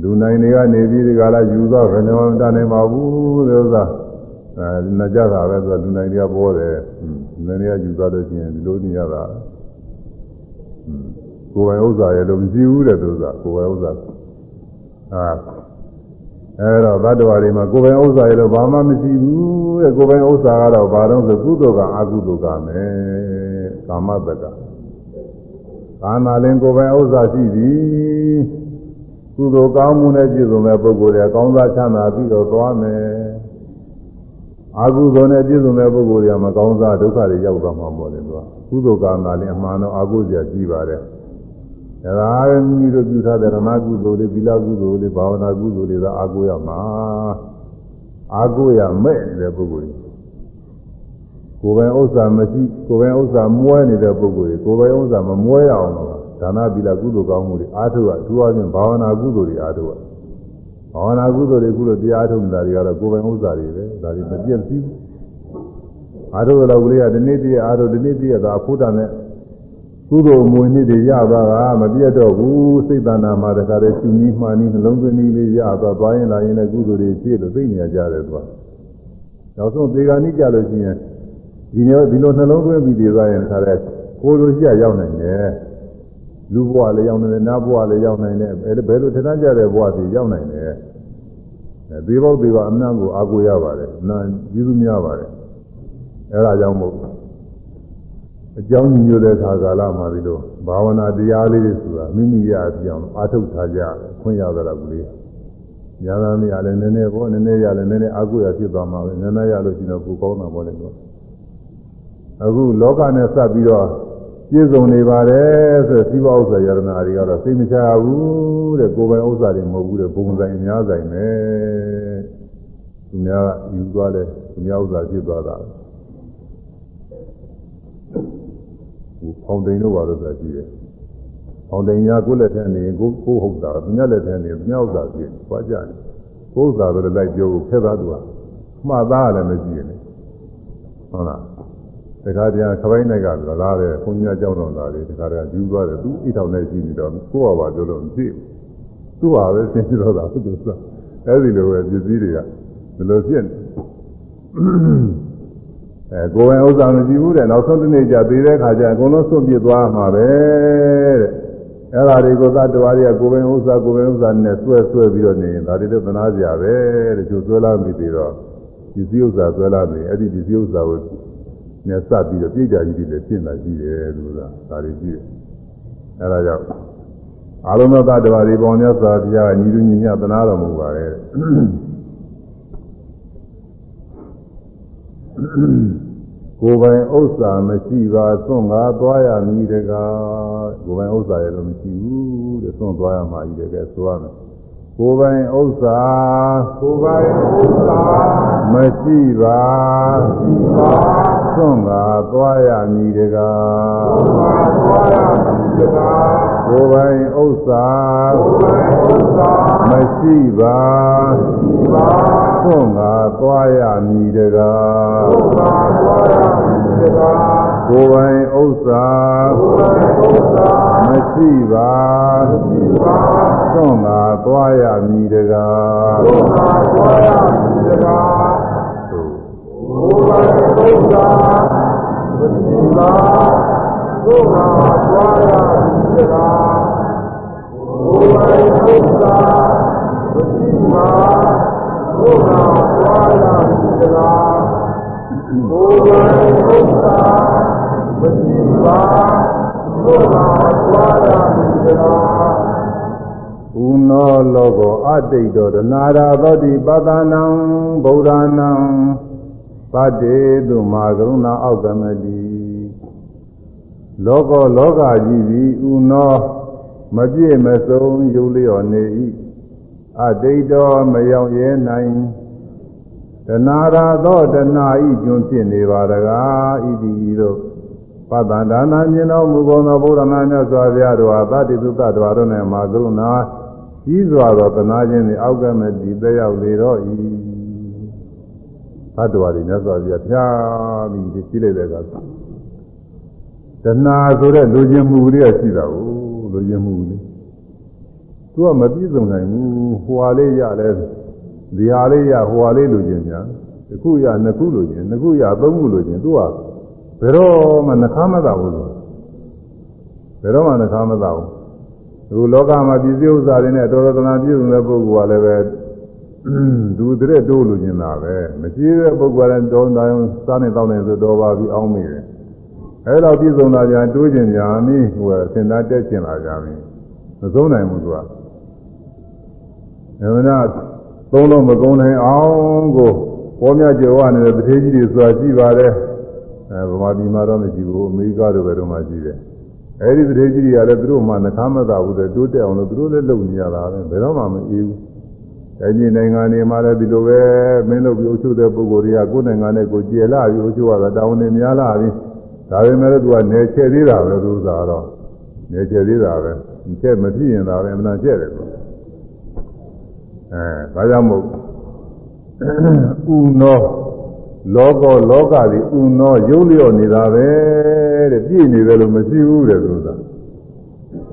လူနိုင်တွေကနေပြီးဒီကလာယူတော့ဘယ်တော့မှတနိုင်ပါဘူးဒီဥစ္စာအဲနကြတာပဲဆိုလူနိုင်တွေကပေါ်တယ်လူနိုင်တွေကယူသွားလို့ရှိရင်ဒီလိုနေရတာကိုယ်ပိုင်ဥစ္စာရဲ့လို့မရှိဘူးတဲ့သူကကိုယ်ပိုင်ဥစ္စာ အာအဲတော့ဘတ်တော်တွေမှာကိုယ်ပိုင်ဥစ္စာရဲ့လို့ဘာမှမရှိဘူးတဲ့ကိုယ်ပိုင်ဥစ္စာကတော့ဘာတော့ဆိုကုသိုလ်ကအကုသိုလ်ကမယ်ကာမတက္ကကာနာလင်ကိုယ်ပိုင်ဥစ္စာရှိသည်ကုသိုလ်ကောင်းမှုနဲ့ပြည့်စုံတဲ့ပုဂ္ဂိုလ်တွေကောင်းစားချမ်းသာပြီးတော့သွားမယ်အာဟုသောနဲ့ပြည့်စုံတဲ့ပုဂ္ဂိုလ်တွေကမကောင်းစားဒုက္ခတွေရောက်သွားမှာပေါ့လေသူကကုသိုလ်ကံသာလည်းအမှန်တော့အာဟုစရာကြီးပါတယ် ဒါကမိမိတို့ပြုထားတဲ့ဓမ္မကုသိုလ်တွေသီလကုသိုလ်တွေဘာဝနာကုသိုလ်တွေသာအာဟုရမှာအာဟုရမဲ့နေတဲ့ပုဂ္ဂိုလ်တွေကိုယ်ပိုင်ဥစ္စာမရှိကိုယ်ပိုင်ဥစ္စာမွဲနေတဲ့ပုဂ္ဂိုလ်တွေကိုယ်ပိုင်ဥစ္စာမမွဲရအောင်ဒါနသီလကုသိုလ်ကောင်းမှုတွေအားထုတ်ရအထူးအဖြင့်ဘာဝနာကုသိုလ်တွေအားထုတ်ရဘာဝနာကုသိုလ်တွေကုလို့တရားထုတ်နေတာတွေကတော့ကိုယ်ပိုင်ဥစ္စာတွေပဲဒါတွေမပြည့်စည်ဘူးအားထုတ်တော့ကလေးကဒီနေ့တည်းအားထုတ်ဒီနေ့တည်းကသာအဖို့တန်တဲ့ ကုသိုလ်မွေနေ့တွေရသွားတာမပြည့်တော့ဘူးစိတ်တဏ္ဍာမှာတခါတည်းရှင်နီးမှနီးနှလုံးသွင်းနည်းလေးရသွားသွားရင်လာရင်လည်းကုသိုလ်တွေပြည့်လို့သိနေကြတယ်သူကနောက်ဆုံးသေဂာနိကြလို့ရှိရင်ဒီလိုဒီလိုနှလုံးသွင်းပြီးတည်သွားရင်ခါတဲ့ကိုယ်လိုရှိရရောက်နိုင်တယ်လူဘဝလည်းရောက်နိုင်တယ်နတ်ဘဝလည်းရောက်နိုင်တယ်ဘယ်လိုထထမ်းကြတဲ့ဘဝတွေရောက်နိုင်တယ်အဲသေဘောသေဘအမှန်ကိုအာကိုရပါတယ်နာကျေးဇူးများပါတယ်အဲဒါကြောင့်မို့ အကြောင်းညွှန်တဲ့ခါကာလမှာဒီလိုဘာဝနာတရားလေးတွေဆိုတာမိမိရပြောင်းအာထုတ်ထားကြခွင့်ရတာကလေးညာသာမရလည်းနည်းနည်းပေါ့နည်းနည်းရလည်းနည်းနည်းအာကိုရဖြစ်သွားမှာပဲနည်းနည်းရလို့ရှိရင်ကိုကောင်းတာပေါ့လေတော့အခုလောကနဲ့စပ်ပြီးတော့ပြည့်စုံနေပါတယ်ဆိုစီးပွားဥစ္စာယရနာတွေကတော့သိမချဘူးတဲ့ကိုယ်ပိုင်ဥစ္စာတွေမဟုတ်ဘူးတဲ့ဘုံဆိုင်အများဆိုင်ပဲသူများယူသွားတယ်သူများဥစ္စာဖြစ်သွားတာဟို ဖောင်တိန်တို့ပါလို့ဆိုတာရှိတယ်ဖောင်တိန်ညာကိုယ့်လက်ထဲနေကိုကိုဟုတ်တာသူများလက်ထဲနေသူများဥစ္စာဖြစ်သွားကြတယ်ကိုဥစ္စာဆိုလည်းလိုက်ပြောဖို့ဖဲသားသူကမှတ်သားလည်းမရှိဘူးဟုတ်လားတခါတည်းခပိုင်းနိုင်ကလာတယ်ဘုန်းကြီးအကြောင်းတော်လာတယ်တခါတည်းယူသွားတယ်သူအိထောင်နဲ့ရှိနေတော့ကိုယ့်ဘာပြောလို့မဖြစ်ဘူးသူ့ဟာပဲသင်ပြတော့တာသူကအဲဒီလိုပဲပစ္စည်းတွေကဘယ်လိုဖြစ်နေ အဲကိုယ်ဝင်ဥစ္စာမရှိဘူးတဲ့နောက်ဆုံးတစ်နေ့ကျသေးတဲ့ခါကျအကုန်လုံးစွန့်ပစ်သွားမှာပဲတဲ့အဲ့ဒါတွေကိုသတ္တဝါတွေကကိုယ်ဝင်ဥစ္စာကိုယ်ဝင်ဥစ္စာနဲ့ဆွဲဆွဲပြီးတော့နေရင်ဒါတွေတော့သနာစရာပဲတဲ့ကျိုးဆွဲလာပြီပြီးတော့ပစ္စည်းဥစ္စာဆွဲလာပြီအဲ့ဒီပစ္စည်းဥစ္စာကိုနဲ့စပ်ပြီးတော့ပြိတ္တာကြီးတွေလည်းဖြစ်လာကြည့်တယ်လို့သာဒါတွေကြည့်တယ်အဲဒါကြောင့်အာလုံးသောတ attva တွေပေါင်းများစွာဘုရားညီလူညီမျှသနာတော်မူပါရဲ့ ကိုယ်ပိုင်ဥစ္စာမရှိပါသွန့်ကားသွားရမည်တကားကိုယ်ပိုင်ဥစ္စာရဲ့တော့မရှိဘူးတဲ့သွန့်သွားရမှာကြီးတယ်ကဲဆိုရမယ် ကိုယ်ပိုင်ဥစ္စာကိုယ်ပိုင်ဥစ္စာမရှိပါမရှိပါသွန့်ကားသွားရမည်တကားသွားရမည်တကားကိုယ်ပိုင်ဥစ္စာကိုယ်ပိုင်ဥစ္စာမရှိပါမရှိပါသွန့်ကားသွားရမည်တကားသွန့်ကားသွားရမည်တကား ကိုယ်ပိုင်ဥစ္စာကိုယ်ပိုင်ဥစ္စာမရှိပါမရှိပါသွန့်ကားသွားရမည်တကားသွန့်ကားသွားရမည်တကားကိုယ်ပိုင်ဥစ္စာမရှိပါသွန့်ကားသွားရမည်တကားကိုယ်ပိုင်ဥစ္စာ တိတ်တော်ဒနာရာသောတိပသနာဗုဒ္ဓနာသတ္တေသူမာကရုဏာအောက်ကမတိလောကောလောကကြီးသည်ဥနောမပြည့်မစုံယုတ်လျော်နေ၏အတိတ်တော်မရောက်ရဲနိုင်တနာရာသောတနာဤကျွန်းဖြစ်နေပါတကားဤသည်တို့ပတ္တန္ဒါနာမြင်တော်မူကုန်သောဘုရားနာမြတ်စွာဘုရားတို့ဟာသတ္တိသုတ္တတော်တို့နဲ့မာကရုဏာ ကြီးစွာသောသနာခြင်းတွေအောက်ကမတိသက်ရောက်လေတော့ဤသတ္တဝါတွေမြတ်စွာဘုရားဖျားပြီးဒီရှိလိုက်တဲ့အခါတဏှာဆိုတဲ့လူကျင်မှုတွေကရှိတာကိုလူကျင်မှုလေးသူကမပြည့်စုံနိုင်ဘူးဟွာလေးရလဲဒီဟာလေးရဟွာလေးလိုချင်ညာတစ်ခုရနှစ်ခုလိုချင်နှစ်ခုရသုံးခုလိုချင်သူကဘယ်တော့မှနှခမ်းမသာဘူးလို့ဘယ်တော့မှနှခမ်းမသာဘူး ဒီလောကမှာပြည့်စုံဥစ္စာတွေနဲ့တော်တော်တနာပြည့်စုံတဲ့ပုဂ္ဂိုလ်ကလည်းပဲသူတရက်တိုးလို့ကျင်တာပဲမရှိတဲ့ပုဂ္ဂိုလ်ကလည်းတောင်းတိုင်းစားနေတောင်းနေဆိုတော့ပါပြီးအောင်းမိတယ်အဲတော့ပြည့်စုံလာကြတိုးကျင်ကြပြီဟိုကစင်သားတက်ကျင်လာကြပြီမဆုံးနိုင်ဘူးသူကအဲဒါသုံးလို့မကုန်းနိုင်အောင်ကိုပေါ်မြကြောဝနေတဲ့တထေးကြီးတွေဆိုတာရှိပါတယ်အဲဗမာပြည်မှာတော့မရှိဘူးအမေရိကတို့ဘယ်တော့မှရှိတယ် အဲဒီတထေးကြီးတွေကလည်းသူတို့မှနှခမ်းမသာဘူးတဲ့တိုးတက်အောင်လို့သူတို့လည်းလုပ်နေရတာပဲဘယ်တော့မှမအေးဘူးအဲဒီနိုင်ငံတွေမှာလည်းဒီလိုပဲမင်းတို့ပြီးအုပ်ချုပ်တဲ့ပုဂ္ဂိုလ်တွေကကိုယ်နိုင်ငံနဲ့ကိုယ်ကျေလာပြီးအုပ်ချုပ်ရတာတောင်းနေများလာပြီဒါပေမဲ့လည်းသူကနေချဲ့သေးတာပဲသူစားတော့နေချဲ့သေးတာပဲချဲ့မဖြစ်ရင်ဒါပဲအမှန်ချဲ့တယ်ကွအဲဒါကြောင့်မို့ဥနော လောကလောကသည်ဥနောရုပ်လျော့နေတာပဲတဲ့ပြည့်နေတယ်လို့မရှိဘူးတဲ့သူစား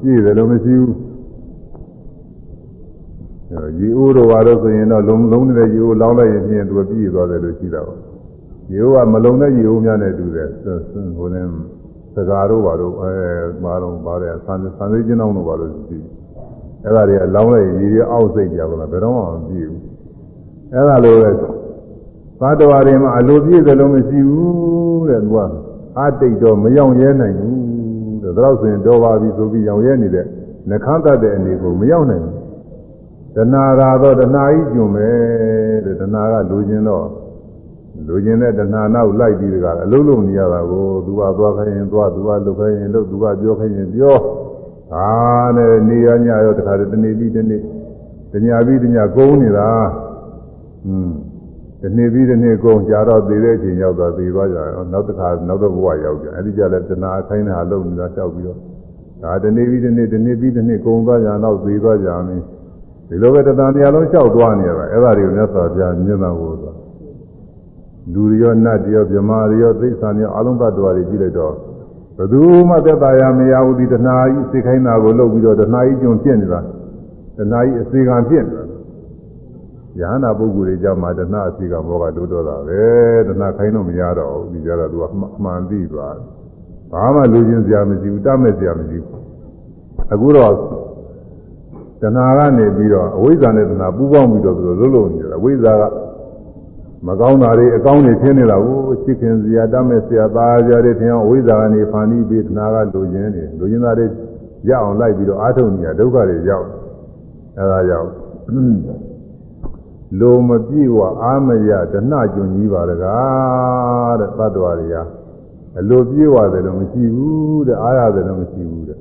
ပြည့်တယ်လို့မရှိဘူးရေအိုးတော်ပါတော့ဆိုရင်တော့လုံလုံးနေတဲ့ရေအိုးလောင်းလိုက်ရင်ပြင်သူပြည့်သွားတယ်လို့ရှိတာပါရေအိုးကမလုံတဲ့ရေအိုးများနဲ့တူတယ်ဟိုနဲ့စကားတို့ပါတော့အဲဘာတော့ပါတယ်ဆန်ဆန်သေးချင်းအောင်တို့ပါလို့ရှိအဲ့ဒါတွေကလောင်းလိုက်ရေတွေအောက်စိတ်ကြပါလားဘယ်တော့မှမပြည့်ဘူးအဲ့ဒါလိုပဲ သာတဝါတွေမှာအလိုပြည့်တယ်လို့မရှိဘူးတဲ့သူကအတိတ်တော့မရောက်ရဲနိုင်ဘူးတဲ့ဒါတော့ဆိုရင်တော်ပါပြီဆိုပြီးရောက်ရဲနေတဲ့နှခမ်းတတ်တဲ့အနေကိုမရောက်နိုင်ဘူးတဏှာရာတော့တဏှာကြီးကျွံပဲတဲ့တဏှာကလူချင်းတော့လူချင်းတဲ့တဏှာနောက်လိုက်ပြီးတကားအလုံးလုံးနေရတာကိုသူကသွားခိုင်းရင်သွားသူကလှုပ်ခိုင်းရင်လှုပ်သူကပြောခိုင်းရင်ပြောဟာနဲ့နေရညရောတခါတနေ့ပြီးတနေ့တညာပြီးတညာကုန်းနေတာอืม ဒီနေ့ပြီးဒီနေ့ကုန်ကြာတော့သေတဲ့အချိန်ရောက်သွားသေသွားကြရောနောက်တစ်ခါနောက်တော့ဘဝရောက်ကြအဲဒီကြလဲတဏှာခိုင်းတာလုံနေတာလျှောက်ပြီးတော့ဒါဒီနေ့ပြီးဒီနေ့ဒီနေ့ပြီးဒီနေ့ကုန်သွားကြတော့သေသွားကြမယ်ဒီလိုပဲတဏှာတရားလုံးလျှောက်သွားနေရတာအဲ့ဒါတွေကိုမြတ်စွာဘုရားမြင်တာကိုဆိုလူတွေရောနတ်တွေရောဗြမာတွေရောသိစ္စာတွေရောအလုံးသတ္တဝါတွေကြည့်လိုက်တော့ဘယ်သူမှသက်သာရမရဘူးဒီတဏှာကြီးစိတ်ခိုင်းတာကိုလုပ်ပြီးတော့တဏှာကြီးကျွံဖြစ်နေတာတဏှာကြီးအစေခံဖြစ်နေတာ ယဟနာပုဂ္ဂိုလ်တွေကြောင့်မှတဏှာအစီကံဘောကတိုးတော့တာပဲတဏှာခိုင်းလို့မရတော့ဘူးဒီကြတော့သူကအမှန်သိသွားတယ်ဘာမှလူချင်းစရာမရှိဘူးတတ်မဲ့စရာမရှိဘူးအခုတော့တဏှာကနေပြီးတော့အဝိဇ္ဇာနဲ့တဏှာပူးပေါင်းပြီးတော့သူတို့လုံးလုံးနေတယ်အဝိဇ္ဇာကမကောင်းတာတွေအကောင်းတွေဖြစ်နေတာကိုချစ်ခင်စရာတတ်မဲ့စရာသားကြတွေထင်အောင်အဝိဇ္ဇာကနေဖန်ပြီးပြီးတဏှာကလူချင်းနေလူချင်းသားတွေရအောင်လိုက်ပြီးတော့အာထုံနေရဒုက္ခတွေရောက်အဲဒါကြောင့် လိုမပြည့်ဝအာမရတဏှကျွန်ကြီးပါတကားတဲ့သတ္တဝါတွေဟာအလိုပြည့်ဝတယ်လို့မရှိဘူးတဲ့အားရတယ်လို့မရှိဘူးတဲ့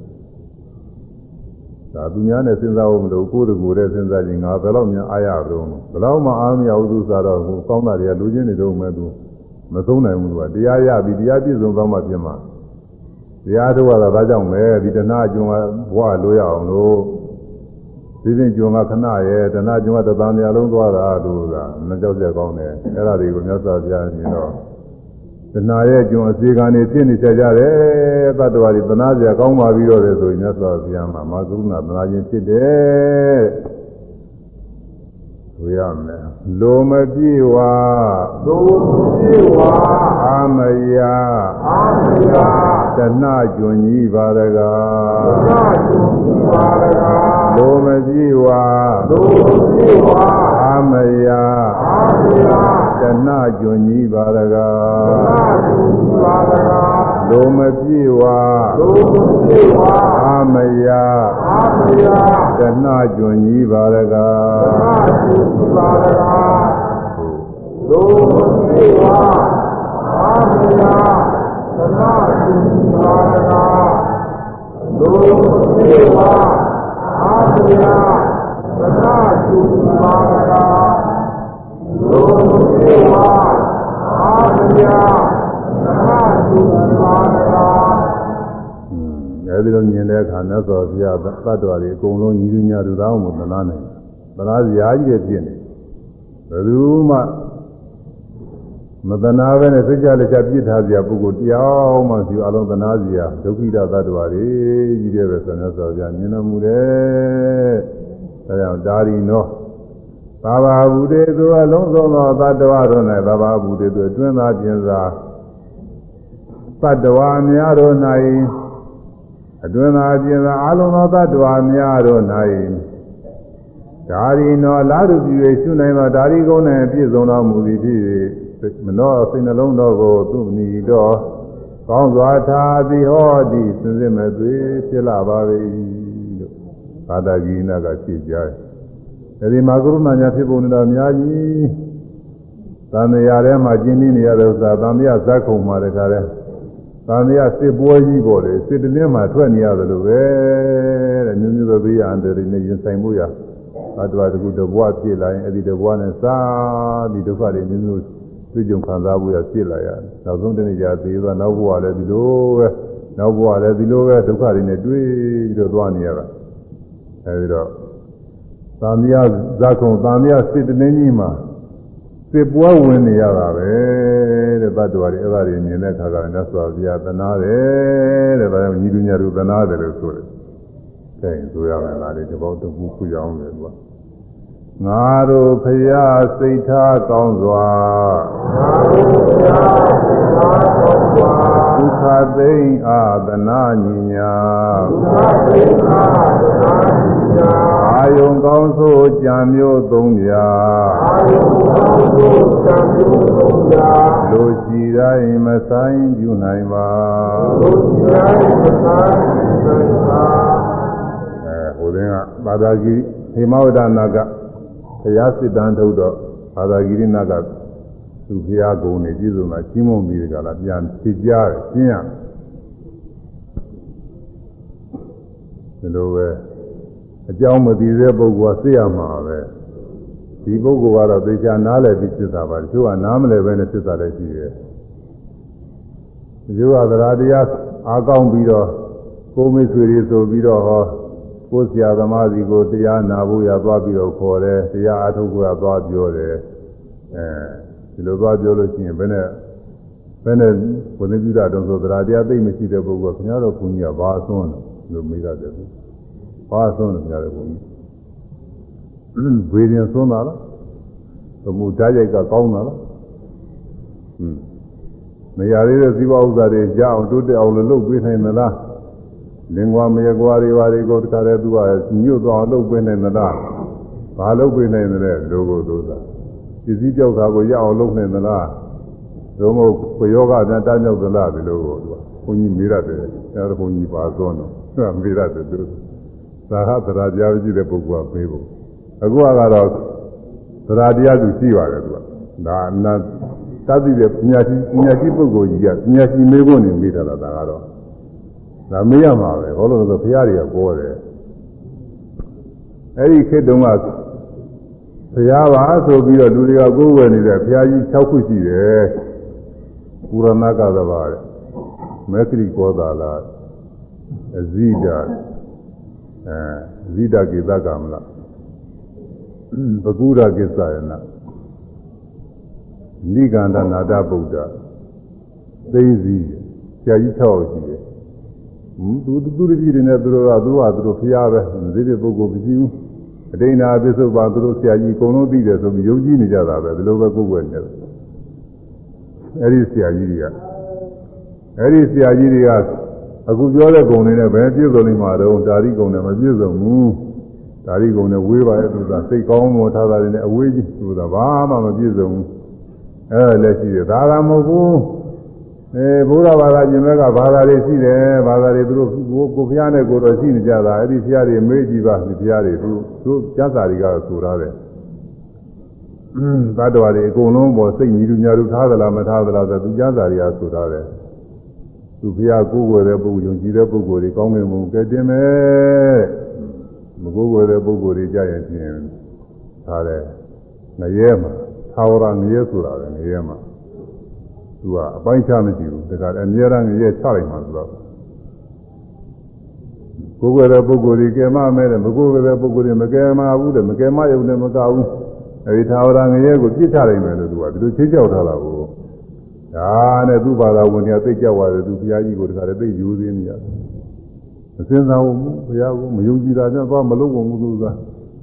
ဒါသူများနဲ့စဉ်းစားဖို့မလိုကိုယ်တကူတဲ့စဉ်းစားခြင်းငါဘယ်တော့မှအားရတော့ဘယ်တော့မှအားမရဘူးသူစားတော့ဟိုကောင်းတာတွေကလူချင်းတွေတော့မဲ့သူမသုံးနိုင်ဘူးသူကတရားရပြီတရားပြည့်စုံသွားမှပြင်မှာတရားထုတ်ရတာဒါကြောင့်ပဲဒီတဏှကျွန်ကဘဝလိုရအောင်လို့ ဒီစဉ်ကျွန်ကခဏရဲ့တဏှကျွန်ကတသံများလုံးသွားတာလို့ကမကြောက်ကြကောင်းတယ်အဲ့ဒါတွေကိုမြတ်စွာဘုရားမြင်တော့တဏှာရဲ့ကျွန်းအစီခံနေဖြစ်နေကြကြတယ်တတ္တဝါတွေတဏှာစရာကောင်းပါပြီးတော့လေဆိုရင်မြတ်စွာဘုရားမှာမာသုဏတဏှာချင်းဖြစ်တယ်ဆိုရမယ်လိုမပြေဝါသို့ပြေဝါအာမယအာမယတဏှာကျွန်းကြီးပါရကားသာကျုံပါရကား လိုမပြေဝါသို့ပြေဝါအာမယအာမယတဏှာကျွန်းကြီးပါရကားသာကျုံပါရကားလိုမပြေဝါသို့ပြေဝါအာမယအာမယတဏှာကျွန်းကြီးပါရကားသာကျုံပါရကားသို့ပြေဝါအာမယသာကျုံပါရကားသို့ပြေဝါ အာမယသာကျုံပါရကားသို့ပြေဝါအာမယသာကျုံပါရကားအဲဒီလိုမြင်တဲ့အခါမြတ်စွာဘုရားသတ္တဝါတွေအကုန်လုံးညီလူညာသူသားမှမသနာနိုင်ဘူးသနာစရာကြီးတွေဖြစ်နေဘယ်သူမှ မသနာပဲနဲ့စိတ်ကြလက်ချပြစ်ထားစရာပုဂ္ဂိုလ်တရားမှစီအလုံးသနာစရာဒုက္ခိတသတ္တဝါတွေကြီးတယ်ပဲဆိုမြတ်စွာဘုရားမြင်တော်မူတယ်ဒါကြောင့်ဒါရီနောသာဘာဝုတေသူအလုံးစုံသောသတ္တဝါတို့၌သာဘာဝုတေသူအတွင်းသားပြင်စာသတ္တဝါများတို့၌အတွင်းသားပြင်စာအလုံးသောသတ္တဝါများတို့၌ဒါရီနောလာရုပြု၍ရှုနိုင်သောဒါရီကုန်း၌ပြည့်စုံတော်မူသည်ဖြစ်၍ မနောစိတ်နှလုံးတော်ကိုသူ့နီတော်ကောင်းစွာထားသည်ဟောသည်စင်စစ်မဲ့သွေးဖြစ်လာပါ၏လို့သာသဂိနာကဖြည့်ကြတယ်အဲဒီမှာကရုဏာညာဖြစ်ပုံနဲ့တော့အများကြီးသံဃာထဲမှာကျင်းနေရတဲ့ဥစ္စာသံဃာဇက်ခုံမှာတခါလဲသံဃာစစ်ပွဲကြီးပေါ်တယ်စစ်တလင်းမှာထွက်နေရတယ်လို့ပဲတဲ့မျိုးမျိုးသောဘေးရန်တွေနဲ့ရင်ဆိုင်မှုရအတ္တဝတကူတဘွားဖြစ်လာရင်အဲ့ဒီတဘွားနဲ့စားပြီးဒုက္ခတွေမျိုးမျိုး တွေ့ကြုံခံစားမှုရဖြစ်လာရတယ်နောက်ဆုံးတနေ့ကျသေးသွားနောက်ဘဝလည်းဒီလိုပဲနောက်ဘဝလည်းဒီလိုပဲဒုက္ခတွေနဲ့တွေ့ပြီးတော့သွားနေရတာအဲဒီတော့သံဃာဇာကုံသံဃာစစ်တလင်းကြီးမှာစစ်ပွဲဝင်နေရတာပဲတဲ့တတ္တဝါတွေအဲ့ဒါတွေမြင်တဲ့အခါကလည်းဆိုပြသနာတယ်တဲ့ဒါကြောင့်ညီလူညာတို့သနာတယ်လို့ဆိုတယ်။အဲဆိုရမယ်လားဒီတပေါက်တစ်ခုခုရအောင်လေကွာ။ ငါတို့ဖရာစိတ်ထားကောင်းစွာငါတို့ဖရာစိတ်ထားကောင်းစွာဒုက္ခသိမ့်အာသနာညီညာဒုက္ခသိမ့်အာသနာညီညာအာယုံကောင်းဆိုကြံမျိုးသုံးပြအာယုံကောင်းဆိုကြံမျိုးသုံးပြလူရှိတိုင်းမဆိုင်ပြုနိုင်ပါလူရှိတိုင်းမဆိုင်ပြုနိုင်ပါအဲဟိုတင်းကဘာသာကြီးဟိမဝဒနာက ဘုရားစစ်တမ်းထုတ်တော့ဘာသာကြီးနာကသူဘုရားကုံနေပြည်စုံတာကြီးမုံပြီးကြလားပြန်ဖြေကြတယ်ရှင်းရဒီလိုပဲအကြောင်းမသိတဲ့ပုဂ္ဂိုလ်ကသိရမှာပဲဒီပုဂ္ဂိုလ်ကတော့သေချာနားလည်ပြီးသိတာပါတချို့ကနားမလည်ပဲနဲ့သိတာလည်းရှိတယ်တချို့ကသရာတရားအားကောင်းပြီးတော့ကိုမိတ်ဆွေတွေဆိုပြီးတော့ဟော ကိုဆရာသမားစီကိုတရားနာဖို့ရသွားပြီးတော့ခေါ်တယ်တရားအားထုတ်ဖို့ရသွားပြောတယ်အဲဒီလိုသွားပြောလို့ရှိရင်ဘယ်နဲ့ဘယ်နဲ့ဘုန်းကြီးပြုတာတုံးဆိုသရာတရားသိမရှိတဲ့ပုဂ္ဂိုလ်ကခင်ဗျားတို့ဘုန်းကြီးကဘာအသွန်းလို့မေးရတယ်ဘာအသွန်းလို့ခင်ဗျားတို့ဘုန်းကြီးဝေဒင်သွန်းတာလားသမုဒ္ဒရိုက်ကကောင်းတာလားဟွန်းမရသေးတဲ့ဇီဝဥစ္စာတွေကြောက်တိုးတက်အောင်လို့လုပ်ပေးနိုင်မလား လင်္ကွာမရကွာတွေပါတွေကိုတခါတည်းသူကညွတ်သွားလုပ်ပေးနိုင်မလားဘာလုပ်ပေးနိုင်တယ်လူကိုသို့သာပစ္စည်းကြောက်တာကိုရအောင်လုပ်နိုင်သလားသို့မဟုတ်ကိုယောဂနဲ့တားမြောက်သလားဒီလိုကိုသူကဘုန်းကြီးမေးရတယ်အဲဒါဘုန်းကြီးပါသွန်းတော့သူကမေးရတယ်သူသာဟသရာကြားကြည့်တဲ့ပုဂ္ဂိုလ်ကမေးဖို့အခုကတော့သရာတရားသူရှိပါတယ်သူကဒါနာသတိတဲ့ပညာရှိပညာရှိပုဂ္ဂိုလ်ကြီးကပညာရှိမေးဖို့နေမေးတာလားဒါကတော့ ဒါမေးရမှာပဲဘာလို့လဲဆိုဘုရားတွေကပေါ်တယ်အဲ့ဒီခေတ်တုန်းကဘုရားပါဆိုပြီးတော့လူတွေကကိုယ်ဝယ်နေတဲ့ဘုရားကြီး6ခုရှိတယ်ပူရဏကသဘာတဲ့မေခရိကောသာလာအဇိဒအဲဇိဒကေသကမလားဘဂုရကိစ္စယနာနိဂန္ဓနာတဗုဒ္ဓသိစီဆရာကြီး6ယောက်ရှိတယ်ဟွန်း သူသူတပည့်တွေနဲ့သူတို့ကသူကသူတို့ဖျားပဲဒီဒီပုဂ္ဂိုလ်မရှိဘူးအတိဏအပစ္စုပန်သူတို့ဆရာကြီးအကုန်လုံးသိတယ်ဆိုပြီးယုံကြည်နေကြတာပဲဒီလိုပဲကိုယ်ွယ်နေတယ်အဲ့ဒီဆရာကြီးတွေကအဲ့ဒီဆရာကြီးတွေကအခုပြောတဲ့ဂုံတွေနဲ့ဘယ်ပြည့်စုံနေမှာတော့ဓာတိဂုံနဲ့မပြည့်စုံဘူးဓာတိဂုံနဲ့ဝေးပါရဲ့သူကစိတ်ကောင်းမောထားတာတွေနဲ့အဝေးကြီးသူကဘာမှမပြည့်စုံဘူးအဲ့ဒါလည်းရှိတယ်ဒါကမဟုတ်ဘူး အဲဘုရားဘာသာကျင်မဲ့ကဘာသာတွေရှိတယ်ဘာသာတွေသူတို့ကိုကိုဖျားနဲ့ကိုတော့ရှိနေကြတာအဲ့ဒီဖျားတွေမေးကြည့်ပါဒီဖျားတွေသူတို့ကျမ်းစာတွေကဆိုရတယ်อืมသတ္တဝါတွေအကုန်လုံးပေါ်စိတ်ညီလူညာလူထားသလားမထားသလားဆိုသူကျမ်းစာတွေကဆိုရတယ်သူဖျားကိုယ်ွယ်တဲ့ပုဂ္ဂိုလ်ယုံကြည်တဲ့ပုဂ္ဂိုလ်တွေကောင်းငင်မှုကဲတင်မယ်မကိုယ်ွယ်တဲ့ပုဂ္ဂိုလ်တွေကြရင်ဖြင့်ထားတယ်ငရဲမှာသာဝရငရဲဆိုတာပဲငရဲမှာ သူကအပိုင်းခြားမရှိဘူးဒါကအများရန်ရဲ့ချလိုက်မှသူကကိုယ်ွယ်တဲ့ပုဂ္ဂိုလ်တွေကဲမမဲတယ်မကိုယ်ွယ်တဲ့ပုဂ္ဂိုလ်တွေမကဲမဘူးတဲ့မကဲမရုံနဲ့မကဘူးအဲဒီသာဝရငရဲကိုပြစ်ချလိုက်မယ်လို့သူကဒီလိုချင်းကြောက်ထားတာကိုဒါနဲ့သူ့ဘာသာဝင်တွေကသိကြောက်ရတယ်သူဘုရားကြီးကိုတခါတည်းသိယူသေးနေရတယ်မစင်စားဘူးဘုရားကမယုံကြည်တာနဲ့သွားမလုပ်ဘူးသူက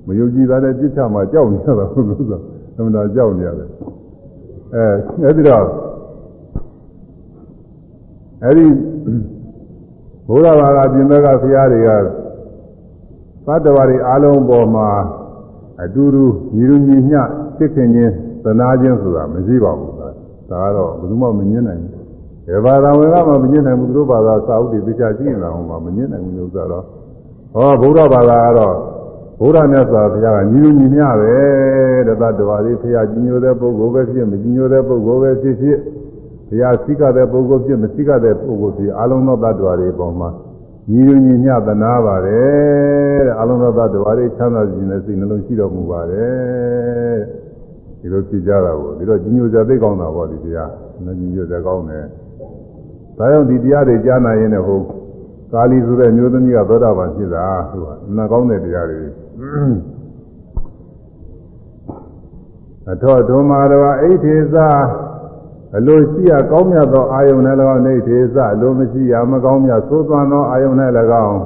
မယုံကြည်တာနဲ့ပြစ်ချမှာကြောက်နေရတာဟုတ်လို့ဆိုသမဏကြောက်နေရတယ်အဲအဲ့ဒီတော့ အဲ့ဒီဘုရားဘာသာပြင်ဘက်ကဘုရားတွေကသတ္တဝါတွေအားလုံးပေါ်မှာအတူတူညီလူညီမျှသိခင်ချင်းသနာချင်းဆိုတာမရှိပါဘူးဒါကတော့ဘယ်သူမှမငြင်းနိုင်ဘူးဘယ်ဘာသာဝင်ကမှမငြင်းနိုင်ဘူးသူတို့ဘာသာစာအုပ်တွေသိချကြည့်နေတာဟောမှာမငြင်းနိုင်ဘူးလို့ဆိုတော့ဟောဗုဒ္ဓဘာသာကတော့ဘုရားမြတ်စွာဘုရားကညီလူညီမျှပဲတသတ္တဝါတွေဘုရားကြီးညိုတဲ့ပုဂ္ဂိုလ်ပဲဖြစ်မကြီးညိုတဲ့ပုဂ္ဂိုလ်ပဲဖြစ်ဖြစ် ဘုရားစိကတဲ့ပုဂ္ဂိုလ်ဖြစ်မစိကတဲ့ပုဂ္ဂိုလ်ဖြစ်အလုံးသောတ attva တွေပေါ်မှာညီလူညီမျှသနာပါတယ်တဲ့အလုံးသောတ attva တွေချမ်းသာခြင်းနဲ့စိတ်နှလုံးရှိတော်မူပါတယ်ဒီလိုဖြစ်ကြတာကိုဒီတော့ကြီးညိုကြသိကောင်းတာပေါ့ဒီတရားနော်ကြီးညိုကြကောင်းတယ်ဒါကြောင့်ဒီတရားတွေကြားနာရင်လည်းဟုတ်ကာလီဆိုတဲ့မျိုးသမီးကသောတာပန်ဖြစ်တာသူကနာကောင်းတဲ့တရားတွေအထောဒုမာတော်အိဋ္ဌေသ အလိုရှိရကောင်းမြတ်သောအာယုန်နဲ့၎င်းအိဋ္ဌေသအလိုမရှိရမကောင်းမြတ်သိုးသွမ်းသောအာယုန်နဲ့၎င်း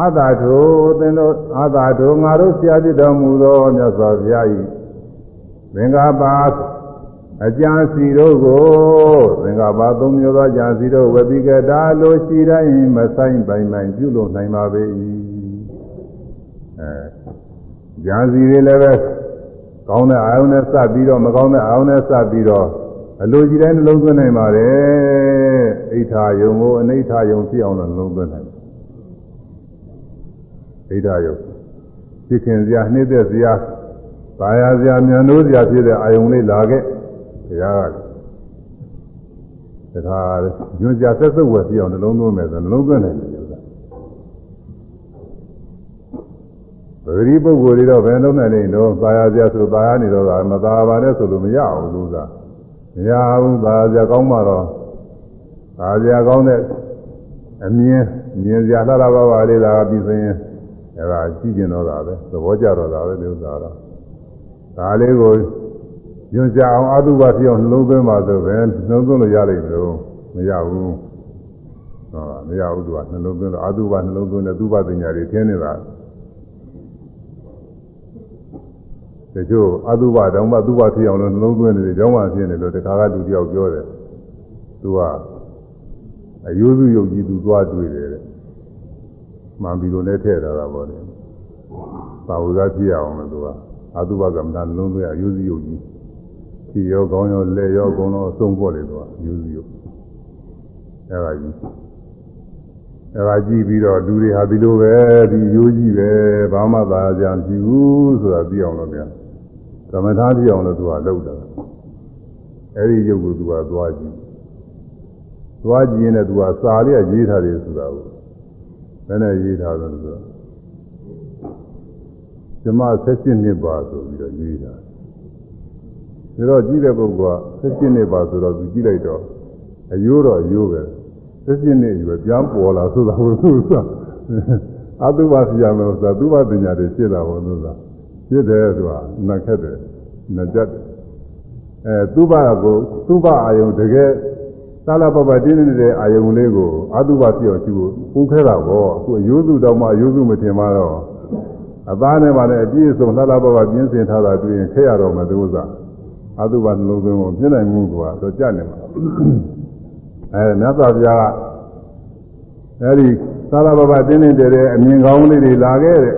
အတ္တထိုသင်တို့အတ္တထိုငါတို့ဆရာဖြစ်တော်မူသောမြတ်စွာဘုရား၏သင်္ဃပါအကြံစီတို့ကိုသင်္ဃပါသုံးမျိုးသောအကြံစီတို့ဝပိကတာလိုရှိတိုင်းမဆိုင်ပိုင်ပိုင်ပြုလို့နိုင်ပါပေ၏အဲကြံစီတွေလည်းပဲကောင်းတဲ့အာယုန်နဲ့စပ်ပြီးတော့မကောင်းတဲ့အာယုန်နဲ့စပ်ပြီးတော့ အလိုကြီးတိုင်းနှလုံးသွင်းနိုင်ပါတယ်အိဋ္ဌာယုံကိုအနိဋ္ဌာယုံဖြစ်အောင်လို့နှလုံးသွင်းနိုင်အိဋ္ဌာယုံသိခင်စရာနှိမ့်သက်စရာပါရစရာမြန်လို့စရာဖြစ်တဲ့အာယုံလေးလာခဲ့ဘုရားကတခါညွှန်ကြားဆက်စုပ်ဝယ်ပြအောင်နှလုံးသွင်းမယ်ဆိုနှလုံးသွင်းနိုင်တယ်လို့ပဂရိပုဂ္ဂိုလ်တွေတော့ဘယ်လုံးနိုင်နေတော့ပါရစရာဆိုပါရနေတော့မသာပါနဲ့ဆိုလို့မရဘူးလို့သာ မရဘူးပါစရာကောင်းမှတော့ပါစရာကောင်းတဲ့အမြင်မြင်စရာလှလှပါပါလေးသာပြီးဆိုရင်အဲဒါကြည့်ကျင်တော့တာပဲသဘောကျတော့တာပဲဒီဥစ္စာတော့ဒါလေးကိုညွှန်ကြအောင်အတုပဖြစ်အောင်နှလုံးသွင်းပါဆိုပဲနှလုံးသွင်းလို့ရလိမ့်မလို့မရဘူးဟောမရဘူးသူကနှလုံးသွင်းတော့အတုပနှလုံးသွင်းတဲ့သုဘပညာတွေသင်နေတာ တချို့အတုပတောင်မှသုဘဖြစ်အောင်လို့နှလုံးသွင်းနေတယ်ကျောင်းမှဖြစ်နေလို့တခါကလူတယောက်ပြောတယ်သူကအယိုးစုယုတ်ကြီးသူသွားတွေ့တယ်တဲ့မှန်ပြီလို့လည်းထည့်ထားတာပေါ့လေပါဝဇာဖြစ်အောင်လို့သူကအတုပကမ္မနှလုံးသွင်းအယိုးစုယုတ်ကြီးခြေရောကောင်းရောလက်ရောအကုန်လုံးအဆုံးပေါ်တယ်သူကအယိုးစုယုတ်အဲဒါကြီးအဲဒါကြည့်ပြီးတော့လူတွေဟာဒီလိုပဲဒီရိုးကြီးပဲဘာမှသာကြံပြဘူးဆိုတာသိအောင်လို့ပြန်က မ္မထာပြအောင်လို့သူကလုပ်တာအဲဒီရုပ်ကိုသူကသွားကြည့်သွားကြည့်ရင်လည်းသူကစာလေးကရေးထားတယ်ဆိုတာကိုဘယ်နဲ့ရေးထားလဲဆိုတော့ဓမ္မ16နှစ်ပါဆိုပြီးတော့ရေးတာဒါတော့ကြည့်တဲ့ပုဂ္ဂိုလ်က16နှစ်ပါဆိုတော့သူကြည့်လိုက်တော့အယိုးတော့အယိုးပဲ16နှစ်ယူပြန်ပေါ်လာဆိုတာဘုရားအတုပါစီရမယ်ဆိုတာသူ့ဘာပညာတွေရှင်းတာဘုရား ဖြစ်တယ်ဆိုတာနတ်ခက်တယ်နတ်ကြက်တယ်အဲသူ့ဘာကိုသူ့ဘာအာယုံတကယ်သာလပပတင်းနေတဲ့အာယုံလေးကိုအတုပါပြောကျူပူခဲတာပေါ့အခုအယိုးစုတောင်မှအယိုးစုမတင်ပါတော့အသားနဲ့ပါနဲ့အပြည့်စုံသာလပပပြင်းစင်ထားတာတွေ့ရင်ခဲရတော့မှသူဥစားအတုပါနှလုံးသွင်းကိုပြင်းနိုင်မှုကတော့ကြက်နေမှာအဲမြတ်စွာဘုရားကအဲဒီသာလပပတင်းနေတဲ့အမြင်ကောင်းလေးတွေလာခဲ့တဲ့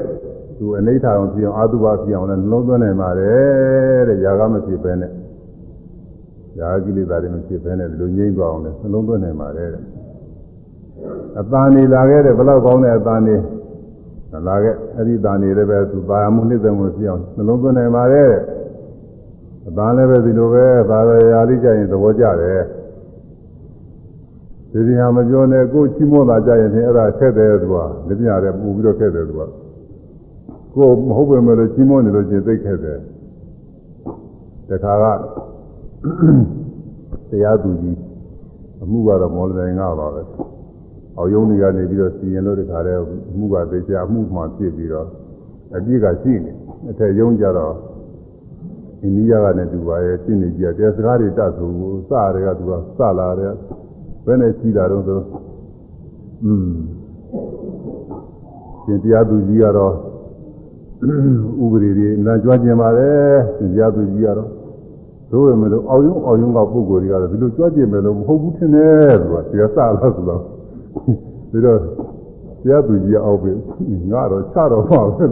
သူအနိဋ္ဌာအောင်ပြအောင်အာတုပါပြအောင်လည်းနှလုံးသွင်းနိုင်ပါတယ်တဲ့ຢာကမဖြစ်ပဲနဲ့ຢာကိလေသာတွေမဖြစ်ပဲနဲ့ဒီလိုငြိမ့်သွားအောင်လည်းနှလုံးသွင်းနိုင်ပါတယ်တဲ့အတန်နေလာခဲ့တဲ့ဘလောက်ကောင်းတဲ့အတန်နေလာခဲ့အဲ့ဒီအတန်နေလည်းပဲသူပါမှုနှစ်သက်မှုပြအောင်နှလုံးသွင်းနိုင်ပါတယ်တဲ့အတန်လည်းပဲဒီလိုပဲသာရရာလေးကြရင်သဘောကျတယ်ဒီဒီဟာမပြောနဲ့ကိုယ်ချီးမွမ်းတာကြရင်အဲ့ဒါခက်တယ်သူကလက်ပြရတယ်ပူပြီးတော့ခက်တယ်သူက ကိုမဟုတ်ပဲမလို့ကြီးမွနေလို့ချင်းသိခဲ့တယ်တခါကတရားသူကြီးအမှုကတော့မော်လတိုင်ကပါပဲအောက်ယုံတွေကနေပြီးတော့စီရင်လို့တခါတည်းအမှုကသိချာအမှုမှဖြစ်ပြီးတော့အပြည့်ကရှိနေအထက်ယုံကြတော့အိန္ဒိယကလည်းသူပါရဲ့ရှင်းနေကြတယ်စကားတွေတတ်ဆိုစရဲကသူကစလာတယ်ဘယ်နဲ့ရှိတာတော့ဆိုอืมရှင်တရားသူကြီးကတော့ ဥပဒေတွေနာကြွားကျင်ပါတယ်ဇာသူကြီးကတော့သို့ပေမဲ့လို့အောက်ယုံအောက်ယုံကပုဂ္ဂိုလ်တွေကတော့ဒီလိုကြွားကျင်မယ်လို့မဟုတ်ဘူးထင်တယ်သူကဆရာစလားဆိုတော့ပြီးတော့ဆရာသူကြီးအောက်ပြီငါတော့ချတော့မှာပဲ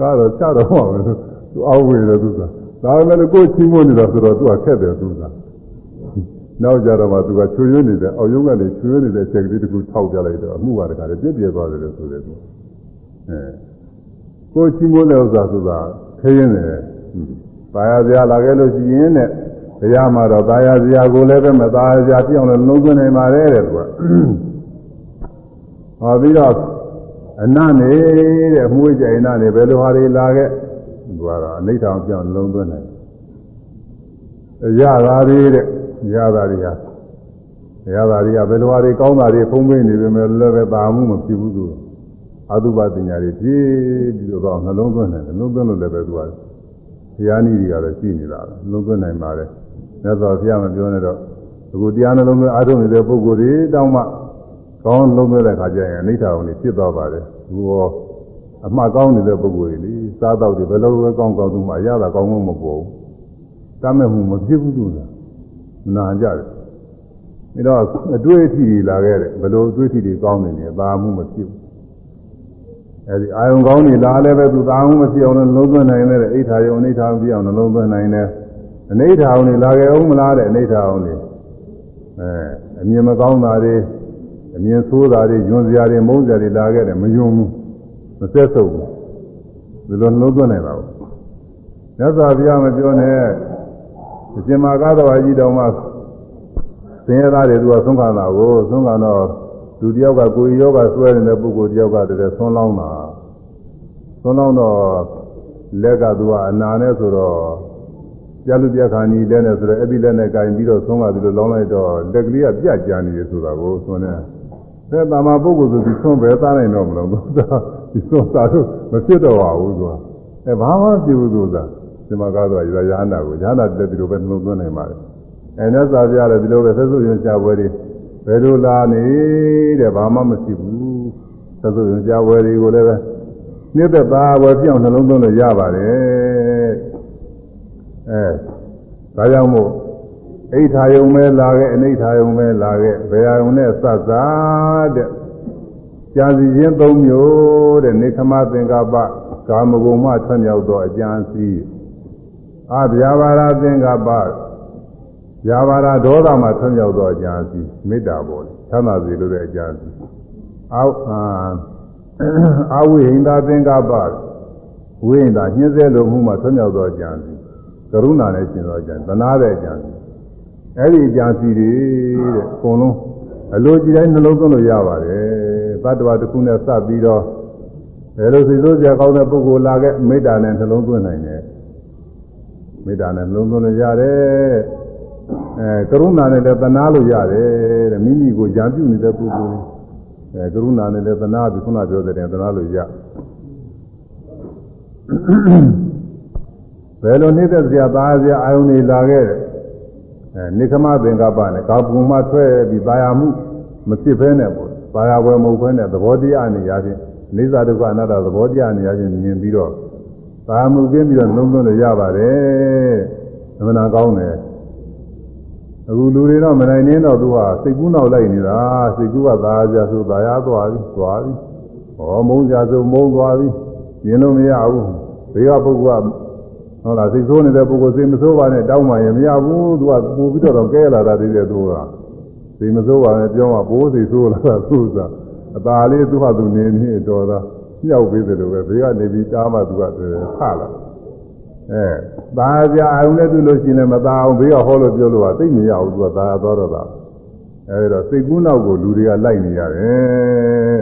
ငါတော့ချတော့မှာပဲသူအောက်ဝေတယ်သူကဒါပေမဲ့ကိုယ်ချင်းမနေတာဆိုတော့သူကခက်တယ်သူကနောက်ကြတော့မှသူကချွေရွံ့နေတဲ့အောက်ယုံကနေချွေရွံ့နေတဲ့ချက်ကလေးတခုထောက်ပြလိုက်တော့အမှုပါတကားလည်းပြည့်ပြည့်သွားတယ်လို့ဆိုတယ်သူအဲ ကိုယ်ချင်းမတဲ့ဥစ္စာဆိုတာခရင်တယ်။ပါရစရာလာခဲ့လို့ရှိရင်တဲ့တရားမှာတော့ပါရစရာကိုလည်းပဲမပါရစရာပြောင်းလို့လုံးသွင်းနိုင်ပါတယ်တဲ့သူက။ဟောပြီးတော့အနနေတဲ့မှုကြိုင်နာနေဘယ်လိုဟာတွေလာခဲ့သူကတော့အနိဋ္ဌောင်ပြောင်းလုံးသွင်းနိုင်။ရတာတွေတဲ့ရတာတွေဟာရတာတွေကဘယ်လိုဟာတွေကောင်းတာတွေဖုံးပေးနေပေမဲ့လည်းပဲပါမှုမဖြစ်ဘူးသူ အတုပပညာတွေဖြည့်ပြီးတော့နှလုံးသွင်းတယ်နှလုံးသွင်းလို့လည်းပဲသူကဘုရားနည်းတွေကလည်းရှိနေတာနှလုံးသွင်းနိုင်ပါတယ်မြတ်စွာဘုရားမပြောနဲ့တော့အခုတရားနှလုံးသွင်းအားထုတ်နေတဲ့ပုဂ္ဂိုလ်တွေတောင်းမှကောင်းလုံးသွင်းတဲ့ခါကျရင်အနိဋ္ဌာဝန်တွေဖြစ်သွားပါတယ်သူရောအမှားကောင်းနေတဲ့ပုဂ္ဂိုလ်တွေလေစားတော့တွေဘယ်လိုပဲကောင်းကောင်းသူမှအရသာကောင်းမှမပေါ်ဘူးတမ်းမဲ့မှုမဖြစ်ဘူးသူကနာကြတယ်ပြီးတော့အတွေ့အထိတွေလာခဲ့တယ်ဘယ်လိုအတွေ့အထိတွေကောင်းနေလဲသာမှုမဖြစ်ဘူး အဲဒီအာယုံကောင်းနေလာလည်းပဲသူသာမှုမဖြစ်အောင်လုံးသွင်းနိုင်တယ်အိဋ္ဌာယုံအိဋ္ဌာပြအောင်လုံးသွင်းနိုင်တယ်အနိဋ္ဌာအောင်နေလာခဲ့အောင်မလားတဲ့အနိဋ္ဌာအောင်နေအဲအမြင်မကောင်းတာတွေအမြင်ဆိုးတာတွေယွန်စရာတွေမုန်းစရာတွေလာခဲ့တယ်မယွန်ဘူးမဆက်ဆုပ်ဘူးဒီလိုလုံးသွင်းနိုင်ပါဘူးမြတ်စွာဘုရားမပြောနဲ့အရှင်မာကားတော်ကြီးတော်မှာသင်ရသားတွေသူကသုံးခါလာကိုသုံးခါတော့လူတယောက်ကကိုယ်ယောဂဆွဲနေတဲ့ပုဂ္ဂိုလ်တယောက်ကတည်းကဆွန်းလောင်းတာ ဆွန်းလောင်းတော့လက်ကသူကအနာနဲ့ဆိုတော့ပြလူပြခါနီလက်နဲ့ဆိုတော့အဲ့ဒီလက်နဲ့ကင်ပြီးတော့ဆွန်းကဒီလိုလောင်းလိုက်တော့လက်ကလေးကပြကြနေတယ်ဆိုတာကိုဆွန်းနေတဲ့တာမပုဂ္ဂိုလ်ဆိုဒီဆွန်းပဲသားနိုင်တော့မလို့သူကဒီဆွန်းသားတော့မဖြစ်တော့ပါဘူးသူကအဲဘာမှပြဘူးသူကဒီမှာကားတော့ရဟန္တာကိုရဟန္တာတက်ဒီလိုပဲနှလုံးသွင်းနိုင်ပါတယ်အဲနဲ့သာပြရတယ်ဒီလိုပဲဆက်စုပ်ရင်ရှားပွဲတွေဘယ်လိုလာနေတဲ့ဘာမှမရှိဘူးဆက်စုပ်ရင်ရှားပွဲတွေကိုလည်းပဲ နှစ်သက်ပါဝယ်ပြောင်းနှလုံးသွင်းလို့ရပါတယ်အဲဒါကြောင့်မို့အိဋ္ဌာယုံပဲလာခဲ့အနိဋ္ဌာယုံပဲလာခဲ့ဘယ်ယုံနဲ့စသတဲ့ကြာစီခြင်း၃မျိုးတဲ့နေခမသင်္ကပ္ပကာမဂုဏ်မှဆွမြောက်သောအကျဉ်းစီအဗျာပါရသင်္ကပ္ပဗျာပါရဒေါသမှဆွမြောက်သောအကျဉ်းစီမေတ္တာပေါ်ချမ်းသာစေလို့တဲ့အကျဉ်းစီအောက်အာ ဝိဟိန္တာသင်္ကပ္ပဝိဟိန္တာညှင်းဆဲလိုမှုမှဆွမြောက်သောအကျဉ်းစီကရုဏာနဲ့ရှင်သောအကျဉ်းသနာတဲ့အကျဉ်းစီအဲ့ဒီအကျဉ်းစီတွေတဲ့အကုန်လုံးအလိုကြည့်တိုင်းနှလုံးသွင်းလို့ရပါတယ်တတ္တဝါတစ်ခုနဲ့စပ်ပြီးတော့ဘယ်လိုစိတ်ဆိုးကြကောင်းတဲ့ပုဂ္ဂိုလ်လာခဲ့မေတ္တာနဲ့နှလုံးသွင်းနိုင်တယ်မေတ္တာနဲ့နှလုံးသွင်းလို့ရတယ်အဲကရုဏာနဲ့လည်းသနာလို့ရတယ်တဲ့မိမိကိုຢာပြုနေတဲ့ပုဂ္ဂိုလ် အဲကရုဏာနဲ့လည်းသနာပြီးခုနပြောတဲ့သနာလို့ရဘယ်လိုနေတဲ့စရာသားစရာအာယုန်တွေလာခဲ့တဲ့အဲနိခမသင်္ကပ္ပနဲ့ကာပုမဆွဲပြီးပါရမှုမဖြစ်ဘဲနဲ့ပေါ့ပါရဝယ်မဟုတ်ဘဲနဲ့သဘောတရားအနေရချင်းနေသာဒုက္ခအနတ္တသဘောတရားအနေရချင်းမြင်ပြီးတော့ပါမှုကင်းပြီးတော့လုံးလုံးလို့ရပါတယ်သမဏကောင်းတယ် အခုလူတွေတော့မနိုင်နေတော့သူကစိတ်ကူးနောက်လိုက်နေတာစိတ်ကူးကသာကြဆိုသာရသွားပြီသွားပြီဟောမုန်းကြဆိုမုန်းသွားပြီမြင်လို့မရဘူးဘေးကပုဂ္ဂိုလ်ကဟုတ်လားစိတ်ဆိုးနေတဲ့ပုဂ္ဂိုလ်စိတ်မဆိုးပါနဲ့တောင်းမှရင်မရဘူးသူကပို့ပြီးတော့ကဲလာတာတည်းတဲ့သူကစိတ်မဆိုးပါနဲ့ပြောမှပိုးစိတ်ဆိုးလာတာသူကအตาလေးသူ့ဟာသူနေနေတော်တာမြောက်ပြီးတယ်လို့ပဲဘေးကနေပြီးတားမှသူကဆလာအဲ သာကြအာရုံနဲ့တွေ့လို့ရှိရင်လည်းမသာအောင်ဘေးကဟောလို့ပြောလို့ကသိမရဘူးသူကသာသွားတော့တာအဲဒီတော့စိတ်ကူးနောက်ကိုလူတွေကလိုက်နေရတယ်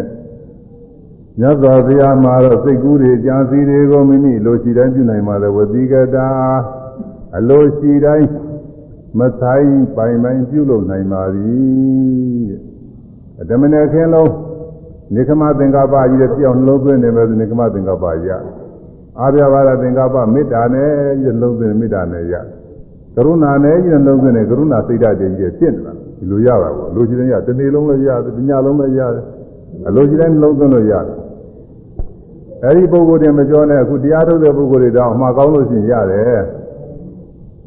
မြတ်စွာဘုရားမှာတော့စိတ်ကူးတွေကြံစည်တွေကိုမိမိလိုရှိတိုင်းပြုနိုင်ပါလေဝတိကတာအလိုရှိတိုင်းမဆိုင်ပိုင်ပိုင်ပြုလုပ်နိုင်ပါသည်အတမနဲ့ခင်းလုံးနိခမသင်္ကပ္ပကြီးတဲ့ပြောင်းနှလုံးသွင်းနေမယ်ဆိုနိခမသင်္ကပ္ပကြီး အာပြဘာရသင်္ကပ္ပမေတ္တာနဲ့ကြီးလုံးသွင်းမေတ္တာနဲ့ရကရုဏာနဲ့ကြီးလုံးသွင်းနေကရုဏာစိတ်ဓာတ်ကြီးဖြစ်နေတာဒီလိုရတာပေါ့လိုချင်တဲ့ရတနေ့လုံးလည်းရတယ်တညလုံးလည်းရတယ်အလိုချင်တဲ့လုံးသွင်းလို့ရတယ်အဲဒီပုဂ္ဂိုလ်တွေမကြောနဲ့အခုတရားထုတ်တဲ့ပုဂ္ဂိုလ်တွေတော့အမှားကောင်းလို့ရှိရင်ရတယ်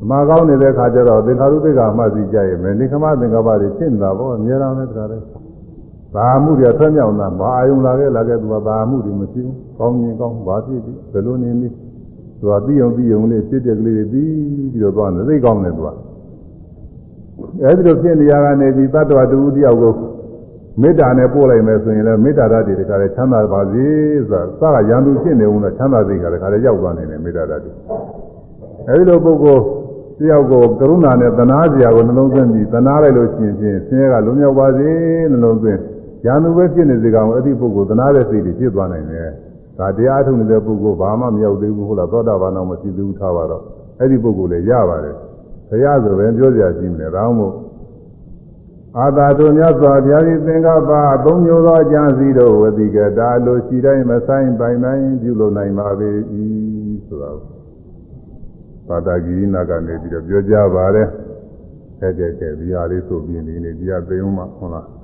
အမှားကောင်းနေတဲ့ခါကျတော့သင်္ခါရုပ္ပကအမှတ်စီကြရဲ့မယ်နိခမသင်္ကပ္ပတွေဖြစ်နေတာပေါ့အများအားနဲ့တခါတည်း ဘာမှုတွေဆွဲမြောက်တာဘာအာယုံလာခဲ့လာခဲ့သူကဘာမှုတွေမရှိဘူးကောင်းရင်ကောင်းဘာဖြစ်ပြီဘယ်လိုနေနေသူကပြီးအောင်ပြီးအောင်လေးဖြစ်တဲ့ကလေးတွေပြီးပြီးတော့သွားတယ်သိကောင်းတယ်သူကအဲဒီလိုဖြစ်နေရကနေပြီးတတ္တဝတူတယောက်ကိုမေတ္တာနဲ့ပို့လိုက်မယ်ဆိုရင်လည်းမေတ္တာဓာတ်တွေတခါလေချမ်းသာပါစေဆိုတာစကရန်သူဖြစ်နေဦးတော့ချမ်းသာစိတ်ကတခါလေရောက်သွားနေတယ်မေတ္တာဓာတ်တွေအဲဒီလိုပုဂ္ဂိုလ်တယောက်ကိုကရုဏာနဲ့သနာစရာကိုနှလုံးသွင်းပြီးသနာလိုက်လို့ရှိရင်ဖြင့်ဆင်းရဲကလုံးရောက်ပါစေနှလုံးသွင်း ရန်သူပဲဖြစ်နေစေကောင်အဲ့ဒီပုဂ္ဂိုလ်သနာတဲ့စိတ်တွေဖြစ်သွားနိုင်တယ်ဒါတရားထုတ်နေတဲ့ပုဂ္ဂိုလ်ဘာမှမရောက်သေးဘူးဟုတ်လားသောတာပန်တော့မရှိသေးဘူးထားပါတော့အဲ့ဒီပုဂ္ဂိုလ်လည်းရပါတယ်ဘုရားဆိုပဲပြောကြရှိမလဲဒါမှမဟုတ်အာသာတို့မြတ်စွာဘုရားကြီးသင်္ကပ္ပအသုံးမျိုးသောအကျမ်းစီတို့ဝတိကတာလိုရှိတိုင်းမဆိုင်ပိုင်နိုင်ပြုလုပ်နိုင်ပါပေ၏ဆိုတာပါတာဂိရိနာကနေပြီးတော့ပြောကြပါတယ်တဲ့တဲ့တဲ့ဒီဟာလေးဆိုပြီးနေနေဒီဟာသိအောင်မှဟုတ်လား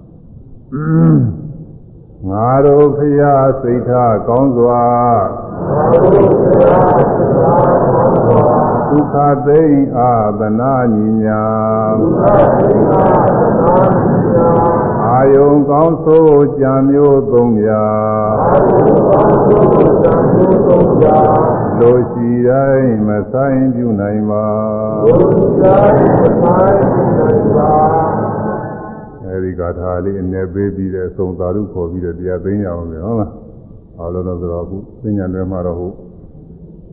ငါတို့ဖရာစိတ်ထားကောင်းစွာဒုက္ခသိမ့်အာသနာညီညာအာယုံကောင်းဆိုးကြံမျိုးသုံးရာလိုရှိတိုင်းမဆိုင်ပြုနိုင်ပါအဲ ဒီဂါထာလေးအနေပေးပြီးတဲ့အဆုံးသာဓုခေါ်ပြီးတော့တရားသိညာအောင်လေဟုတ်လားအားလုံးတော့ဆိုတော့အခုသိညာတွေမှာတော့ဟုတ်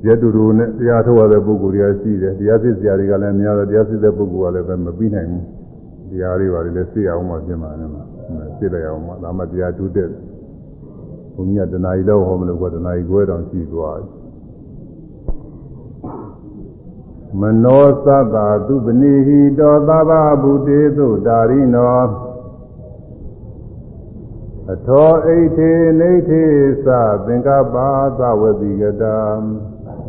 ရတူတူနဲ့တရားထုတ်ရတဲ့ပုဂ္ဂိုလ်တွေကရှိတယ်တရားစစ်စရာတွေကလည်းများတယ်တရားစစ်တဲ့ပုဂ္ဂိုလ်ကလည်းပဲမပြီးနိုင်ဘူးတရားတွေပါလေသိအောင်မှပြင်ပါနဲ့မှာသိလိုက်အောင်မှဒါမှတရားတူတဲ့ဘုန်းကြီးကတဏှာကြီးလောက်ဟောမလို့ကတဏှာကြီးခွဲတောင်ရှိသွားတယ်မနောသတ္တာသူပနိဟိတောသဗ္ဗဗုတေသုတာရိနော အထောအိဋ္ဌေနေဋ္ဌေသသင်္ကပ္ပသဝတိကတံ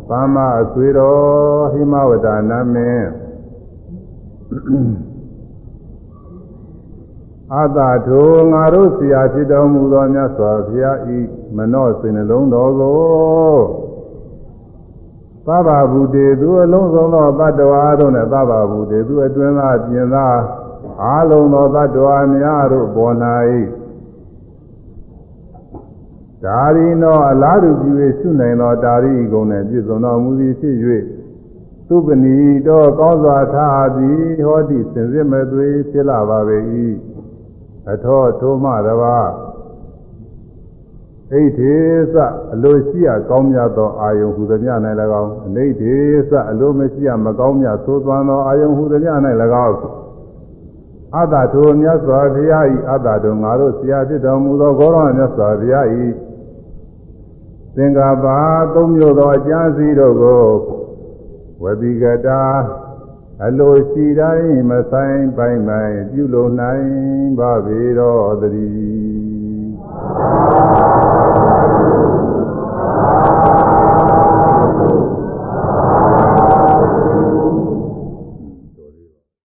ပါမအဆွေတော်ဟိမဝဒနာမေအာသာထိုငါတို့ဆရာဖြစ်တော်မူသောမြတ်စွာဘုရားဤမနောစိနှလုံးတော်ကိုသဗ္ဗဗုတေသူအလုံးစုံသောတ attva တို့နဲ့သဗ္ဗဗုတေသူအတွင်းသားပြင်သားအာလုံးသောတ attva များတို့ပေါ်၌ ဒါရီနောအလားတူပြု၍ရှုနိုင်သောဒါရီဂုံနဲ့ပြည့်စုံတော်မူသည်ဖြစ်၍သူပဏီတော်ကောင်းစွာထားသည်ဟောတိစင်စစ်မဲ့သွေးဖြစ်လာပါပေ၏အထောထိုးမှတပါးအိဋ္ဌေသအလိုရှိရကောင်းမြတ်သောအာယုံဟူသည်များ၌၎င်းအနိဋ္ဌေသအလိုမရှိရမကောင်းမြတ်သိုးသွမ်းသောအာယုံဟူသည်များ၌၎င်းအတ္တထိုမြတ်စွာဘုရား၏အတ္တတို့ငါတို့ဆရာဖြစ်တော်မူသောဂေါရမြတ်စွာဘုရား၏ သင်္ကာပါသုံးမျိုးသောအကျမ်းစီတို့ကိုဝတိကတာအလိုရှိတိုင်းမဆိုင်ပိုင်ပိုင်ပြုလုပ်နိုင်ပါပေတော်တည်း